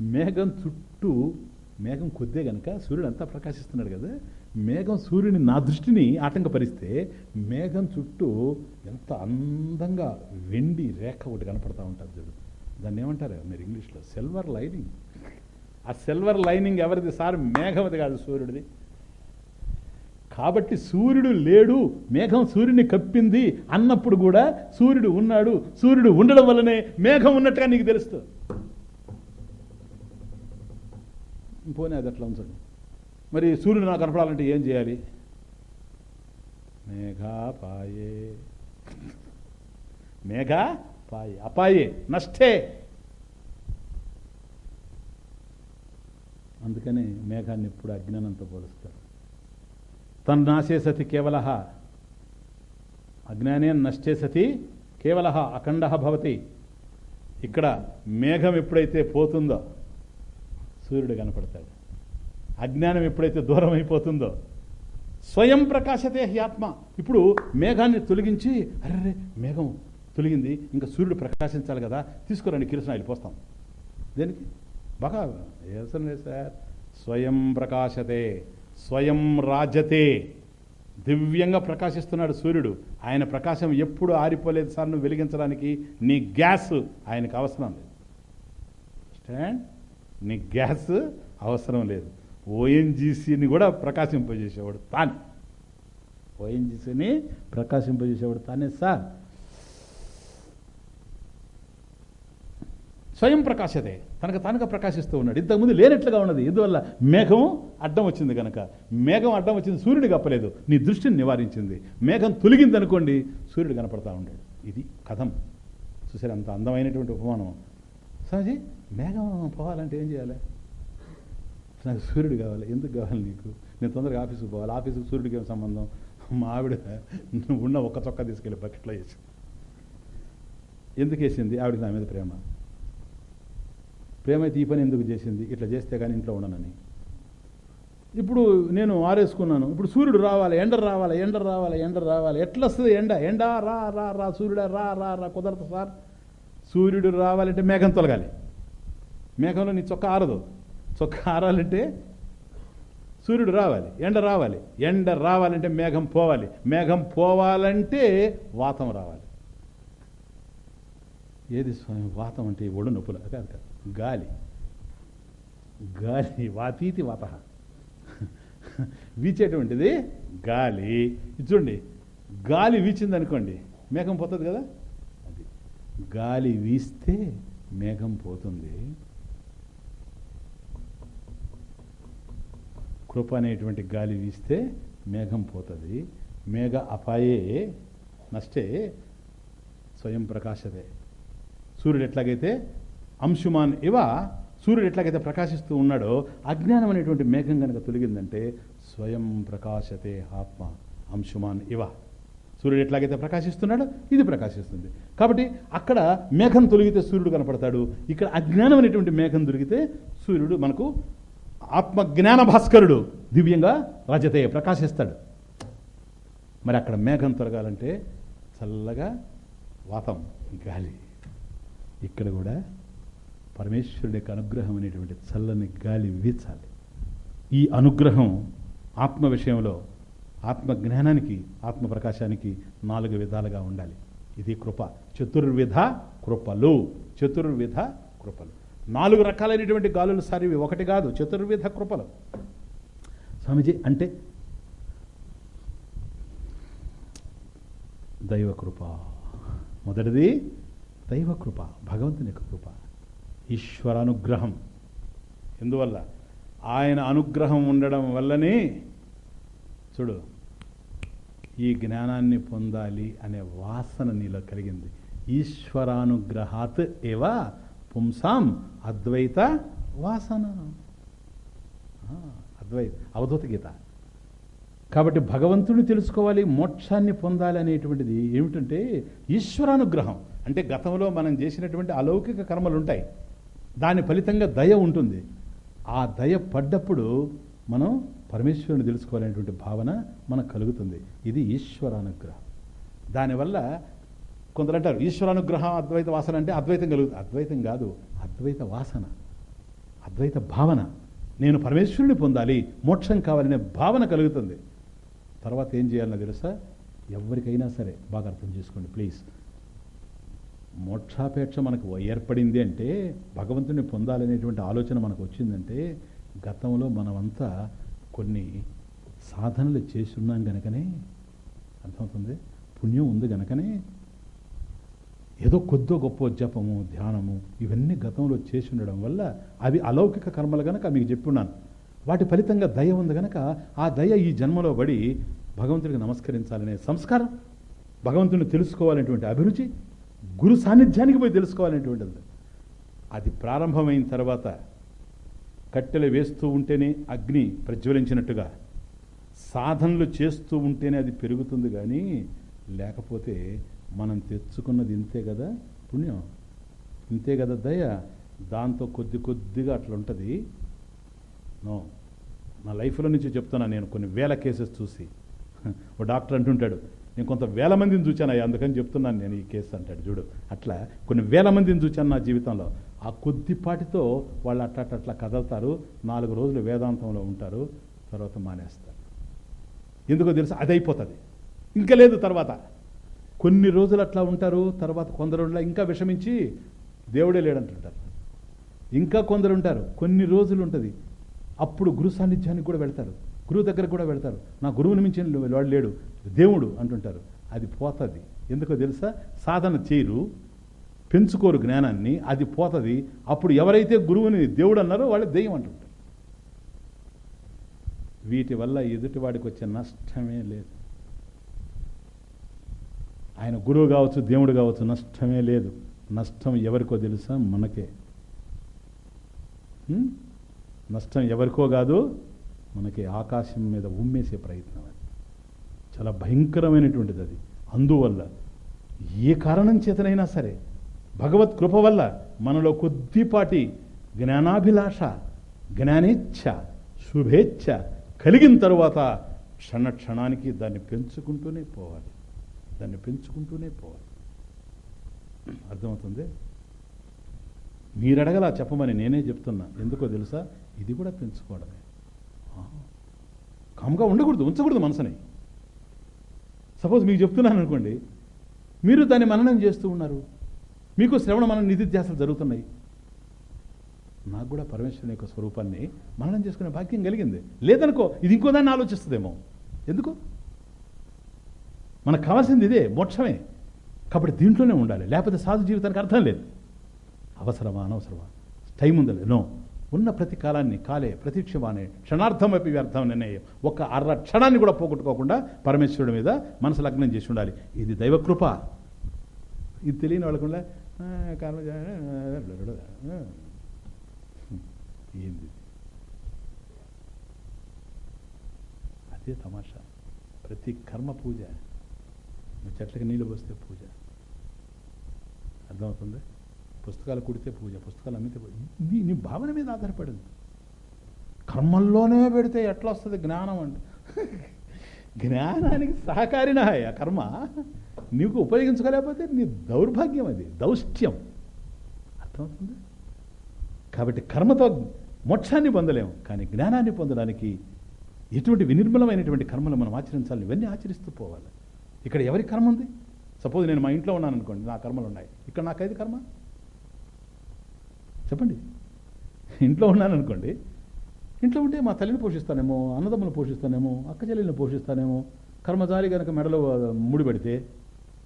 మేఘం చుట్టూ మేఘం కొద్దే కనుక సూర్యుడు అంతా ప్రకాశిస్తున్నాడు కదా. మేఘం సూర్యుని నా దృష్టిని ఆటంకపరిస్తే మేఘం చుట్టూ ఎంత అందంగా వెండి రేఖ ఒకటి కనపడతా ఉంటుంది చూడు. దాన్ని ఏమంటారు? మీరు ఇంగ్లీష్లో సిల్వర్ లైనింగ్ ఆ సిల్వర్ లైనింగ్ ఎవరిది సార్? మేఘమది కాదు సూర్యుడిది. కాబట్టి సూర్యుడు లేడు మేఘం సూర్యుని కప్పింది అన్నప్పుడు కూడా సూర్యుడు ఉన్నాడు సూర్యుడు ఉండడం వల్లనే మేఘం ఉన్నట్టుగా నీకు తెలుస్తుంది. పోనీ అది అట్లా ఉంచండి? మరి సూర్యుడు నాకు కనపడాలంటే ఏం చేయాలి? మేఘాపాయే. మేఘా పాయే అపాయే. నష్టే. అందుకని మేఘాన్ని ఎప్పుడు అజ్ఞానంతో పోలుస్తారు. తన్నాశే సతి కేవల. అజ్ఞానే నష్టే సతి కేవల. అఖండ భవతి. ఇక్కడ మేఘం ఎప్పుడైతే పోతుందో సూర్యుడు కనపడతాడు. అజ్ఞానం ఎప్పుడైతే దూరం అయిపోతుందో. స్వయం ప్రకాశతే హి ఆత్మ. ఇప్పుడు మేఘాన్ని తొలగించి అరే మేఘం తొలగింది ఇంకా సూర్యుడు ప్రకాశించాలి కదా తీసుకురండి కిరసన పోస్తాం దేనికి? బాగా ఏ లేదు సార్ స్వయం ప్రకాశతే స్వయం రాజతే. దివ్యంగా ప్రకాశిస్తున్నాడు సూర్యుడు. ఆయన ప్రకాశం ఎప్పుడు ఆరిపోలేదు సార్ నువ్వు వెలిగించడానికి. నీ గ్యాస్ ఆయనకు అవసరం లేదు. స్టాండ్ నీ గ్యాస్ అవసరం లేదు. ఓఎన్జీసీని కూడా ప్రకాశింపజేసేవాడు తాను. ఓఎన్జీసీని ప్రకాశింపజేసేవాడు తానే సార్. స్వయం ప్రకాశతే. తనకు తానుగా ప్రకాశిస్తూ ఉన్నాడు. ఇంతకుముందు లేనట్లుగా ఉన్నది. ఇందువల్ల మేఘం అడ్డం వచ్చింది కనుక మేఘం అడ్డం వచ్చింది సూర్యుడు కప్పలేదు. నీ దృష్టిని నివారించింది. మేఘం తొలగింది అనుకోండి సూర్యుడు కనపడతా ఉన్నాడు ఇది కథం. చూసారు అంత అందమైనటువంటి ఉపమానం. స్వామిజీ మేఘం పోవాలంటే ఏం చేయాలి? నాకు సూర్యుడు కావాలి. ఎందుకు కావాలి నీకు? నేను తొందరగా ఆఫీస్కి పోవాలి. ఆఫీస్కి సూర్యుడికి ఏం సంబంధం? మా ఆవిడ ఉన్న ఒక్క చొక్కా తీసుకెళ్ళి బకెట్లో వేసి. ఎందుకు వేసింది? ఆవిడకి నా మీద ప్రేమ. ప్రేమ అయితే ఈ పని ఎందుకు చేసింది? ఇట్లా చేస్తే కానీ ఇంట్లో ఉండనని. ఇప్పుడు నేను ఆరేసుకున్నాను. ఇప్పుడు సూర్యుడు రావాలి ఎండ రావాలి ఎండ రావాలి ఎండ రావాలి. ఎట్లా వస్తుంది ఎండ? ఎండ రా రా రా సూర్యుడు రా రా రా కుదరదు సార్. సూర్యుడు రావాలంటే మేఘం తొలగాలి. మేఘంలో నీ చొక్క ఆరదు. సో కారాలంటే సూర్యుడు రావాలి ఎండ రావాలి. ఎండ రావాలంటే మేఘం పోవాలి. మేఘం పోవాలంటే వాతం రావాలి. ఏది స్వామి? వాతం అంటే ఒడు నొప్పులు. కాదు కాదు. గాలి. గాలి వాతీతి వాత. వీచేటువంటిది గాలి. చూడండి గాలి వీచింది అనుకోండి మేఘం పోతుంది కదా? అది. గాలి వీస్తే మేఘం పోతుంది. కృప అనేటువంటి గాలి వీస్తే మేఘం పోతుంది. మేఘ అపాయే నష్టే స్వయం ప్రకాశతే. సూర్యుడు ఎట్లాగైతే అంశుమాన్ ఇవ సూర్యుడు ఎట్లాగైతే ప్రకాశిస్తూ ఉన్నాడో అజ్ఞానం అనేటువంటి మేఘం కనుక తొలగిందంటే స్వయం ప్రకాశతే ఆత్మ అంశుమాన్ ఇవ. సూర్యుడు ఎట్లాగైతే ప్రకాశిస్తున్నాడో ఇది ప్రకాశిస్తుంది. కాబట్టి అక్కడ మేఘం తొలిగితే సూర్యుడు కనపడతాడు. ఇక్కడ అజ్ఞానం అనేటువంటి మేఘం దొరికితే సూర్యుడు మనకు ఆత్మజ్ఞాన భాస్కరుడు దివ్యంగా రజతే ప్రకాశిస్తాడు. మరి అక్కడ మేఘం తొలగాలంటే చల్లగా వాతం గాలి. ఇక్కడ కూడా పరమేశ్వరుడి యొక్క అనుగ్రహం అనేటువంటి చల్లని గాలి వీచాలి. ఈ అనుగ్రహం ఆత్మ విషయంలో ఆత్మ జ్ఞానానికి ఆత్మ ప్రకాశానికి నాలుగు విధాలుగా ఉండాలి. ఇది కృప. చతుర్విధ కృపలు. చతుర్విధ కృపలు. నాలుగు రకాలైనటువంటి గాలులు సారివి. ఒకటి కాదు చతుర్విధ కృపలు. స్వామీజీ అంటే దైవకృప మొదటిది దైవకృప భగవంతుని యొక్క కృప. ఈశ్వరానుగ్రహం. ఎందువల్ల? ఆయన అనుగ్రహం ఉండడం వల్లనే చూడు ఈ జ్ఞానాన్ని పొందాలి అనే వాసన నీలో కలిగింది. ఈశ్వరానుగ్రహాత్ ఏవా పుంసాం అద్వైత వాసన. అద్వైత అవధూత గీత. కాబట్టి భగవంతుని తెలుసుకోవాలి మోక్షాన్ని పొందాలి అనేటువంటిది ఏమిటంటే ఈశ్వరానుగ్రహం. అంటే గతంలో మనం చేసినటువంటి అలౌకిక కర్మలు ఉంటాయి దాని ఫలితంగా దయ ఉంటుంది. ఆ దయ పడ్డప్పుడు మనం పరమేశ్వరుని తెలుసుకోవాలనేటువంటి భావన మనకు కలుగుతుంది. ఇది ఈశ్వరానుగ్రహం. దానివల్ల కొందరు అంటారు ఈశ్వరానుగ్రహం అద్వైత వాసన అంటే అద్వైతం కలుగుతుంది. అద్వైతం కాదు అద్వైత వాసన అద్వైత భావన. నేను పరమేశ్వరుని పొందాలి మోక్షం కావాలనే భావన కలుగుతుంది. తర్వాత ఏం చేయాలన్నా తెలుసా? ఎవరికైనా సరే బాగా అర్థం చేసుకోండి ప్లీజ్. మోక్షాపేక్ష మనకు ఏర్పడింది అంటే భగవంతుని పొందాలనేటువంటి ఆలోచన మనకు వచ్చిందంటే గతంలో మనమంతా కొన్ని సాధనలు చేసి ఉన్నాం గనకనే. అర్థమవుతుంది? పుణ్యం ఉంది గనకనే. ఏదో కొద్దో గొప్ప జపము ధ్యానము ఇవన్నీ గతంలో చేసి ఉండడం వల్ల అవి అలౌకిక కర్మలు గనక మీకు చెప్పున్నాను వాటి ఫలితంగా దయ ఉంది గనక ఆ దయ ఈ జన్మలో పడి భగవంతుడికి నమస్కరించాలనే సంస్కారం భగవంతుని తెలుసుకోవాలనేటువంటి అభిరుచి గురు సాన్నిధ్యానికి పోయి తెలుసుకోవాలనేటువంటిది. అది ప్రారంభమైన తర్వాత కట్టెలు వేస్తూ ఉంటేనే అగ్ని ప్రజ్వలించినట్టుగా సాధనలు చేస్తూ ఉంటేనే అది పెరుగుతుంది కానీ లేకపోతే మనం తెచ్చుకున్నది ఇంతే కదా పుణ్యం? ఇంతే కదా దయ? దాంతో కొద్ది కొద్దిగా అట్లా ఉంటుంది. నో. నా లైఫ్లో నుంచి చెప్తున్నా నేను కొన్ని వేల కేసెస్ చూసి. ఓ డాక్టర్ అంటుంటాడు నేను కొంత వేల మందిని చూచాను అయ్యా అందుకని చెప్తున్నాను నేను ఈ కేసు అంటాడు. చూడు అట్లా కొన్ని వేల మందిని చూచాను నా జీవితంలో. ఆ కొద్దిపాటితో వాళ్ళు అట్ట అట్లా అట్లా కదలుతారు నాలుగు రోజులు వేదాంతంలో ఉంటారు తర్వాత మానేస్తారు. ఎందుకో తెలుసు? అది అయిపోతుంది ఇంకా లేదు తర్వాత. కొన్ని రోజులు అట్లా ఉంటారు తర్వాత కొందరు ఇంకా విషమించి దేవుడే లేడంటుంటారు. ఇంకా కొందరు ఉంటారు కొన్ని రోజులు ఉంటుంది. అప్పుడు గురు సాన్నిధ్యానికి కూడా వెళ్తారు గురువు దగ్గరకు కూడా వెళ్తారు. నా గురువుని మించిన వాడు లేడు. దేవుడు అంటుంటారు అది పోతుంది. ఎందుకో తెలుసా? సాధన చేయరు పెంచుకోరు జ్ఞానాన్ని అది పోతుంది. అప్పుడు ఎవరైతే గురువుని దేవుడు అన్నారో వాళ్ళు దెయ్యం అంటుంటారు. వీటి వల్ల ఎదుటివాడికి వచ్చే నష్టమే లేదు. ఆయన గురువు కావచ్చు దేవుడు కావచ్చు నష్టమే లేదు. నష్టం ఎవరికో తెలుసా? మనకే. నష్టం ఎవరికో కాదు మనకి. ఆకాశం మీద ఉమ్మేసే ప్రయత్నం అది. చాలా భయంకరమైనటువంటిది అది. అందువల్ల ఏ కారణం చేతనైనా సరే భగవత్ కృప వల్ల మనలో కొద్దిపాటి జ్ఞానాభిలాష జ్ఞానేచ్ఛ శుభేచ్ఛ కలిగిన తర్వాత క్షణ క్షణానికి దాన్ని పెంచుకుంటూనే పోవాలి. దాన్ని పెంచుకుంటూనే పోవాలి. అర్థమవుతుంది? మీరు అడగలా చెప్పమని నేనే చెప్తున్నా. ఎందుకో తెలుసా? ఇది కూడా పెంచుకోవడమే. కామ్గా ఉండకూడదు ఉంచకూడదు మనసుని. సపోజ్ మీకు చెప్తున్నాను అనుకోండి మీరు దాన్ని మననం చేస్తూ ఉన్నారు. మీకు శ్రవణ మనం నిధిధ్యాసలు జరుగుతున్నాయి. నాకు కూడా పరమేశ్వరుని యొక్క స్వరూపాన్ని మననం చేసుకునే భాగ్యం కలిగింది. లేదనుకో ఇది ఇంకో దాన్ని ఆలోచిస్తుందేమో. ఎందుకు? మనకు కావాల్సింది ఇదే మోక్షమే. కాబట్టి దీంట్లోనే ఉండాలి. లేకపోతే సాధు జీవితానికి అర్థం లేదు. అవసరమా అనవసరమా? Time ఉందలే no. ఉన్న ప్రతి కాలాన్ని కాలే ప్రతిక్షమానే అయిపోయి వ్యర్థం నిర్ణయం. ఒక అర్ర క్షణాన్ని కూడా పోగొట్టుకోకుండా పరమేశ్వరుడి మీద మనసు లగ్నం చేసి ఉండాలి. ఇది దైవకృప ఇది తెలియని వాళ్ళకుండా ఏంది అదే తమాషా. ప్రతి కర్మ పూజ. చెట్లకి నీళ్ళు పోస్తే పూజ. అర్థమవుతుంది? పుస్తకాలు కుడితే పూజ పుస్తకాలు అమ్మితే పూజ. నీ నీ భావన మీద ఆధారపడింది. కర్మల్లోనే పెడితే ఎట్లా వస్తుంది జ్ఞానం అంటే. జ్ఞానానికి సహకారిన కర్మ? నీకు ఉపయోగించుకోలేకపోతే నీ దౌర్భాగ్యం అది దౌష్ట్యం. అర్థమవుతుంది? కాబట్టి కర్మతో మోక్షాన్ని పొందలేము కానీ జ్ఞానాన్ని పొందడానికి ఎటువంటి వినిర్మలమైనటువంటి కర్మలు మనం ఆచరించాలి ఇవన్నీ ఆచరిస్తూ పోవాలి. ఇక్కడ ఎవరి కర్మ ఉంది? సపోజ్ నేను మా ఇంట్లో ఉన్నాను అనుకోండి నా కర్మలు ఉన్నాయి. ఇక్కడ నాకైదు కర్మ? చెప్పండి. ఇంట్లో ఉన్నాను అనుకోండి ఇంట్లో ఉంటే మా తల్లిని పోషిస్తానేమో అన్నదమ్ములు పోషిస్తానేమో అక్క చెల్లెల్ని పోషిస్తానేమో కర్మజారి కనుక మెడలో ముడి పెడితే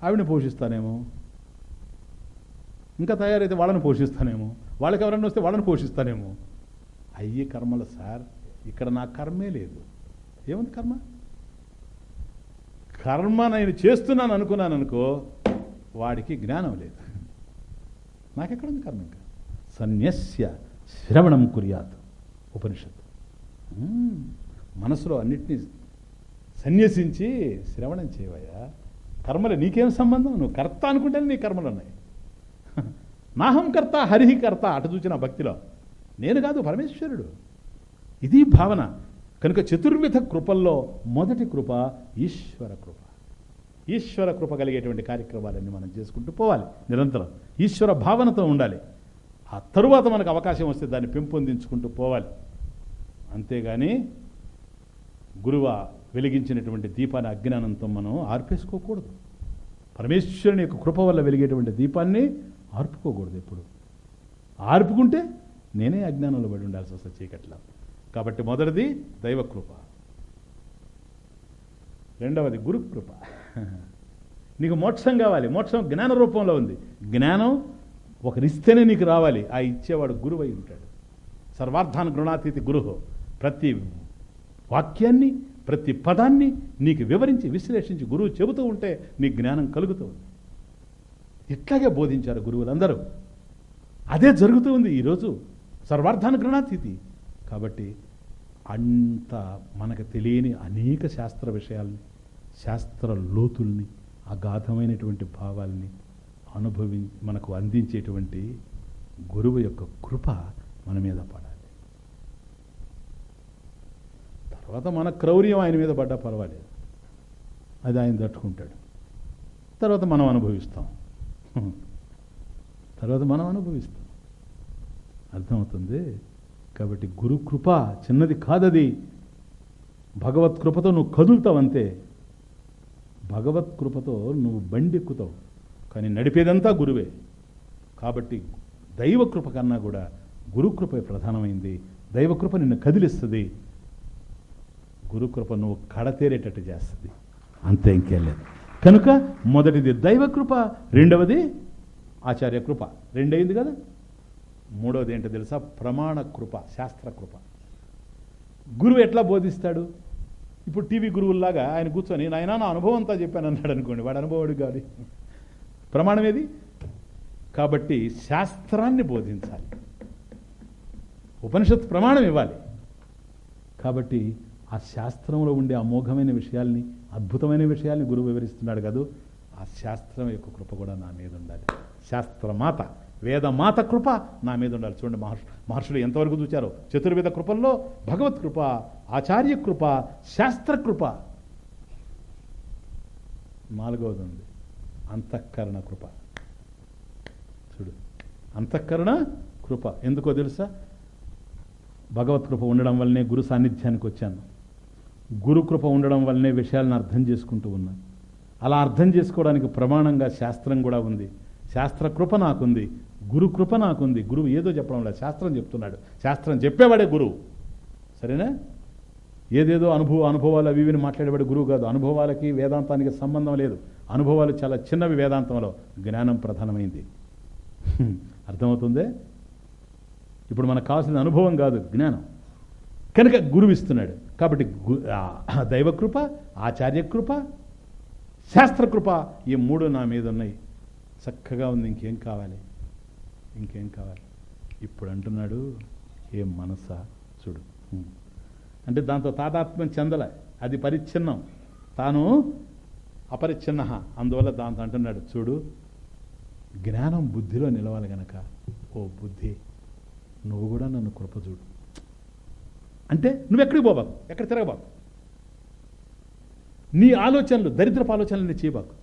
ఆవిడని పోషిస్తానేమో ఇంకా తయారైతే వాళ్ళని పోషిస్తానేమో వాళ్ళకి ఎవరన్నా వస్తే వాళ్ళని పోషిస్తానేమో. అయ్యి కర్మలు సార్ ఇక్కడ నా కర్మే లేదు. ఏముంది కర్మ? కర్మ నేను చేస్తున్నాను అనుకున్నాను అనుకో వాడికి జ్ఞానం లేదు. నాకెక్కడుంది కర్మ ఇంకా? సన్యస్య శ్రవణం కుర్యాత్. ఉపనిషత్తు. మనసులో అన్నిటినీ సన్యసించి శ్రవణం చేయవయ్యా. కర్మలు నీకేం సంబంధం? నువ్వు కర్త అనుకుంటేనే నీ కర్మలు ఉన్నాయి. నాహం కర్త హరిహి కర్త అటు చూచిన భక్తిలో. నేను కాదు పరమేశ్వరుడు. ఇది భావన. కనుక చతుర్విధ కృపల్లో మొదటి కృప ఈశ్వర కృప. ఈశ్వర కృప కలిగేటువంటి కార్యక్రమాలన్నీ మనం చేసుకుంటూ పోవాలి. నిరంతరం ఈశ్వర భావనతో ఉండాలి. ఆ తరువాత మనకు అవకాశం వస్తే దాన్ని పెంపొందించుకుంటూ పోవాలి. అంతేగాని గురువ వెలిగించినటువంటి దీపాన్ని అజ్ఞానంతో మనం ఆర్పేసుకోకూడదు. పరమేశ్వరుని యొక్క కృప వల్ల వెలిగేటువంటి దీపాన్ని ఆర్పుకోకూడదు ఎప్పుడు. ఆర్పుకుంటే నేనే అజ్ఞానంలో పడి ఉండాల్సి వస్తుంది చీకట్లో. కాబట్టి మొదటిది దైవకృప. రెండవది గురుకృప. నీకు మోక్షం కావాలి. మోక్షం జ్ఞాన రూపంలో ఉంది. జ్ఞానం ఒకరిస్తేనే నీకు రావాలి. ఆ ఇచ్చేవాడు గురువై ఉంటాడు. సర్వార్థాన్ గృణాతీతి గురువు ప్రతి వాక్యాన్ని ప్రతి పదాన్ని నీకు వివరించి విశ్లేషించి గురువు చెబుతూ ఉంటే నీ జ్ఞానం కలుగుతూ ఉంది. ఇట్లాగే బోధించారు గురువులందరూ? అదే జరుగుతూ ఉంది ఈరోజు. సర్వార్థాన గృణాతీతి కాబట్టి అంత మనకు తెలియని అనేక శాస్త్ర విషయాల్ని శాస్త్ర లోతుల్ని అగాధమైనటువంటి భావాల్ని అనుభవి మనకు అందించేటువంటి గురువు యొక్క కృప మన మీద పడాలి. తర్వాత మన క్రౌర్యం ఆయన మీద పడ్డా పర్వాలేదు. అది ఆయన తట్టుకుంటాడు. తర్వాత మనం అనుభవిస్తాం. తర్వాత మనం అనుభవిస్తాం. అర్థమవుతుంది? కాబట్టి గురు కృప చిన్నది కాదది. భగవత్ కృపతో నువ్వు కదులుతావు అంతే భగవత్ కృపతో నువ్వు బండి ఎక్కుతావు కానీ నడిపేదంతా గురువే. కాబట్టి దైవ కృప కన్నా కూడా గురుకృపే ప్రధానమైంది. దైవకృప నిన్ను కదిలిస్తుంది. గురుకృప నువ్వు కడతేరేటట్టు చేస్తుంది. అంతే ఇంకేం లేదు. కనుక మొదటిది దైవకృప రెండవది ఆచార్య కృప. రెండైంది కదా? మూడవది ఏంటో తెలుసా? ప్రమాణ కృప శాస్త్ర కృప. గురువు ఎట్లా బోధిస్తాడు? ఇప్పుడు టీవీ గురువుల్లాగా ఆయన కూర్చొని నాయన నా అనుభవం అంతా చెప్పాను అన్నాడు అనుకోండి వాడు అనుభవుడు కాదు. ప్రమాణం ఏది? కాబట్టి శాస్త్రాన్ని బోధించాలి. ఉపనిషత్ ప్రమాణం ఇవ్వాలి. కాబట్టి ఆ శాస్త్రంలో ఉండే అమోఘమైన విషయాల్ని అద్భుతమైన విషయాల్ని గురువు వివరిస్తున్నాడు కాదు ఆ శాస్త్రం యొక్క కృప కూడా నా మీద ఉండాలి. శాస్త్రమాత. వేదమాత కృప నా మీద ఉండాలి. చూడండి మహర్షు మహర్షులు ఎంతవరకు చూచారో? చతుర్వేద కృపల్లో భగవత్ కృప ఆచార్య కృప శాస్త్రకృప నాలుగవది ఉంది. అంతఃకరణ కృప. చూడు అంతఃకరణ కృప. ఎందుకో తెలుసా? భగవత్ కృప ఉండడం వల్లనే గురు సాన్నిధ్యానికి వచ్చాను. గురు కృప ఉండడం వల్లనే విషయాలను అర్థం చేసుకుంటూ ఉన్నాను అలా అర్థం చేసుకోవడానికి ప్రమాణంగా శాస్త్రం కూడా ఉంది. శాస్త్ర కృప నాకుంది. గురు కృప నాకుంది. గురువు ఏదో చెప్పడం లేదు. శాస్త్రం చెప్తున్నాడు. శాస్త్రం చెప్పేవాడే గురువు. సరేనా? ఏదేదో అనుభవ అనుభవాలు అవి ఇవిని మాట్లాడేవాడు గురువు కాదు. అనుభవాలకి వేదాంతానికి సంబంధం లేదు. అనుభవాలు చాలా చిన్నవి వేదాంతంలో. జ్ఞానం ప్రధానమైంది. అర్థమవుతుంది అర్థమవుతుందే? ఇప్పుడు మనకు కావాల్సిన అనుభవం కాదు జ్ఞానం. కనుక గురువు ఇస్తున్నాడు. కాబట్టి గు- ఆ దైవకృప ఆచార్యకృప శాస్త్రకృప ఈ మూడు నా మీద ఉన్నాయి. చక్కగా ఉంది. ఇంకేం కావాలి? ఇంకేం కావాలి? ఇప్పుడు అంటున్నాడు ఏ మనసా? చూడు. అంటే దాంతో తాదాత్మ్యం చెందలే. అది పరిచ్ఛిన్నం. తాను అపరిచ్ఛిన్న అందువల్ల దాంతో అంటున్నాడు చూడు జ్ఞానం బుద్ధిలో నిలవాలి గనక ఓ బుద్ధి నువ్వు కూడా నన్ను కృప చూడు. అంటే నువ్వు ఎక్కడికి పోబాకు? ఎక్కడ తిరగబాకు? నీ ఆలోచనలు దరిద్రపు ఆలోచనలన్నీ చేయబాకు.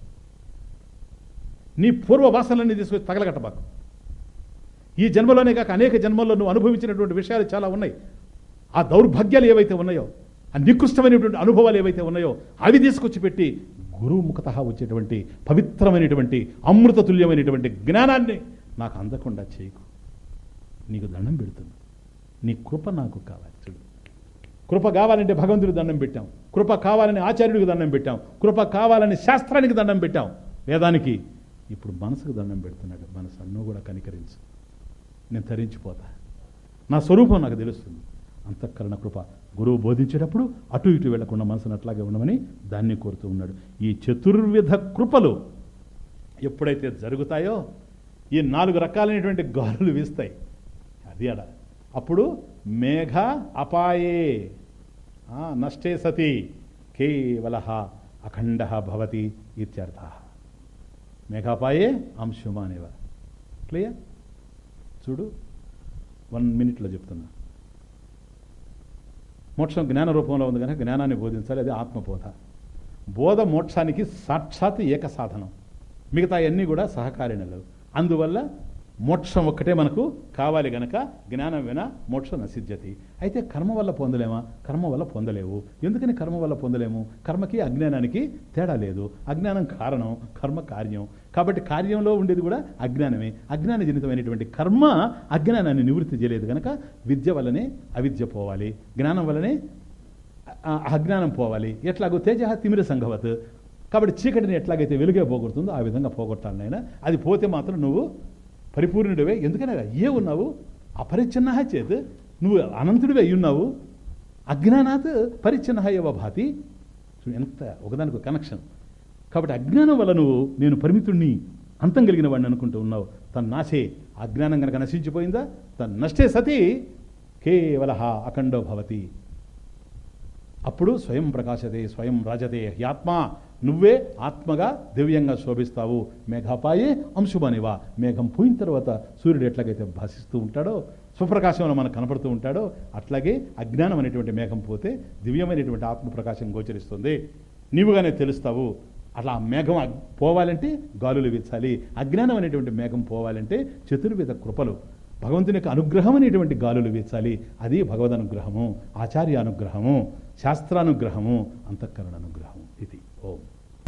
నీ పూర్వ వాసనలన్నీ తీసుకొచ్చి తగలగట్టబాకు. ఈ జన్మలోనే కాక అనేక జన్మల్లో నువ్వు అనుభవించినటువంటి విషయాలు చాలా ఉన్నాయి. ఆ దౌర్భాగ్యాలు ఏవైతే ఉన్నాయో ఆ నికృష్టమైనటువంటి అనుభవాలు ఏవైతే ఉన్నాయో అవి తీసుకొచ్చి పెట్టి గురువు ముఖత వచ్చేటువంటి పవిత్రమైనటువంటి అమృతతుల్యమైనటువంటి జ్ఞానాన్ని నాకు అందకుండా చేయకు. నీకు దండం పెడుతుంది నీ కృప నాకు కావాలి చూడు. కృప కావాలంటే భగవంతుడికి దండం పెట్టాం. కృప కావాలని ఆచార్యుడికి దండం పెట్టాం. కృప కావాలని శాస్త్రానికి దండం పెట్టాం. వేదానికి ఇప్పుడు మనసుకు దండం పెడుతున్నాడు. మనసు అన్నో కూడా కనికరించు. నేను తరించిపోతా నా స్వరూపం నాకు తెలుస్తుంది. అంతఃకరణ కృప. గురువు బోధించేటప్పుడు అటు ఇటు వెళ్ళకుండా మనసును అట్లాగే ఉండమని దాన్ని కోరుతూ ఉన్నాడు. ఈ చతుర్విధ కృపలు ఎప్పుడైతే జరుగుతాయో ఈ నాలుగు రకాలైనటువంటి గాలులు వీస్తాయి. అది అడ అప్పుడు మేఘ అపాయే. ఆ, నష్టే సతి. కేవల అఖండ భవతి ఇత్యర్థ. మేఘాపాయే అంశుమానేవ. క్లియర్? చూడు వన్ మినిట్లో చెప్తున్నా. మోక్షం జ్ఞాన రూపంలో ఉంది కనుక జ్ఞానాన్ని బోధించాలి అది ఆత్మబోధ. బోధ మోక్షానికి సాక్షాత్ ఏక సాధనం. మిగతా అన్నీ కూడా సహకారిణలు. అందువల్ల మోక్షం ఒక్కటే మనకు కావాలి గనక జ్ఞానం విన మోక్షం నసిద్ధ్యతి అయితే కర్మ వల్ల పొందలేమా? కర్మ వల్ల పొందలేవు. ఎందుకని కర్మ వల్ల పొందలేము? కర్మకి అజ్ఞానానికి తేడా లేదు. అజ్ఞానం కారణం కర్మ కార్యం. కాబట్టి కార్యంలో ఉండేది కూడా అజ్ఞానమే. అజ్ఞాన జనితమైనటువంటి కర్మ అజ్ఞానాన్ని నివృత్తి చేయలేదు కనుక విద్య వల్లనే అవిద్య పోవాలి. జ్ఞానం వల్లనే అజ్ఞానం పోవాలి. ఎట్లాగో తేజ తిమిర సంఘవత్. కాబట్టి చీకటిని ఎట్లాగైతే వెలుగే పోగొడుతుందో ఆ విధంగా పోగొట్టాలి నాయన. అది పోతే మాత్రం నువ్వు పరిపూర్ణుడివే. ఎందుకనగా ఏ ఉన్నావు? అపరిచ్ఛిన్న చేత్. నువ్వు అనంతుడివే అయి ఉన్నావు అజ్ఞానాత్ పరిచ్ఛిన్న ఏవ భాతి. ఎంత ఒకదానికి కనెక్షన్ కాబట్టి అజ్ఞానం వల్ల నువ్వు నేను పరిమితుణ్ణి అంతం కలిగిన వాడిని అనుకుంటూ ఉన్నావు. తన నాశే. అజ్ఞానం కనుక నశించిపోయిందా? తన నష్టే సతి. కేవల అఖండో భవతి. అప్పుడు స్వయం ప్రకాశతే స్వయం రాజతే హ్యాత్మ నువ్వే ఆత్మగా దివ్యంగా శోభిస్తావు. మేఘాపాయే అంశుమనివా. మేఘం పోయిన తర్వాత సూర్యుడు ఎట్లాగైతే భాషిస్తూ ఉంటాడో స్వప్రకాశంలో మనకు కనపడుతూ ఉంటాడో అట్లాగే అజ్ఞానం అనేటువంటి మేఘం పోతే దివ్యమైనటువంటి ఆత్మ ప్రకాశం గోచరిస్తుంది. నీవుగానే తెలుస్తావు. అట్లా ఆ మేఘం పోవాలంటే గాలులు వీచాలి. అజ్ఞానం అనేటువంటి మేఘం పోవాలంటే చతుర్విధ కృపలు. భగవంతుని యొక్క అనుగ్రహం అనేటువంటి గాలులు వీచాలి. అది భగవద్ అనుగ్రహము ఆచార్య అనుగ్రహము శాస్త్రానుగ్రహము అంతఃకరణ అనుగ్రహం